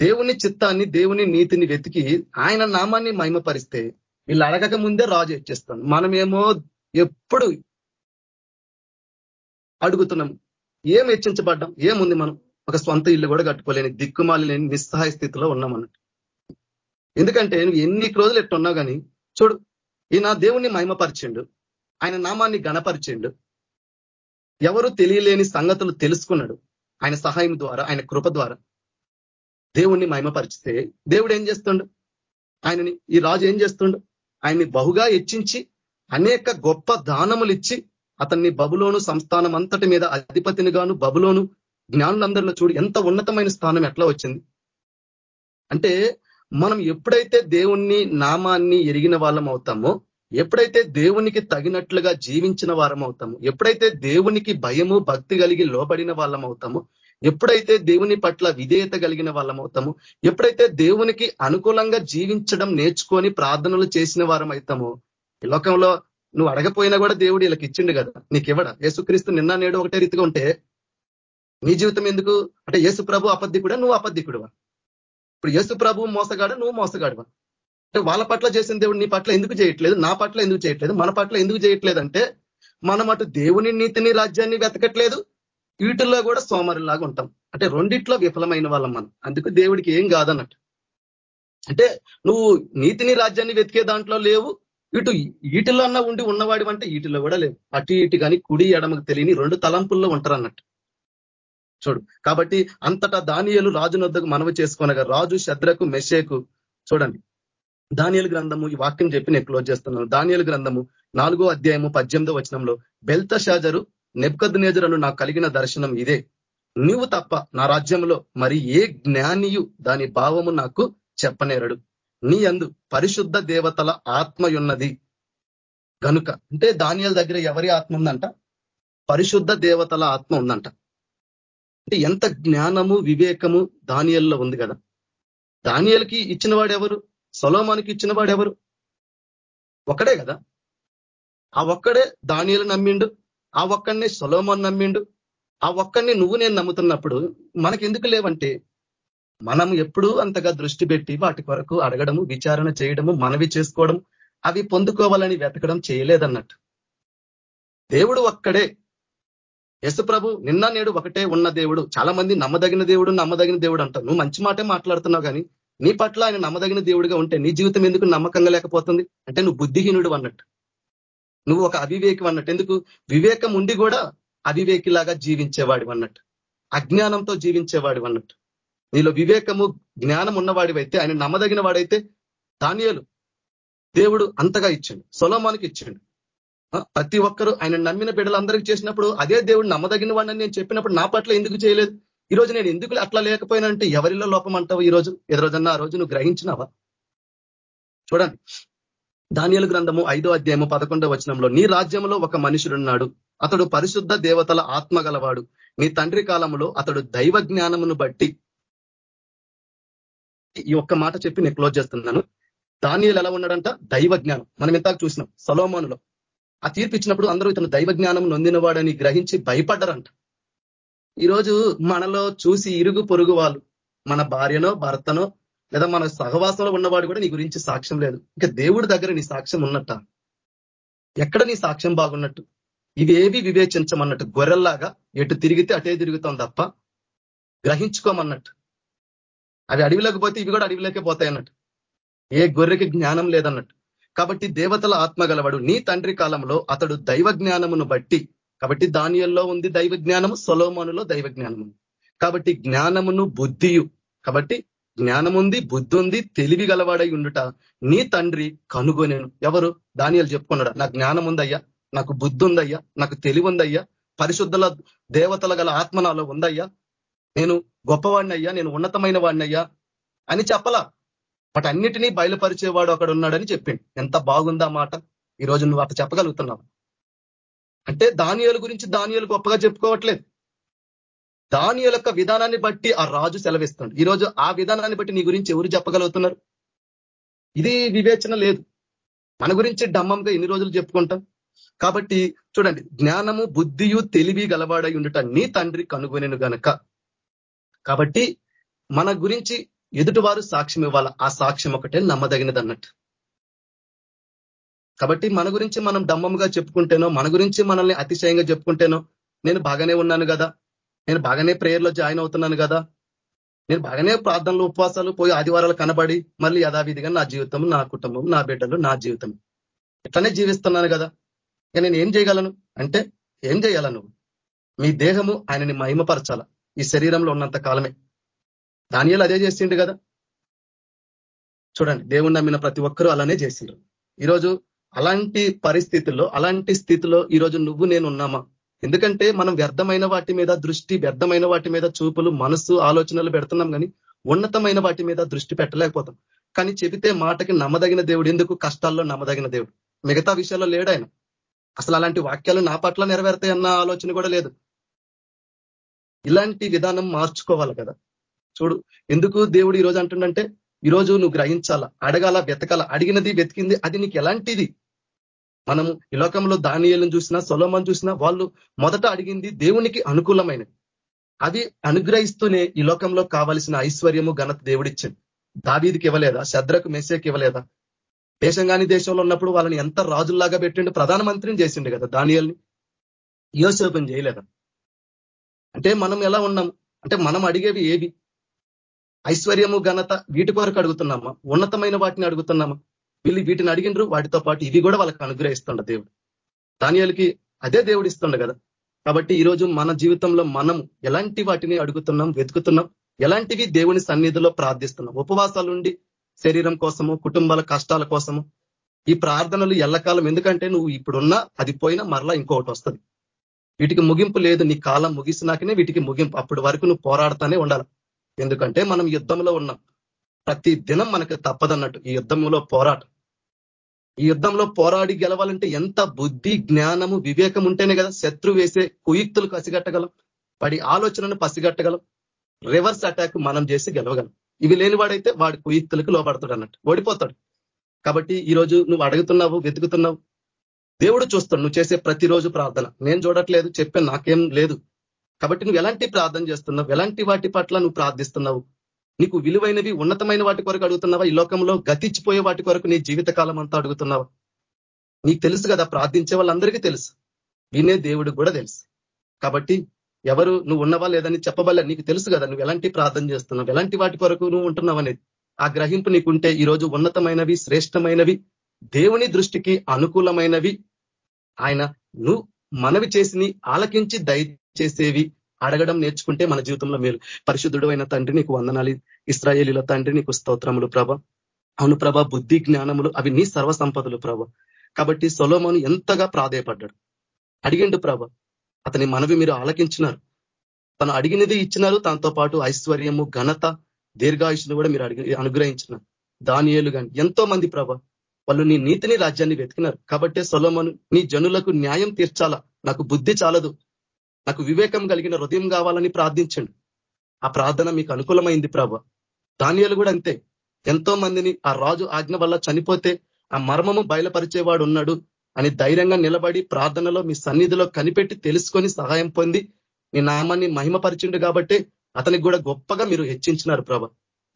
దేవుని చిత్తాన్ని దేవుని నీతిని వెతికి ఆయన నామాన్ని మహిమపరిస్తే వీళ్ళు అడగక ముందే రాజు ఇచ్చేస్తాను మనమేమో ఎప్పుడు అడుగుతున్నాం ఏం హెచ్చించబడ్డాం ఏముంది మనం? ఒక స్వంత ఇల్లు కూడా కట్టుకోలేని దిక్కుమాలి లేని నిస్సహాయ స్థితిలో ఉన్నాం అన్నట్టు ఎందుకంటే నువ్వు ఎన్ని రోజులు ఎట్టున్నావు కానీ చూడు ఈయన దేవుణ్ణి మహిమపరిచిండు ఆయన నామాన్ని గణపరిచిండు ఎవరు తెలియలేని సంగతులు తెలుసుకున్నాడు. ఆయన సహాయం ద్వారా ఆయన కృప ద్వారా. దేవుణ్ణి మహిమపరిచితే దేవుడు ఏం చేస్తుండు? ఆయనని ఈ రాజు ఏం చేస్తుండు? ఆయన్ని బహుగా హెచ్చించి అనేక గొప్ప దానములు ఇచ్చి అతన్ని బబులోను సంస్థానం అంతటి మీద అధిపతిని గాను బబులోను జ్ఞానులందరిలో చూడు ఎంత ఉన్నతమైన స్థానం ఎట్లా వచ్చింది. అంటే మనం ఎప్పుడైతే దేవుణ్ణి నామాన్ని ఎరిగిన వాళ్ళం అవుతామో ఎప్పుడైతే దేవునికి తగినట్లుగా జీవించిన వారం అవుతాము ఎప్పుడైతే దేవునికి భయము భక్తి కలిగి లోబడిన వాళ్ళం అవుతామో ఎప్పుడైతే దేవుని పట్ల విధేయత కలిగిన వాళ్ళం ఎప్పుడైతే దేవునికి అనుకూలంగా జీవించడం నేర్చుకొని ప్రార్థనలు చేసిన వారం అవుతామో ఈ లోకంలో నువ్వు అడగపోయినా కూడా దేవుడు వీళ్ళకి ఇచ్చిండు కదా నీకు ఇవ్వడ యేసుక్రీస్తు నిన్న నేడు ఒకటే రీతిగా ఉంటే నీ జీవితం ఎందుకు? అంటే యేసు ప్రభు అబద్ధికుడా నువ్వు అబద్ధికుడువా ఇప్పుడు యేసు ప్రభు మోసగాడ నువ్వు మోసగాడువా? అంటే వాళ్ళ పట్ల చేసిన దేవుడు నీ పట్ల ఎందుకు చేయట్లేదు? నా పట్ల ఎందుకు చేయట్లేదు? మన పట్ల ఎందుకు చేయట్లేదు అంటే మనం అటు దేవుని నీతిని రాజ్యాన్ని వెతకట్లేదు వీటిల్లో కూడా సోమరిలాగా ఉంటాం. అంటే రెండిట్లో విఫలమైన వాళ్ళం మనం. అందుకు దేవుడికి ఏం కాదన్నట్టు. అంటే నువ్వు నీతిని రాజ్యాన్ని వెతికే దాంట్లో లేవు. ఇటు ఈటిలో అన్నా ఉండి ఉన్నవాడి అంటే ఈటిలో కూడా లేవు. అటు ఇటు కానీ కుడి ఎడమకు తెలియని రెండు తలంపుల్లో ఉంటారు అన్నట్టు చూడు. కాబట్టి అంతటా దానియలు రాజునొద్దకు మనవి చేసుకోనగా రాజు శద్రకు మెషేకు చూడండి. దానియలు గ్రంథము ఈ వాక్యం చెప్పి నేను క్లోజ్ చేస్తున్నాను. దానియలు గ్రంథము నాలుగో అధ్యాయము పద్దెనిమిదో వచనంలో బెల్త షాజరు నెబ్కద్నేజరను నాకు కలిగిన దర్శనం ఇదే. నువ్వు తప్ప నా రాజ్యంలో మరి ఏ జ్ఞానియు దాని భావము నాకు చెప్పనేరడు. నీ అందు పరిశుద్ధ దేవతల ఆత్మయున్నది. గనుక అంటే ధాన్యాల దగ్గర ఎవరి ఆత్మ ఉందంట? పరిశుద్ధ దేవతల ఆత్మ ఉందంట. అంటే ఎంత జ్ఞానము వివేకము దానియల్లో ఉంది కదా. ధాన్యాలకి ఇచ్చిన వాడెవరు సొలోమానికి ఇచ్చిన వాడెవరు ఒక్కడే కదా. ఆ ఒక్కడే దానియలు నమ్మిండు. ఆ ఒక్కడిని సొలోమోన్ నమ్మిండు. ఆ ఒక్కడిని నువ్వు నేను నమ్ముతున్నప్పుడు మనకి ఎందుకు లేవంటే మనం ఎప్పుడూ అంతగా దృష్టి పెట్టి వాటి కొరకు అడగడము విచారణ చేయడము మనవి చేసుకోవడం అవి పొందుకోవాలని వెతకడం చేయలేదన్నట్టు. దేవుడు ఒక్కడే. ప్రభు నిన్న నేడు ఒకటే ఉన్న దేవుడు. చాలా మంది నమ్మదగిన దేవుడు నమ్మదగిన దేవుడు అంటావు నువ్వు మంచి మాటే మాట్లాడుతున్నావు కానీ నీ పట్ల ఆయన నమ్మదగిన దేవుడిగా ఉంటే నీ జీవితం ఎందుకు నమ్మకంగా లేకపోతుంది? అంటే నువ్వు బుద్ధిహీనుడు అన్నట్టు. నువ్వు ఒక అవివేకం అన్నట్టు. ఎందుకు? వివేకం ఉండి కూడా అవివేకిలాగా జీవించేవాడు అన్నట్టు. అజ్ఞానంతో జీవించేవాడు అన్నట్టు. నీలో వివేకము జ్ఞానం ఉన్నవాడివైతే ఆయన నమ్మదగిన వాడైతే ధాన్యాలు దేవుడు అంతగా ఇచ్చాడు. సొలోమానికి ఇచ్చాడు. ప్రతి ఒక్కరు ఆయన నమ్మిన బిడ్డలందరికీ చేసినప్పుడు అదే దేవుడు నమ్మదగిన వాడిని నేను చెప్పినప్పుడు నా పట్ల ఎందుకు చేయలేదు? ఈ రోజు నేను ఎందుకు అట్లా లేకపోయినంటే ఎవరిలో లోపం అంటావు ఈ రోజు? ఎదురోజన్నా రోజన్నా ఆ రోజు నువ్వు గ్రహించినావా? చూడండి. ధాన్యాల గ్రంథము ఐదో అధ్యాయము పదకొండవ వచనంలో నీ రాజ్యంలో ఒక మనుషుడున్నాడు. అతడు పరిశుద్ధ దేవతల ఆత్మ గలవాడు. నీ తండ్రి కాలంలో అతడు దైవ జ్ఞానమును బట్టి ఈ ఒక్క మాట చెప్పి నేను క్లోజ్ చేస్తున్నాను. దానియలు ఎలా ఉన్నాడంట? దైవ జ్ఞానం. మనం ఇంతకు చూసినాం సలోమానులో. ఆ తీర్పు ఇచ్చినప్పుడు అందరూ ఇతను దైవ జ్ఞానం నొందినవాడని గ్రహించి భయపడ్డరంట. ఈరోజు మనలో చూసి ఇరుగు పొరుగు వాళ్ళు మన భార్యనో భర్తనో లేదా మన సహవాసంలో ఉన్నవాడు కూడా నీ గురించి సాక్ష్యం లేదు. ఇంకా దేవుడి దగ్గర నీ సాక్ష్యం ఉన్నట్ట. ఎక్కడ నీ సాక్ష్యం బాగున్నట్టు? ఇవేవి వివేచించమన్నట్టు. గొర్రెల్లాగా ఎటు తిరిగితే అటే తిరుగుతాం తప్ప గ్రహించుకోమన్నట్టు. అవి అడవిలోకి పోతే ఇవి కూడా అడవిలోకే పోతాయి అన్నట్టు ఏ గొర్రెకి జ్ఞానం లేదన్నట్టు. కాబట్టి దేవతల ఆత్మ గలవాడు నీ తండ్రి కాలంలో అతడు దైవ జ్ఞానమును బట్టి కాబట్టి దానియల్లో ఉంది దైవ జ్ఞానము సొలోమోనులో దైవ జ్ఞానము. కాబట్టి జ్ఞానమును బుద్ధియు. కాబట్టి జ్ఞానముంది బుద్ధి ఉంది తెలివి గలవాడై ఉండుట. నీ తండ్రి కనుగొనేను. ఎవరు? దానియాలు చెప్పుకున్నాడు నాకు జ్ఞానం ఉందయ్యా నాకు బుద్ధి ఉందయ్యా నాకు తెలివి ఉందయ్యా పరిశుద్ధుల దేవతల గల ఆత్మ నాలో ఉందయ్యా. నేను గొప్పవాడినయ్యా నేను ఉన్నతమైన వాడినయ్యా అని చెప్పలా. వాటన్నిటినీ బయలుపరిచేవాడు అక్కడ ఉన్నాడని చెప్పిండు. ఎంత బాగుందా మాట. ఈరోజు నువ్వు అట్లా చెప్పగలుగుతున్నావు? అంటే దానియాల గురించి దానియాలు గొప్పగా చెప్పుకోవట్లేదు. దాని యొక్క విధానాన్ని బట్టి ఆ రాజు సెలవిస్తుంది ఈరోజు ఆ విధానాన్ని బట్టి నీ గురించి ఎవరు చెప్పగలుగుతున్నారు? ఇది వివేచన లేదు. మన గురించి డమ్మంగా ఎన్ని రోజులు చెప్పుకుంటాం? కాబట్టి చూడండి జ్ఞానము బుద్ధియు తెలివి గలవాడై ఉండట నీ తండ్రి కనుగొనెను గనక. కాబట్టి మన గురించి ఎదుటివారు సాక్ష్యం ఇవ్వాల. ఆ సాక్ష్యం ఒకటే నమ్మదగినది అన్నట్టు కాబట్టి మన గురించి మనం డమ్మముగా చెప్పుకుంటేనో మన గురించి మనల్ని అతిశయంగా చెప్పుకుంటేనో నేను బాగానే ఉన్నాను కదా? నేను బాగానే ప్రేయర్లో జాయిన్ అవుతున్నాను కదా. నేను బాగానే ప్రార్థనలు ఉపవాసాలు పోయి ఆదివారాలు కనబడి మళ్ళీ యథావిధిగా నా జీవితం నా కుటుంబం నా బిడ్డలు నా జీవితం ఇట్లానే జీవిస్తున్నాను కదా. నేను ఏం చేయగలను? అంటే ఏం చేయాల నువ్వు? మీ దేహము ఆయనని మహిమపరచాల? ఈ శరీరంలో ఉన్నంత కాలమే. దానియాలు అదే చేసిండు కదా. చూడండి దేవుణ్ణి నమ్మిన ప్రతి ఒక్కరూ అలానే చేసిండ్రు. ఈరోజు అలాంటి పరిస్థితుల్లో అలాంటి స్థితిలో ఈరోజు నువ్వు నేను ఉన్నామా? ఎందుకంటే మనం వ్యర్థమైన వాటి మీద దృష్టి వ్యర్థమైన వాటి మీద చూపులు మనసు ఆలోచనలు పెడుతున్నాం కానీ ఉన్నతమైన వాటి మీద దృష్టి పెట్టలేకపోతాం. కానీ చెబితే మాటకి నమ్మదగిన దేవుడు ఎందుకు? కష్టాల్లో నమ్మదగిన దేవుడు. మిగతా విషయాల్లో లేడాయన అసలు అలాంటి వాక్యాలు నా పట్ల నెరవేరుతాయన్న ఆలోచన కూడా లేదు. ఇలాంటి విధానం మార్చుకోవాలి కదా. చూడు ఎందుకు దేవుడు ఈరోజు అంటుండంటే ఈరోజు నువ్వు గ్రహించాలా అడగాల వెతకాల? అడిగినది వెతికింది అది నీకు ఎలాంటిది? మనము ఈ లోకంలో దానియలను చూసినా సొలోమన్ చూసినా వాళ్ళు మొదట అడిగింది దేవునికి అనుకూలమైనది అది అనుగ్రహిస్తూనే ఈ లోకంలో కావలసిన ఐశ్వర్యము ఘనత దేవుడిచ్చింది. దావీదికి ఇవ్వలేదా? శద్రకు మెసేకి ఇవ్వలేదా? దేశం కాని దేశంలో ఉన్నప్పుడు వాళ్ళని ఎంత రాజుల్లాగా పెట్టిండు? ప్రధానమంత్రిని చేసిండు కదా దానియల్ని. యోసేపం చేయలేదా? అంటే మనం ఎలా ఉన్నాం? అంటే మనం అడిగేవి ఏవి? ఐశ్వర్యము ఘనత వీటి కొరకు అడుగుతున్నామా? ఉన్నతమైన వాటిని అడుగుతున్నామా? వీళ్ళు వీటిని అడిగినరు వాటితో పాటు ఇవి కూడా వాళ్ళకి అనుగ్రహిస్తుండ దేవుడు. ధాన్యాలకి అదే దేవుడు ఇస్తుండ కదా. కాబట్టి ఈరోజు మన జీవితంలో మనం ఎలాంటి వాటిని అడుగుతున్నాం వెతుకుతున్నాం ఎలాంటివి దేవుని సన్నిధిలో ప్రార్థిస్తున్నాం. ఉపవాసాలుండి శరీరం కోసము కుటుంబాల కష్టాల కోసము ఈ ప్రార్థనలు ఎల్లకాలం ఎందుకంటే నువ్వు ఇప్పుడున్నా అది పోయినా మరలా ఇంకొకటి వస్తుంది. వీటికి ముగింపు లేదు నీ కాలం ముగిసినాకనే వీటికి ముగింపు అప్పటి వరకు నువ్వు పోరాడుతానే ఉండాలి. ఎందుకంటే మనం యుద్ధంలో ఉన్నాం. ప్రతి దినం మనకు తప్పదన్నట్టు ఈ యుద్ధంలో పోరాటం. ఈ యుద్ధంలో పోరాడి గెలవాలంటే ఎంత బుద్ధి జ్ఞానము వివేకం ఉంటేనే కదా శత్రు వేసే కుయుక్తులు పసిగట్టగలం వాడి ఆలోచనను పసిగట్టగలం రివర్స్ అటాక్ మనం చేసి గెలవగలం. ఇవి లేని వాడైతే వాడి కుయుక్తులకు లోపడతాడు అన్నట్టు. ఓడిపోతాడు. కాబట్టి ఈరోజు నువ్వు అడుగుతున్నావు వెతుకుతున్నావు. దేవుడు చూస్తాడు నువ్వు చేసే ప్రతిరోజు ప్రార్థన. నేను చూడట్లేదు చెప్పే నాకేం లేదు. కాబట్టి నువ్వు ఎలాంటి ప్రార్థన చేస్తున్నావు? ఎలాంటి వాటి పట్ల నువ్వు ప్రార్థిస్తున్నావు? నీకు విలువైనవి ఉన్నతమైన వాటి కొరకు అడుగుతున్నావా? ఈ లోకంలో గతించిపోయే వాటి కొరకు నీ జీవితకాలం అంతా అడుగుతున్నావా? నీకు తెలుసు కదా ప్రార్థించే వాళ్ళందరికీ తెలుసు. వినే దేవుడు కూడా తెలుసు. కాబట్టి ఎవరు నువ్వు ఉన్నవా లేదని చెప్పబల్ల నీకు తెలుసు కదా నువ్వు ఎలాంటి ప్రార్థన చేస్తున్నావు? ఎలాంటి వాటి కొరకు నువ్వు ఉంటున్నావు అనేది? ఆ గ్రహింపు నీకుంటే ఈరోజు ఉన్నతమైనవి శ్రేష్టమైనవి దేవుని దృష్టికి అనుకూలమైనవి. ఆయన నువ్వు మనవి చేసిని ఆలకించి దయచేసేవి అడగడం నేర్చుకుంటే మన జీవితంలో మేలు పరిశుద్ధుడు అయిన తండ్రి నీకు వందనాలి. ఇస్రాయేలీల తండ్రి నీకు స్తోత్రములు ప్రభ. అవును ప్రభ బుద్ధి జ్ఞానములు అవి నీ సర్వసంపదలు ప్రభ. కాబట్టి సొలోమోను ఎంతగా ప్రాధేయపడ్డాడు? అడిగిండు ప్రభ. అతని మనవి మీరు ఆలకించినారు. తను అడిగినది ఇచ్చినారు దాంతో పాటు ఐశ్వర్యము ఘనత దీర్ఘాయుషును కూడా మీరు అడిగి అనుగ్రహించినారు. దానియేలు కానీ ఎంతో మంది ప్రభ వాళ్ళు నీ నీతిని రాజ్యాన్ని వెతికినారు. కాబట్టి సొలోమను నీ జనులకు న్యాయం తీర్చాలా? నాకు బుద్ధి చాలదు. నాకు వివేకం కలిగిన హృదయం కావాలని ప్రార్థించండి. ఆ ప్రార్థన మీకు అనుకూలమైంది ప్రభ. ధాన్యాలు కూడా అంతే. ఎంతో మందిని ఆ రాజు ఆజ్ఞ వల్ల చనిపోతే ఆ మర్మము బయలుపరిచేవాడు ఉన్నాడు అని ధైర్యంగా నిలబడి ప్రార్థనలో మీ సన్నిధిలో కనిపెట్టి తెలుసుకొని సహాయం పొంది మీ నామాన్ని మహిమపరిచిండు కాబట్టి అతనికి కూడా గొప్పగా మీరు హెచ్చించినారు ప్రభ.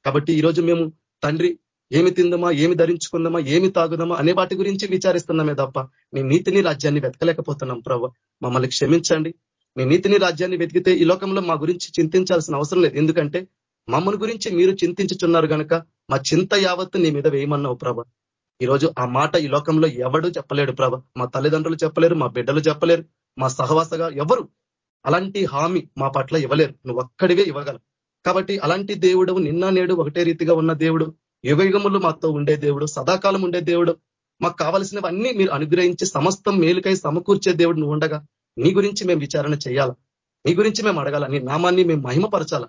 కాబట్టి ఈరోజు మేము తండ్రి ఏమి తిందమా ఏమి ధరించుకుందామా ఏమి తాగుదామా అనే వాటి గురించి విచారిస్తున్నామే తప్ప మీ నీతిని రాజ్యాన్ని వెతకలేకపోతున్నాం ప్రభ. మమ్మల్ని క్షమించండి. మీ నీతిని రాజ్యాన్ని వెతికితే ఈ లోకంలో మా గురించి చింతించాల్సిన అవసరం లేదు. ఎందుకంటే మమ్మల్ని గురించి మీరు చింతించుచున్నారు కనుక మా చింత యావత్తు నీ మీద వేయమన్నావు ప్రభ. ఈరోజు ఆ మాట ఈ లోకంలో ఎవడు చెప్పలేడు ప్రభ. మా తల్లిదండ్రులు చెప్పలేరు మా బిడ్డలు చెప్పలేరు మా సహవాసగా ఎవరు అలాంటి హామీ మా పట్ల ఇవ్వలేరు. నువ్వు ఒక్కడివే ఇవ్వగలవు. కాబట్టి అలాంటి దేవుడు నిన్న నేడు ఒకటే రీతిగా ఉన్న దేవుడు యుగయుగములు మాతో ఉండే దేవుడు సదాకాలం ఉండే దేవుడు మాకు కావలసినవన్నీ మీరు అనుగ్రహించి సమస్తం మేలుకై సమకూర్చే దేవుడు నువ్వు ఉండగా నీ గురించి మేము విచారణ చేయాలా? నీ గురించి మేము అడగాల? నీ నామాన్ని మేము మహిమపరచాలా?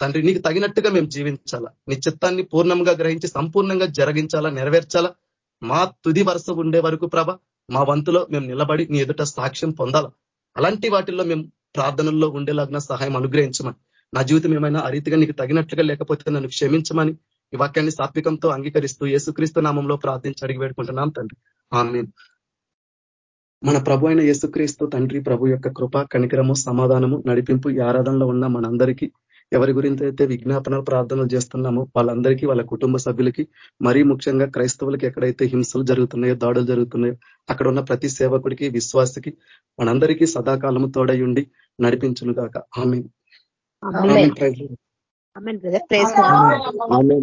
తండ్రి నీకు తగినట్టుగా మేము జీవించాలా? నీ చిత్తాన్ని పూర్ణంగా గ్రహించి సంపూర్ణంగా జరిగించాలా? నెరవేర్చాలా? మా తుది వరుస ఉండే వరకు ప్రభ మా వంతులో మేము నిలబడి నీ ఎదుట సాక్ష్యం పొందాల? అలాంటి వాటిల్లో మేము ప్రార్థనల్లో ఉండేలాగిన సహాయం అనుగ్రహించమని నా జీవితం ఏమైనా అరీతిగా నీకు తగినట్లుగా లేకపోతే నన్ను క్షమించమని ఈ వాక్యాన్ని సాత్వికంతో అంగీకరిస్తూ యేసుక్రీస్తు నామంలో ప్రార్థించి అడిగి వేడుకుంటున్నాం తండ్రి. ఆమె మన ప్రభు అయిన యేసుక్రీస్తు తండ్రి ప్రభు యొక్క కృప కనికరము సమాధానము నడిపింపు ఈ ఆరాధనలో ఉన్న మనందరికీ ఎవరి గురించి అయితే విజ్ఞాపన ప్రార్థనలు చేస్తున్నామో వాళ్ళందరికీ వాళ్ళ కుటుంబ సభ్యులకి మరీ ముఖ్యంగా క్రైస్తవులకి ఎక్కడైతే హింసలు జరుగుతున్నాయో దాడులు జరుగుతున్నాయో అక్కడ ఉన్న ప్రతి సేవకుడికి విశ్వాసకి మనందరికీ సదాకాలము తోడై ఉండి నడిపించును కాక ఆమె బ్రదర్. ప్రైజ్ ఆమె